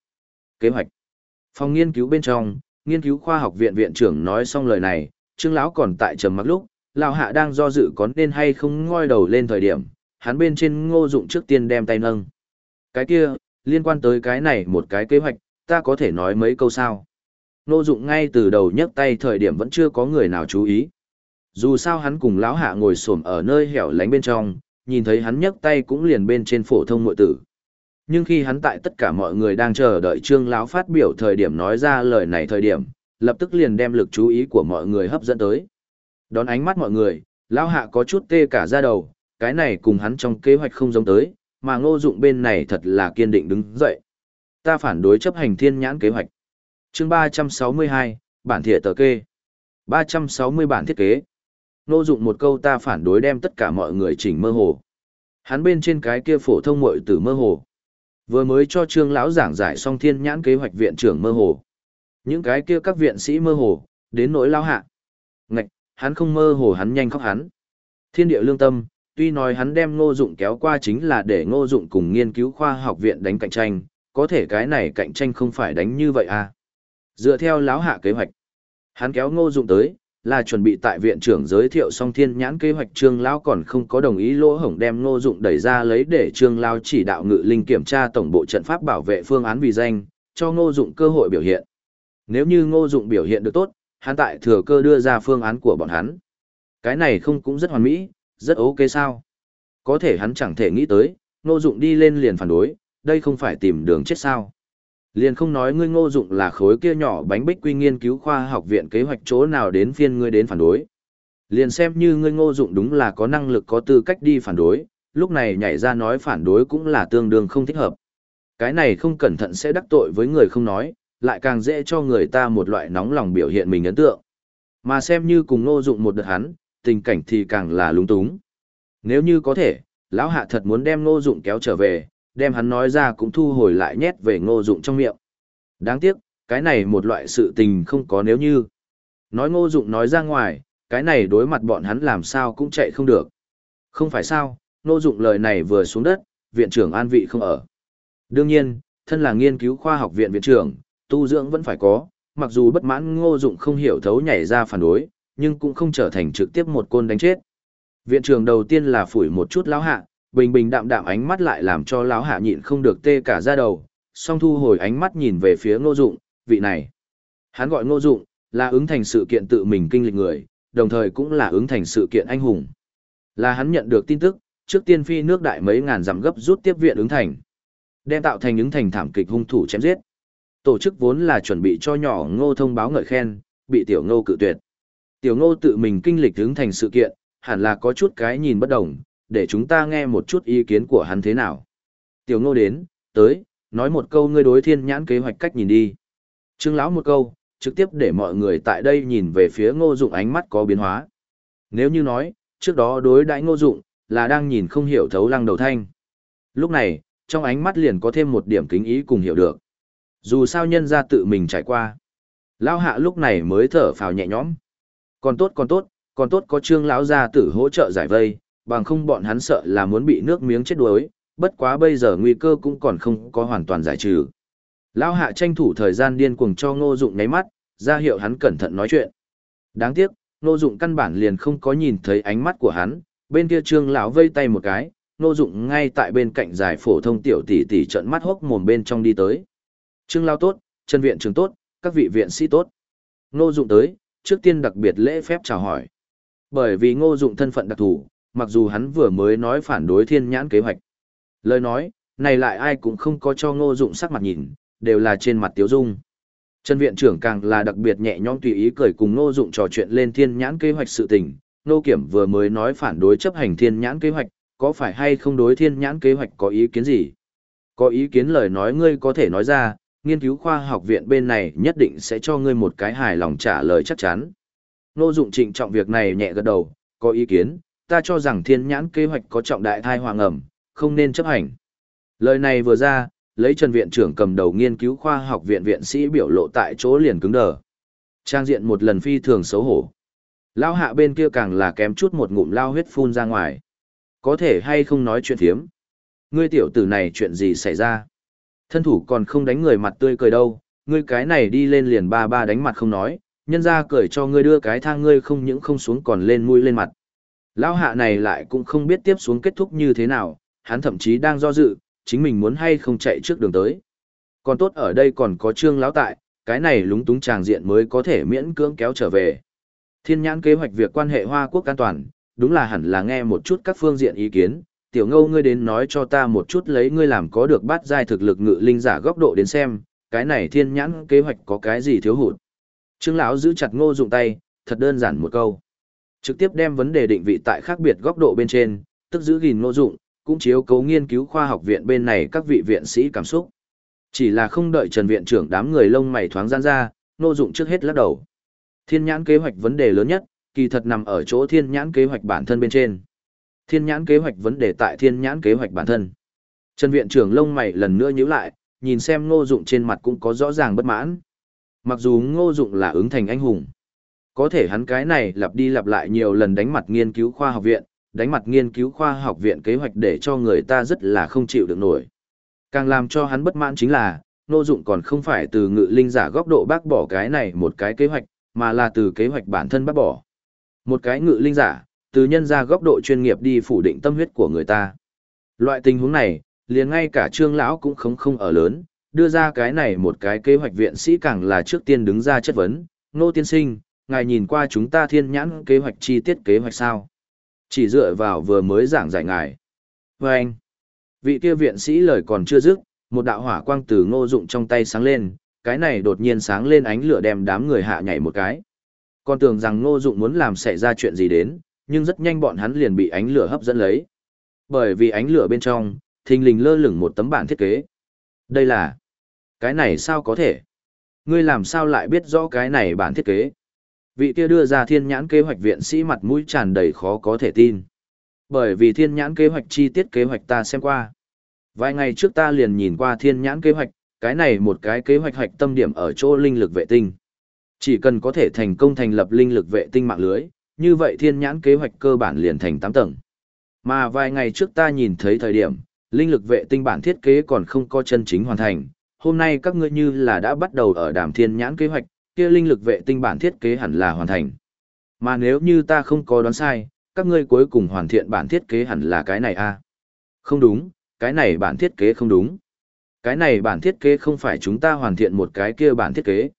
A: Kế hoạch Phòng nghiên cứu bên trong, nghiên cứu khoa học viện viện trưởng nói xong lời này, Trương lão còn tại trầm mặc lúc, lão hạ đang do dự có nên hay không ngoi đầu lên thời điểm, hắn bên trên Ngô Dụng trước tiên đem tay nâng. Cái kia, liên quan tới cái này một cái kế hoạch, ta có thể nói mấy câu sao? Ngô Dụng ngay từ đầu nhấc tay thời điểm vẫn chưa có người nào chú ý. Dù sao hắn cùng lão hạ ngồi xổm ở nơi hẻo lánh bên trong, nhìn thấy hắn nhấc tay cũng liền bên trên phổ thông mội tử. Nhưng khi hắn tại tất cả mọi người đang chờ đợi Trương lão phát biểu thời điểm nói ra lời này thời điểm, lập tức liền đem lực chú ý của mọi người hấp dẫn tới. Đón ánh mắt mọi người, lão hạ có chút tê cả da đầu, cái này cùng hắn trong kế hoạch không giống tới, mà Ngô Dụng bên này thật là kiên định đứng dậy. Ta phản đối chấp hành thiên nhãn kế hoạch. Chương 362, bản thiệ tờ kê. 360 bản thiết kế. Ngô Dụng một câu ta phản đối đem tất cả mọi người chỉnh mơ hồ. Hắn bên trên cái kia phổ thông mội tử mơ hồ. Vừa mới cho Trương lão giảng giải xong thiên nhãn kế hoạch viện trưởng mơ hồ. Những cái kia các viện sĩ mơ hồ, đến nỗi lão hạ. Ngạch, hắn không mơ hồ hắn nhanh khóc hắn. Thiên địa lương tâm, tuy nói hắn đem ngô dụng kéo qua chính là để ngô dụng cùng nghiên cứu khoa học viện đánh cạnh tranh, có thể cái này cạnh tranh không phải đánh như vậy à. Dựa theo lão hạ kế hoạch, hắn kéo ngô dụng tới, là chuẩn bị tại viện trưởng giới thiệu Song thiên nhãn kế hoạch trương lão còn không có đồng ý lỗ hổng đem ngô dụng đẩy ra lấy để trương lão chỉ đạo ngự linh kiểm tra tổng bộ trận pháp bảo vệ phương án vì danh cho ngô dụng cơ hội biểu hiện nếu như ngô dụng biểu hiện được tốt hắn tại thừa cơ đưa ra phương án của bọn hắn cái này không cũng rất hoàn mỹ rất ok sao có thể hắn chẳng thể nghĩ tới ngô dụng đi lên liền phản đối đây không phải tìm đường chết sao Liền không nói ngươi ngô dụng là khối kia nhỏ bánh bích quy nghiên cứu khoa học viện kế hoạch chỗ nào đến phiên ngươi đến phản đối. Liền xem như ngươi ngô dụng đúng là có năng lực có tư cách đi phản đối, lúc này nhảy ra nói phản đối cũng là tương đương không thích hợp. Cái này không cẩn thận sẽ đắc tội với người không nói, lại càng dễ cho người ta một loại nóng lòng biểu hiện mình ấn tượng. Mà xem như cùng ngô dụng một đợt hắn, tình cảnh thì càng là lúng túng. Nếu như có thể, lão hạ thật muốn đem ngô dụng kéo trở về, đem hắn nói ra cũng thu hồi lại nhét về ngô dụng trong miệng. Đáng tiếc, cái này một loại sự tình không có nếu như. Nói ngô dụng nói ra ngoài, cái này đối mặt bọn hắn làm sao cũng chạy không được. Không phải sao, ngô dụng lời này vừa xuống đất, viện trưởng an vị không ở. Đương nhiên, thân là nghiên cứu khoa học viện viện trưởng, tu dưỡng vẫn phải có, mặc dù bất mãn ngô dụng không hiểu thấu nhảy ra phản đối, nhưng cũng không trở thành trực tiếp một côn đánh chết. Viện trưởng đầu tiên là phủi một chút lão hạ, bình bình đạm đạm ánh mắt lại làm cho lão hạ nhịn không được tê cả ra đầu, song thu hồi ánh mắt nhìn về phía ngô dụng, vị này. Hắn gọi ngô dụng, là ứng thành sự kiện tự mình kinh lịch người, đồng thời cũng là ứng thành sự kiện anh hùng. Là hắn nhận được tin tức, trước tiên phi nước đại mấy ngàn dặm gấp rút tiếp viện ứng thành. Đem tạo thành ứng thành thảm kịch hung thủ chém giết. Tổ chức vốn là chuẩn bị cho nhỏ ngô thông báo ngợi khen, bị tiểu ngô cự tuyệt. Tiểu ngô tự mình kinh lịch ứng thành sự kiện, hẳn là có chút cái nhìn bất đồng, để chúng ta nghe một chút ý kiến của hắn thế nào. Tiểu ngô đến, tới, nói một câu ngươi đối thiên nhãn kế hoạch cách nhìn đi. Trương lão một câu, trực tiếp để mọi người tại đây nhìn về phía ngô dụng ánh mắt có biến hóa. Nếu như nói, trước đó đối đãi ngô dụng, là đang nhìn không hiểu thấu lăng đầu thanh. Lúc này, trong ánh mắt liền có thêm một điểm kính ý cùng hiểu được. Dù sao nhân ra tự mình trải qua. Lão hạ lúc này mới thở phào nhẹ nhõm. Còn tốt còn tốt, còn tốt có trương lão gia tử hỗ trợ giải vây, bằng không bọn hắn sợ là muốn bị nước miếng chết đuối, bất quá bây giờ nguy cơ cũng còn không có hoàn toàn giải trừ. Lão hạ tranh thủ thời gian điên cuồng cho ngô dụng nháy mắt, ra hiệu hắn cẩn thận nói chuyện. Đáng tiếc, ngô dụng căn bản liền không có nhìn thấy ánh mắt của hắn, bên kia trương lão vây tay một cái, ngô dụng ngay tại bên cạnh giải phổ thông tiểu tỷ tỷ trận mắt hốc mồm bên trong đi tới. Trương Lao tốt, chân viện trường tốt, các vị viện sĩ tốt. Ngô dụng tới, trước tiên đặc biệt lễ phép chào hỏi. Bởi vì ngô dụng thân phận đặc thù, mặc dù hắn vừa mới nói phản đối thiên nhãn kế hoạch. Lời nói, này lại ai cũng không có cho ngô dụng sắc mặt nhìn, đều là trên mặt tiếu dung. Trần viện trưởng càng là đặc biệt nhẹ nhõm tùy ý cười cùng ngô dụng trò chuyện lên thiên nhãn kế hoạch sự tình. Ngô kiểm vừa mới nói phản đối chấp hành thiên nhãn kế hoạch, có phải hay không đối thiên nhãn kế hoạch có ý kiến gì? Có ý kiến lời nói ngươi có thể nói ra, nghiên cứu khoa học viện bên này nhất định sẽ cho ngươi một cái hài lòng trả lời chắc chắn. Nô dụng trịnh trọng việc này nhẹ gật đầu, có ý kiến, ta cho rằng thiên nhãn kế hoạch có trọng đại thai hoàng ẩm, không nên chấp hành. Lời này vừa ra, lấy Trần Viện trưởng cầm đầu nghiên cứu khoa học viện viện sĩ biểu lộ tại chỗ liền cứng đờ. Trang diện một lần phi thường xấu hổ. Lao hạ bên kia càng là kém chút một ngụm lao huyết phun ra ngoài. Có thể hay không nói chuyện thiếm. Ngươi tiểu tử này chuyện gì xảy ra? Thân thủ còn không đánh người mặt tươi cười đâu, ngươi cái này đi lên liền ba ba đánh mặt không nói, nhân ra cười cho ngươi đưa cái thang ngươi không những không xuống còn lên mũi lên mặt. Lão hạ này lại cũng không biết tiếp xuống kết thúc như thế nào, hắn thậm chí đang do dự, chính mình muốn hay không chạy trước đường tới. Còn tốt ở đây còn có trương lão tại, cái này lúng túng tràng diện mới có thể miễn cưỡng kéo trở về. Thiên nhãn kế hoạch việc quan hệ Hoa Quốc an toàn, đúng là hẳn là nghe một chút các phương diện ý kiến, tiểu ngâu ngươi đến nói cho ta một chút lấy ngươi làm có được bát giai thực lực ngự linh giả góc độ đến xem, cái này thiên nhãn kế hoạch có cái gì thiếu hụt. Trương lão giữ chặt ngô dụng tay, thật đơn giản một câu. Trực tiếp đem vấn đề định vị tại khác biệt góc độ bên trên, tức giữ gìn ngô dụng, cũng chiếu cấu nghiên cứu khoa học viện bên này các vị viện sĩ cảm xúc. Chỉ là không đợi Trần viện trưởng đám người lông mày thoáng gian ra, ngô dụng trước hết lắc đầu. Thiên nhãn kế hoạch vấn đề lớn nhất, kỳ thật nằm ở chỗ thiên nhãn kế hoạch bản thân bên trên. Thiên nhãn kế hoạch vấn đề tại thiên nhãn kế hoạch bản thân. Trần viện trưởng lông mày lần nữa nhíu lại, nhìn xem ngô dụng trên mặt cũng có rõ ràng bất mãn. Mặc dù ngô dụng là ứng thành anh hùng, có thể hắn cái này lặp đi lặp lại nhiều lần đánh mặt nghiên cứu khoa học viện, đánh mặt nghiên cứu khoa học viện kế hoạch để cho người ta rất là không chịu được nổi. Càng làm cho hắn bất mãn chính là, ngô dụng còn không phải từ ngự linh giả góc độ bác bỏ cái này một cái kế hoạch, mà là từ kế hoạch bản thân bác bỏ. Một cái ngự linh giả, từ nhân ra góc độ chuyên nghiệp đi phủ định tâm huyết của người ta. Loại tình huống này, liền ngay cả trương lão cũng không không ở lớn, đưa ra cái này một cái kế hoạch viện sĩ càng là trước tiên đứng ra chất vấn, nô tiên sinh, ngài nhìn qua chúng ta thiên nhãn kế hoạch chi tiết kế hoạch sao. Chỉ dựa vào vừa mới giảng giải ngài. Và anh, vị kia viện sĩ lời còn chưa dứt, một đạo hỏa quang từ ngô dụng trong tay sáng lên, cái này đột nhiên sáng lên ánh lửa đem đám người hạ nhảy một cái. Còn tưởng rằng ngô dụng muốn làm xảy ra chuyện gì đến, nhưng rất nhanh bọn hắn liền bị ánh lửa hấp dẫn lấy. Bởi vì ánh lửa bên trong, thình lình lơ lửng một tấm bản thiết kế. Đây là... Cái này sao có thể? Ngươi làm sao lại biết rõ cái này bản thiết kế? Vị kia đưa ra thiên nhãn kế hoạch viện sĩ mặt mũi tràn đầy khó có thể tin. Bởi vì thiên nhãn kế hoạch chi tiết kế hoạch ta xem qua. Vài ngày trước ta liền nhìn qua thiên nhãn kế hoạch, cái này một cái kế hoạch hoạch tâm điểm ở chỗ linh lực vệ tinh. Chỉ cần có thể thành công thành lập linh lực vệ tinh mạng lưới, như vậy thiên nhãn kế hoạch cơ bản liền thành 8 tầng. Mà vài ngày trước ta nhìn thấy thời điểm, linh lực vệ tinh bản thiết kế còn không có chân chính hoàn thành. Hôm nay các ngươi như là đã bắt đầu ở đàm thiên nhãn kế hoạch, kia linh lực vệ tinh bản thiết kế hẳn là hoàn thành. Mà nếu như ta không có đoán sai, các ngươi cuối cùng hoàn thiện bản thiết kế hẳn là cái này a à? Không đúng, cái này bản thiết kế không đúng. Cái này bản thiết kế không phải chúng ta hoàn thiện một cái kia bản thiết kế.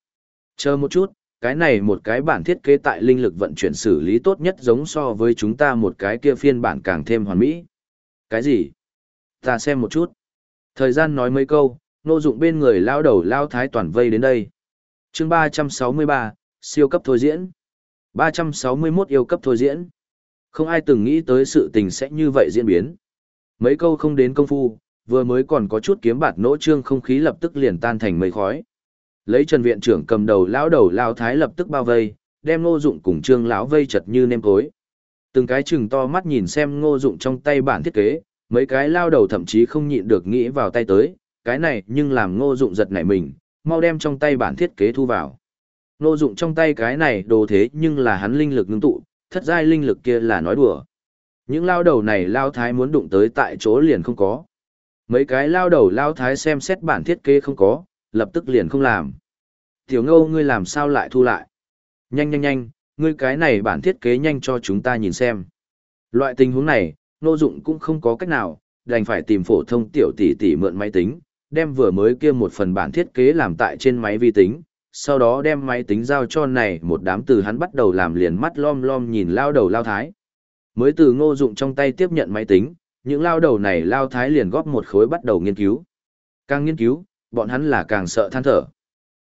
A: Chờ một chút, cái này một cái bản thiết kế tại linh lực vận chuyển xử lý tốt nhất giống so với chúng ta một cái kia phiên bản càng thêm hoàn mỹ. Cái gì? Ta xem một chút. Thời gian nói mấy câu, nô dụng bên người lao đầu lao thái toàn vây đến đây. chương 363, siêu cấp thôi diễn. 361 yêu cấp thôi diễn. Không ai từng nghĩ tới sự tình sẽ như vậy diễn biến. Mấy câu không đến công phu, vừa mới còn có chút kiếm bạt nỗ trương không khí lập tức liền tan thành mây khói. Lấy Trần viện trưởng cầm đầu lão đầu lao thái lập tức bao vây, đem Ngô Dụng cùng Trương lão vây chật như nêm cối. Từng cái chừng to mắt nhìn xem Ngô Dụng trong tay bản thiết kế, Mấy cái lao đầu thậm chí không nhịn được nghĩ vào tay tới, cái này nhưng làm ngô dụng giật nảy mình, mau đem trong tay bản thiết kế thu vào. Ngô dụng trong tay cái này đồ thế nhưng là hắn linh lực ngưng tụ, thất giai linh lực kia là nói đùa. Những lao đầu này lao thái muốn đụng tới tại chỗ liền không có. Mấy cái lao đầu lao thái xem xét bản thiết kế không có, lập tức liền không làm. Tiểu ngô ngươi làm sao lại thu lại? Nhanh nhanh nhanh, ngươi cái này bản thiết kế nhanh cho chúng ta nhìn xem. Loại tình huống này, Ngô Dụng cũng không có cách nào, đành phải tìm phổ thông tiểu tỷ tỷ mượn máy tính, đem vừa mới kia một phần bản thiết kế làm tại trên máy vi tính, sau đó đem máy tính giao cho này một đám từ hắn bắt đầu làm liền mắt lom lom nhìn lao đầu lao thái. Mới từ Ngô Dụng trong tay tiếp nhận máy tính, những lao đầu này lao thái liền góp một khối bắt đầu nghiên cứu. Càng nghiên cứu, bọn hắn là càng sợ than thở.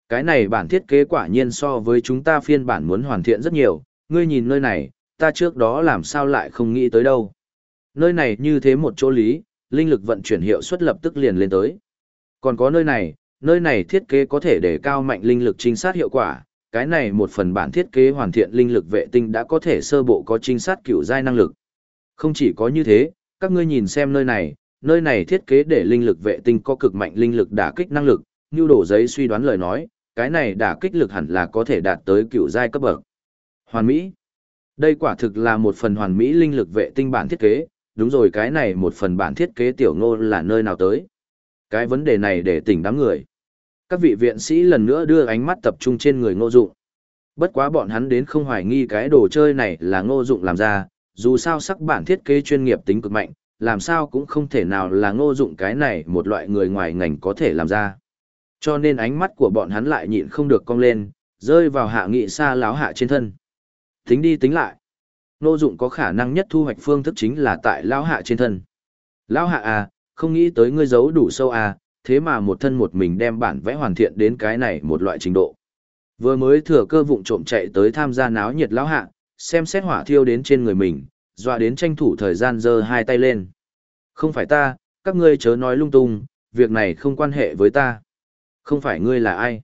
A: Cái này bản thiết kế quả nhiên so với chúng ta phiên bản muốn hoàn thiện rất nhiều, ngươi nhìn nơi này, ta trước đó làm sao lại không nghĩ tới đâu. Nơi này như thế một chỗ lý, linh lực vận chuyển hiệu suất lập tức liền lên tới. Còn có nơi này, nơi này thiết kế có thể để cao mạnh linh lực trinh sát hiệu quả, cái này một phần bản thiết kế hoàn thiện linh lực vệ tinh đã có thể sơ bộ có trinh sát cửu giai năng lực. Không chỉ có như thế, các ngươi nhìn xem nơi này, nơi này thiết kế để linh lực vệ tinh có cực mạnh linh lực đả kích năng lực, như đổ giấy suy đoán lời nói, cái này đả kích lực hẳn là có thể đạt tới cựu giai cấp bậc. Hoàn mỹ. Đây quả thực là một phần hoàn mỹ linh lực vệ tinh bản thiết kế, đúng rồi cái này một phần bản thiết kế tiểu ngô là nơi nào tới. Cái vấn đề này để tỉnh đám người. Các vị viện sĩ lần nữa đưa ánh mắt tập trung trên người ngô dụng. Bất quá bọn hắn đến không hoài nghi cái đồ chơi này là ngô dụng làm ra, dù sao sắc bản thiết kế chuyên nghiệp tính cực mạnh, làm sao cũng không thể nào là ngô dụng cái này một loại người ngoài ngành có thể làm ra. Cho nên ánh mắt của bọn hắn lại nhịn không được cong lên, rơi vào hạ nghị xa láo hạ trên thân. Tính đi tính lại. Ngô dụng có khả năng nhất thu hoạch phương thức chính là tại lão hạ trên thân. Lão hạ à, không nghĩ tới ngươi giấu đủ sâu à, thế mà một thân một mình đem bản vẽ hoàn thiện đến cái này một loại trình độ. Vừa mới thừa cơ vụng trộm chạy tới tham gia náo nhiệt lão hạ, xem xét hỏa thiêu đến trên người mình, dọa đến tranh thủ thời gian giơ hai tay lên. Không phải ta, các ngươi chớ nói lung tung, việc này không quan hệ với ta. Không phải ngươi là ai?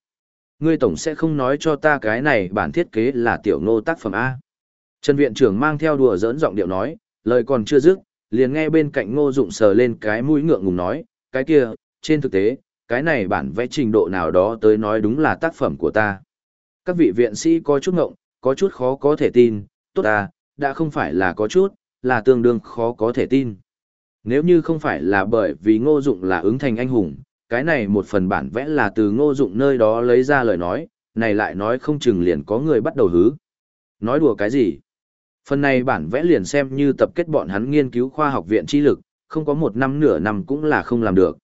A: Ngươi tổng sẽ không nói cho ta cái này bản thiết kế là tiểu ngô tác phẩm A. Trần viện trưởng mang theo đùa giỡn giọng điệu nói, lời còn chưa dứt, liền nghe bên cạnh ngô dụng sờ lên cái mũi ngượng ngùng nói, cái kia, trên thực tế, cái này bản vẽ trình độ nào đó tới nói đúng là tác phẩm của ta. Các vị viện sĩ có chút ngộng, có chút khó có thể tin, tốt à, đã không phải là có chút, là tương đương khó có thể tin. Nếu như không phải là bởi vì ngô dụng là ứng thành anh hùng, cái này một phần bản vẽ là từ ngô dụng nơi đó lấy ra lời nói, này lại nói không chừng liền có người bắt đầu hứ. Nói đùa cái gì? Phần này bản vẽ liền xem như tập kết bọn hắn nghiên cứu khoa học viện tri lực, không có một năm nửa năm cũng là không làm được.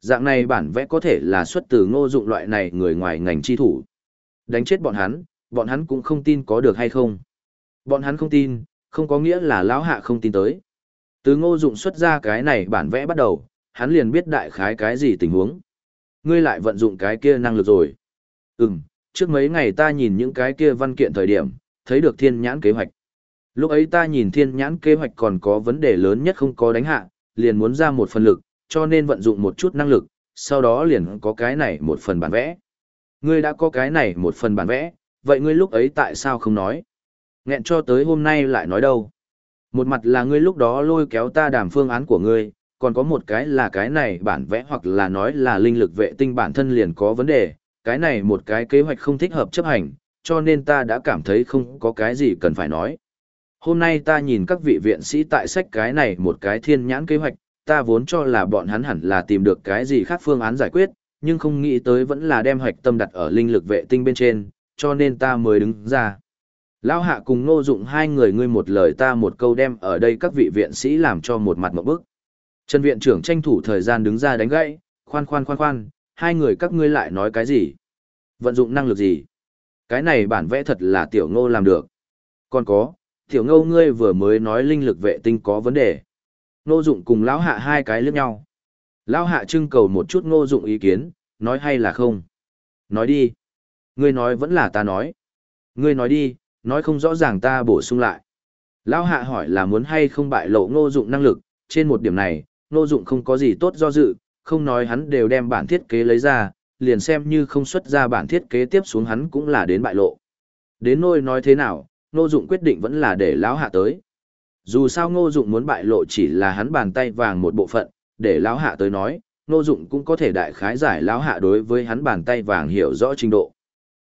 A: Dạng này bản vẽ có thể là xuất từ ngô dụng loại này người ngoài ngành chi thủ. Đánh chết bọn hắn, bọn hắn cũng không tin có được hay không. Bọn hắn không tin, không có nghĩa là lão hạ không tin tới. Từ ngô dụng xuất ra cái này bản vẽ bắt đầu, hắn liền biết đại khái cái gì tình huống. Ngươi lại vận dụng cái kia năng lực rồi. Ừm, trước mấy ngày ta nhìn những cái kia văn kiện thời điểm, thấy được thiên nhãn kế hoạch. Lúc ấy ta nhìn thiên nhãn kế hoạch còn có vấn đề lớn nhất không có đánh hạ, liền muốn ra một phần lực, cho nên vận dụng một chút năng lực, sau đó liền có cái này một phần bản vẽ. Ngươi đã có cái này một phần bản vẽ, vậy ngươi lúc ấy tại sao không nói? Nghẹn cho tới hôm nay lại nói đâu? Một mặt là ngươi lúc đó lôi kéo ta đàm phương án của ngươi, còn có một cái là cái này bản vẽ hoặc là nói là linh lực vệ tinh bản thân liền có vấn đề, cái này một cái kế hoạch không thích hợp chấp hành, cho nên ta đã cảm thấy không có cái gì cần phải nói. Hôm nay ta nhìn các vị viện sĩ tại sách cái này một cái thiên nhãn kế hoạch, ta vốn cho là bọn hắn hẳn là tìm được cái gì khác phương án giải quyết, nhưng không nghĩ tới vẫn là đem hoạch tâm đặt ở linh lực vệ tinh bên trên, cho nên ta mới đứng ra. Lao hạ cùng ngô dụng hai người ngươi một lời ta một câu đem ở đây các vị viện sĩ làm cho một mặt một bức. Trần viện trưởng tranh thủ thời gian đứng ra đánh gãy, khoan khoan khoan khoan, hai người các ngươi lại nói cái gì? Vận dụng năng lực gì? Cái này bản vẽ thật là tiểu ngô làm được. Còn có, tiểu ngô ngươi vừa mới nói linh lực vệ tinh có vấn đề. Ngô dụng cùng lão hạ hai cái liếc nhau. Lão hạ trưng cầu một chút ngô dụng ý kiến, nói hay là không? Nói đi. Ngươi nói vẫn là ta nói. Ngươi nói đi, nói không rõ ràng ta bổ sung lại. Lão hạ hỏi là muốn hay không bại lộ ngô dụng năng lực, trên một điểm này, ngô dụng không có gì tốt do dự, không nói hắn đều đem bản thiết kế lấy ra, liền xem như không xuất ra bản thiết kế tiếp xuống hắn cũng là đến bại lộ. Đến nôi nói thế nào, ngô dụng quyết định vẫn là để lão hạ tới. Dù sao ngô dụng muốn bại lộ chỉ là hắn bàn tay vàng một bộ phận, để lão hạ tới nói, ngô dụng cũng có thể đại khái giải lão hạ đối với hắn bàn tay vàng hiểu rõ trình độ.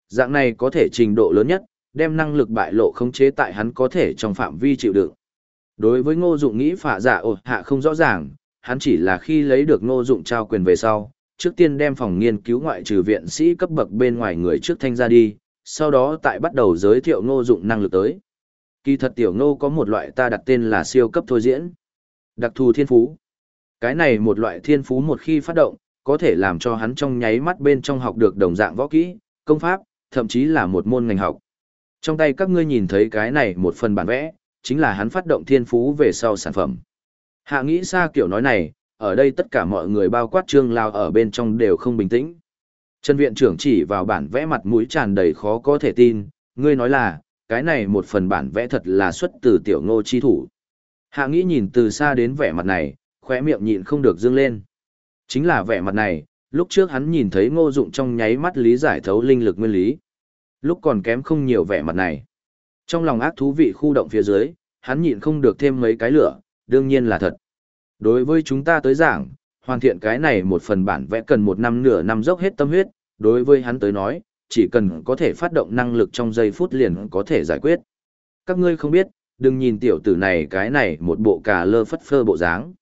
A: Dạng này có thể trình độ lớn nhất, đem năng lực bại lộ khống chế tại hắn có thể trong phạm vi chịu đựng. Đối với ngô dụng nghĩ phạ dạ giả ổ hạ không rõ ràng, hắn chỉ là khi lấy được ngô dụng trao quyền về sau, trước tiên đem phòng nghiên cứu ngoại trừ viện sĩ cấp bậc bên ngoài người trước thanh ra đi, sau đó tại bắt đầu giới thiệu ngô dụng năng lực tới. Kỳ thật tiểu ngô có một loại ta đặt tên là siêu cấp thôi diễn. Đặc thù thiên phú. Cái này một loại thiên phú một khi phát động, có thể làm cho hắn trong nháy mắt bên trong học được đồng dạng võ kỹ, công pháp, thậm chí là một môn ngành học. Trong tay các ngươi nhìn thấy cái này một phần bản vẽ, chính là hắn phát động thiên phú về sau sản phẩm. Hạ nghĩ xa kiểu nói này, ở đây tất cả mọi người bao quát trương lao ở bên trong đều không bình tĩnh. Trần viện trưởng chỉ vào bản vẽ mặt mũi tràn đầy khó có thể tin, ngươi nói là, cái này một phần bản vẽ thật là xuất từ tiểu ngô chi thủ. Hạ nghĩ nhìn từ xa đến vẻ mặt này, khóe miệng nhịn không được dương lên. Chính là vẻ mặt này, lúc trước hắn nhìn thấy ngô dụng trong nháy mắt lý giải thấu linh lực nguyên lý. Lúc còn kém không nhiều vẻ mặt này. Trong lòng ác thú vị khu động phía dưới, hắn nhịn không được thêm mấy cái lửa, đương nhiên là thật. Đối với chúng ta tới giảng, hoàn thiện cái này một phần bản vẽ cần một năm nửa năm dốc hết tâm huyết, đối với hắn tới nói, chỉ cần có thể phát động năng lực trong giây phút liền có thể giải quyết. Các ngươi không biết, đừng nhìn tiểu tử này cái này một bộ cà lơ phất phơ bộ dáng.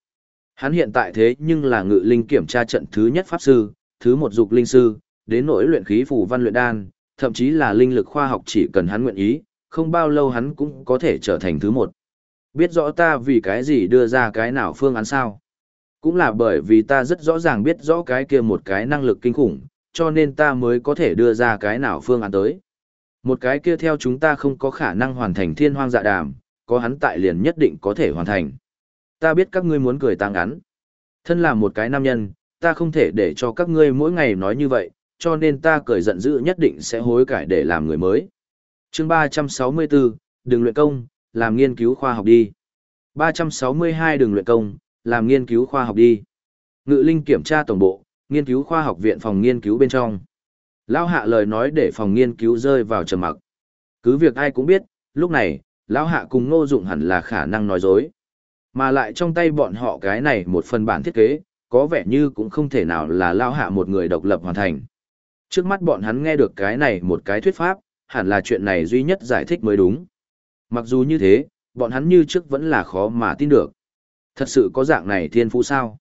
A: Hắn hiện tại thế nhưng là ngự linh kiểm tra trận thứ nhất pháp sư, thứ một dục linh sư, đến nỗi luyện khí phù văn luyện đan, thậm chí là linh lực khoa học chỉ cần hắn nguyện ý, không bao lâu hắn cũng có thể trở thành thứ một. Biết rõ ta vì cái gì đưa ra cái nào phương án sao? Cũng là bởi vì ta rất rõ ràng biết rõ cái kia một cái năng lực kinh khủng, cho nên ta mới có thể đưa ra cái nào phương án tới. Một cái kia theo chúng ta không có khả năng hoàn thành thiên hoang dạ đàm, có hắn tại liền nhất định có thể hoàn thành. Ta biết các ngươi muốn cười ta ngắn. Thân là một cái nam nhân, ta không thể để cho các ngươi mỗi ngày nói như vậy, cho nên ta cười giận dữ nhất định sẽ hối cải để làm người mới. chương 364, đừng luyện công, làm nghiên cứu khoa học đi. 362 đừng luyện công, làm nghiên cứu khoa học đi. Ngự linh kiểm tra tổng bộ, nghiên cứu khoa học viện phòng nghiên cứu bên trong. Lão hạ lời nói để phòng nghiên cứu rơi vào trầm mặc. Cứ việc ai cũng biết, lúc này, lão hạ cùng ngô dụng hẳn là khả năng nói dối. Mà lại trong tay bọn họ cái này một phần bản thiết kế, có vẻ như cũng không thể nào là lão hạ một người độc lập hoàn thành. Trước mắt bọn hắn nghe được cái này một cái thuyết pháp, hẳn là chuyện này duy nhất giải thích mới đúng. Mặc dù như thế, bọn hắn như trước vẫn là khó mà tin được. Thật sự có dạng này thiên phú sao?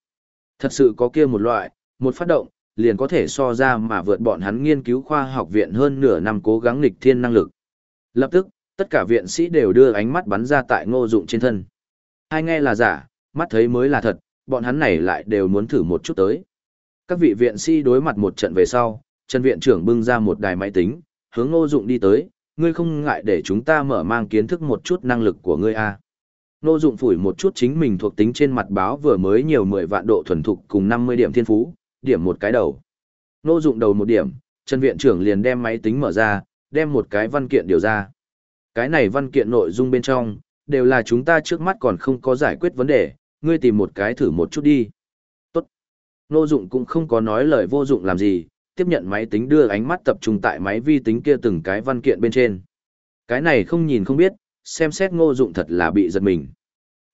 A: Thật sự có kia một loại, một phát động, liền có thể so ra mà vượt bọn hắn nghiên cứu khoa học viện hơn nửa năm cố gắng nghịch thiên năng lực. Lập tức, tất cả viện sĩ đều đưa ánh mắt bắn ra tại ngô dụng trên thân. Hai nghe là giả, mắt thấy mới là thật, bọn hắn này lại đều muốn thử một chút tới. Các vị viện sĩ đối mặt một trận về sau, Trần viện trưởng bưng ra một đài máy tính, hướng ngô dụng đi tới, ngươi không ngại để chúng ta mở mang kiến thức một chút năng lực của ngươi à. Ngô dụng phủi một chút chính mình thuộc tính trên mặt báo vừa mới nhiều 10 vạn độ thuần thục cùng 50 điểm thiên phú, điểm một cái đầu. Nô dụng đầu một điểm, Trần Viện trưởng liền đem máy tính mở ra, đem một cái văn kiện điều ra. Cái này văn kiện nội dung bên trong, đều là chúng ta trước mắt còn không có giải quyết vấn đề, ngươi tìm một cái thử một chút đi. Tốt. Nô dụng cũng không có nói lời vô dụng làm gì, tiếp nhận máy tính đưa ánh mắt tập trung tại máy vi tính kia từng cái văn kiện bên trên. Cái này không nhìn không biết, xem xét ngô dụng thật là bị giật mình.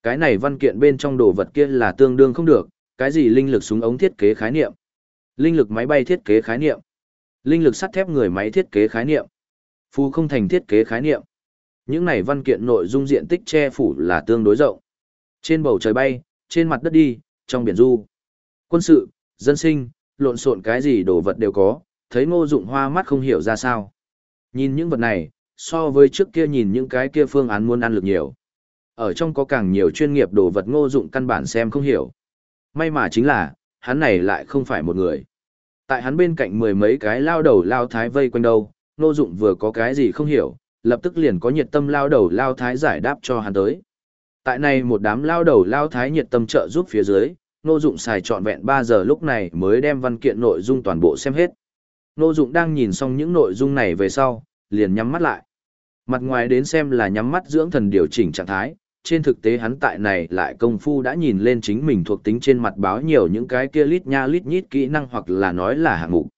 A: Cái này văn kiện bên trong đồ vật kia là tương đương không được, cái gì linh lực súng ống thiết kế khái niệm, linh lực máy bay thiết kế khái niệm, linh lực sắt thép người máy thiết kế khái niệm, phù không thành thiết kế khái niệm. Những này văn kiện nội dung diện tích che phủ là tương đối rộng. Trên bầu trời bay, trên mặt đất đi, trong biển du. Quân sự, dân sinh, lộn xộn cái gì đồ vật đều có, thấy ngô dụng hoa mắt không hiểu ra sao. Nhìn những vật này, so với trước kia nhìn những cái kia phương án muốn ăn lực nhiều. Ở trong có càng nhiều chuyên nghiệp đồ vật ngô dụng căn bản xem không hiểu. May mà chính là, hắn này lại không phải một người. Tại hắn bên cạnh mười mấy cái lao đầu lao thái vây quanh đâu, Ngô Dụng vừa có cái gì không hiểu, lập tức liền có nhiệt tâm lao đầu lao thái giải đáp cho hắn tới. Tại này một đám lao đầu lao thái nhiệt tâm trợ giúp phía dưới, Ngô Dụng xài trọn vẹn 3 giờ lúc này mới đem văn kiện nội dung toàn bộ xem hết. Ngô Dụng đang nhìn xong những nội dung này về sau, liền nhắm mắt lại. Mặt ngoài đến xem là nhắm mắt dưỡng thần điều chỉnh trạng thái, trên thực tế hắn tại này lại công phu đã nhìn lên chính mình thuộc tính trên mặt báo nhiều những cái kia lít nha lít nhít kỹ năng hoặc là nói là hạng mục.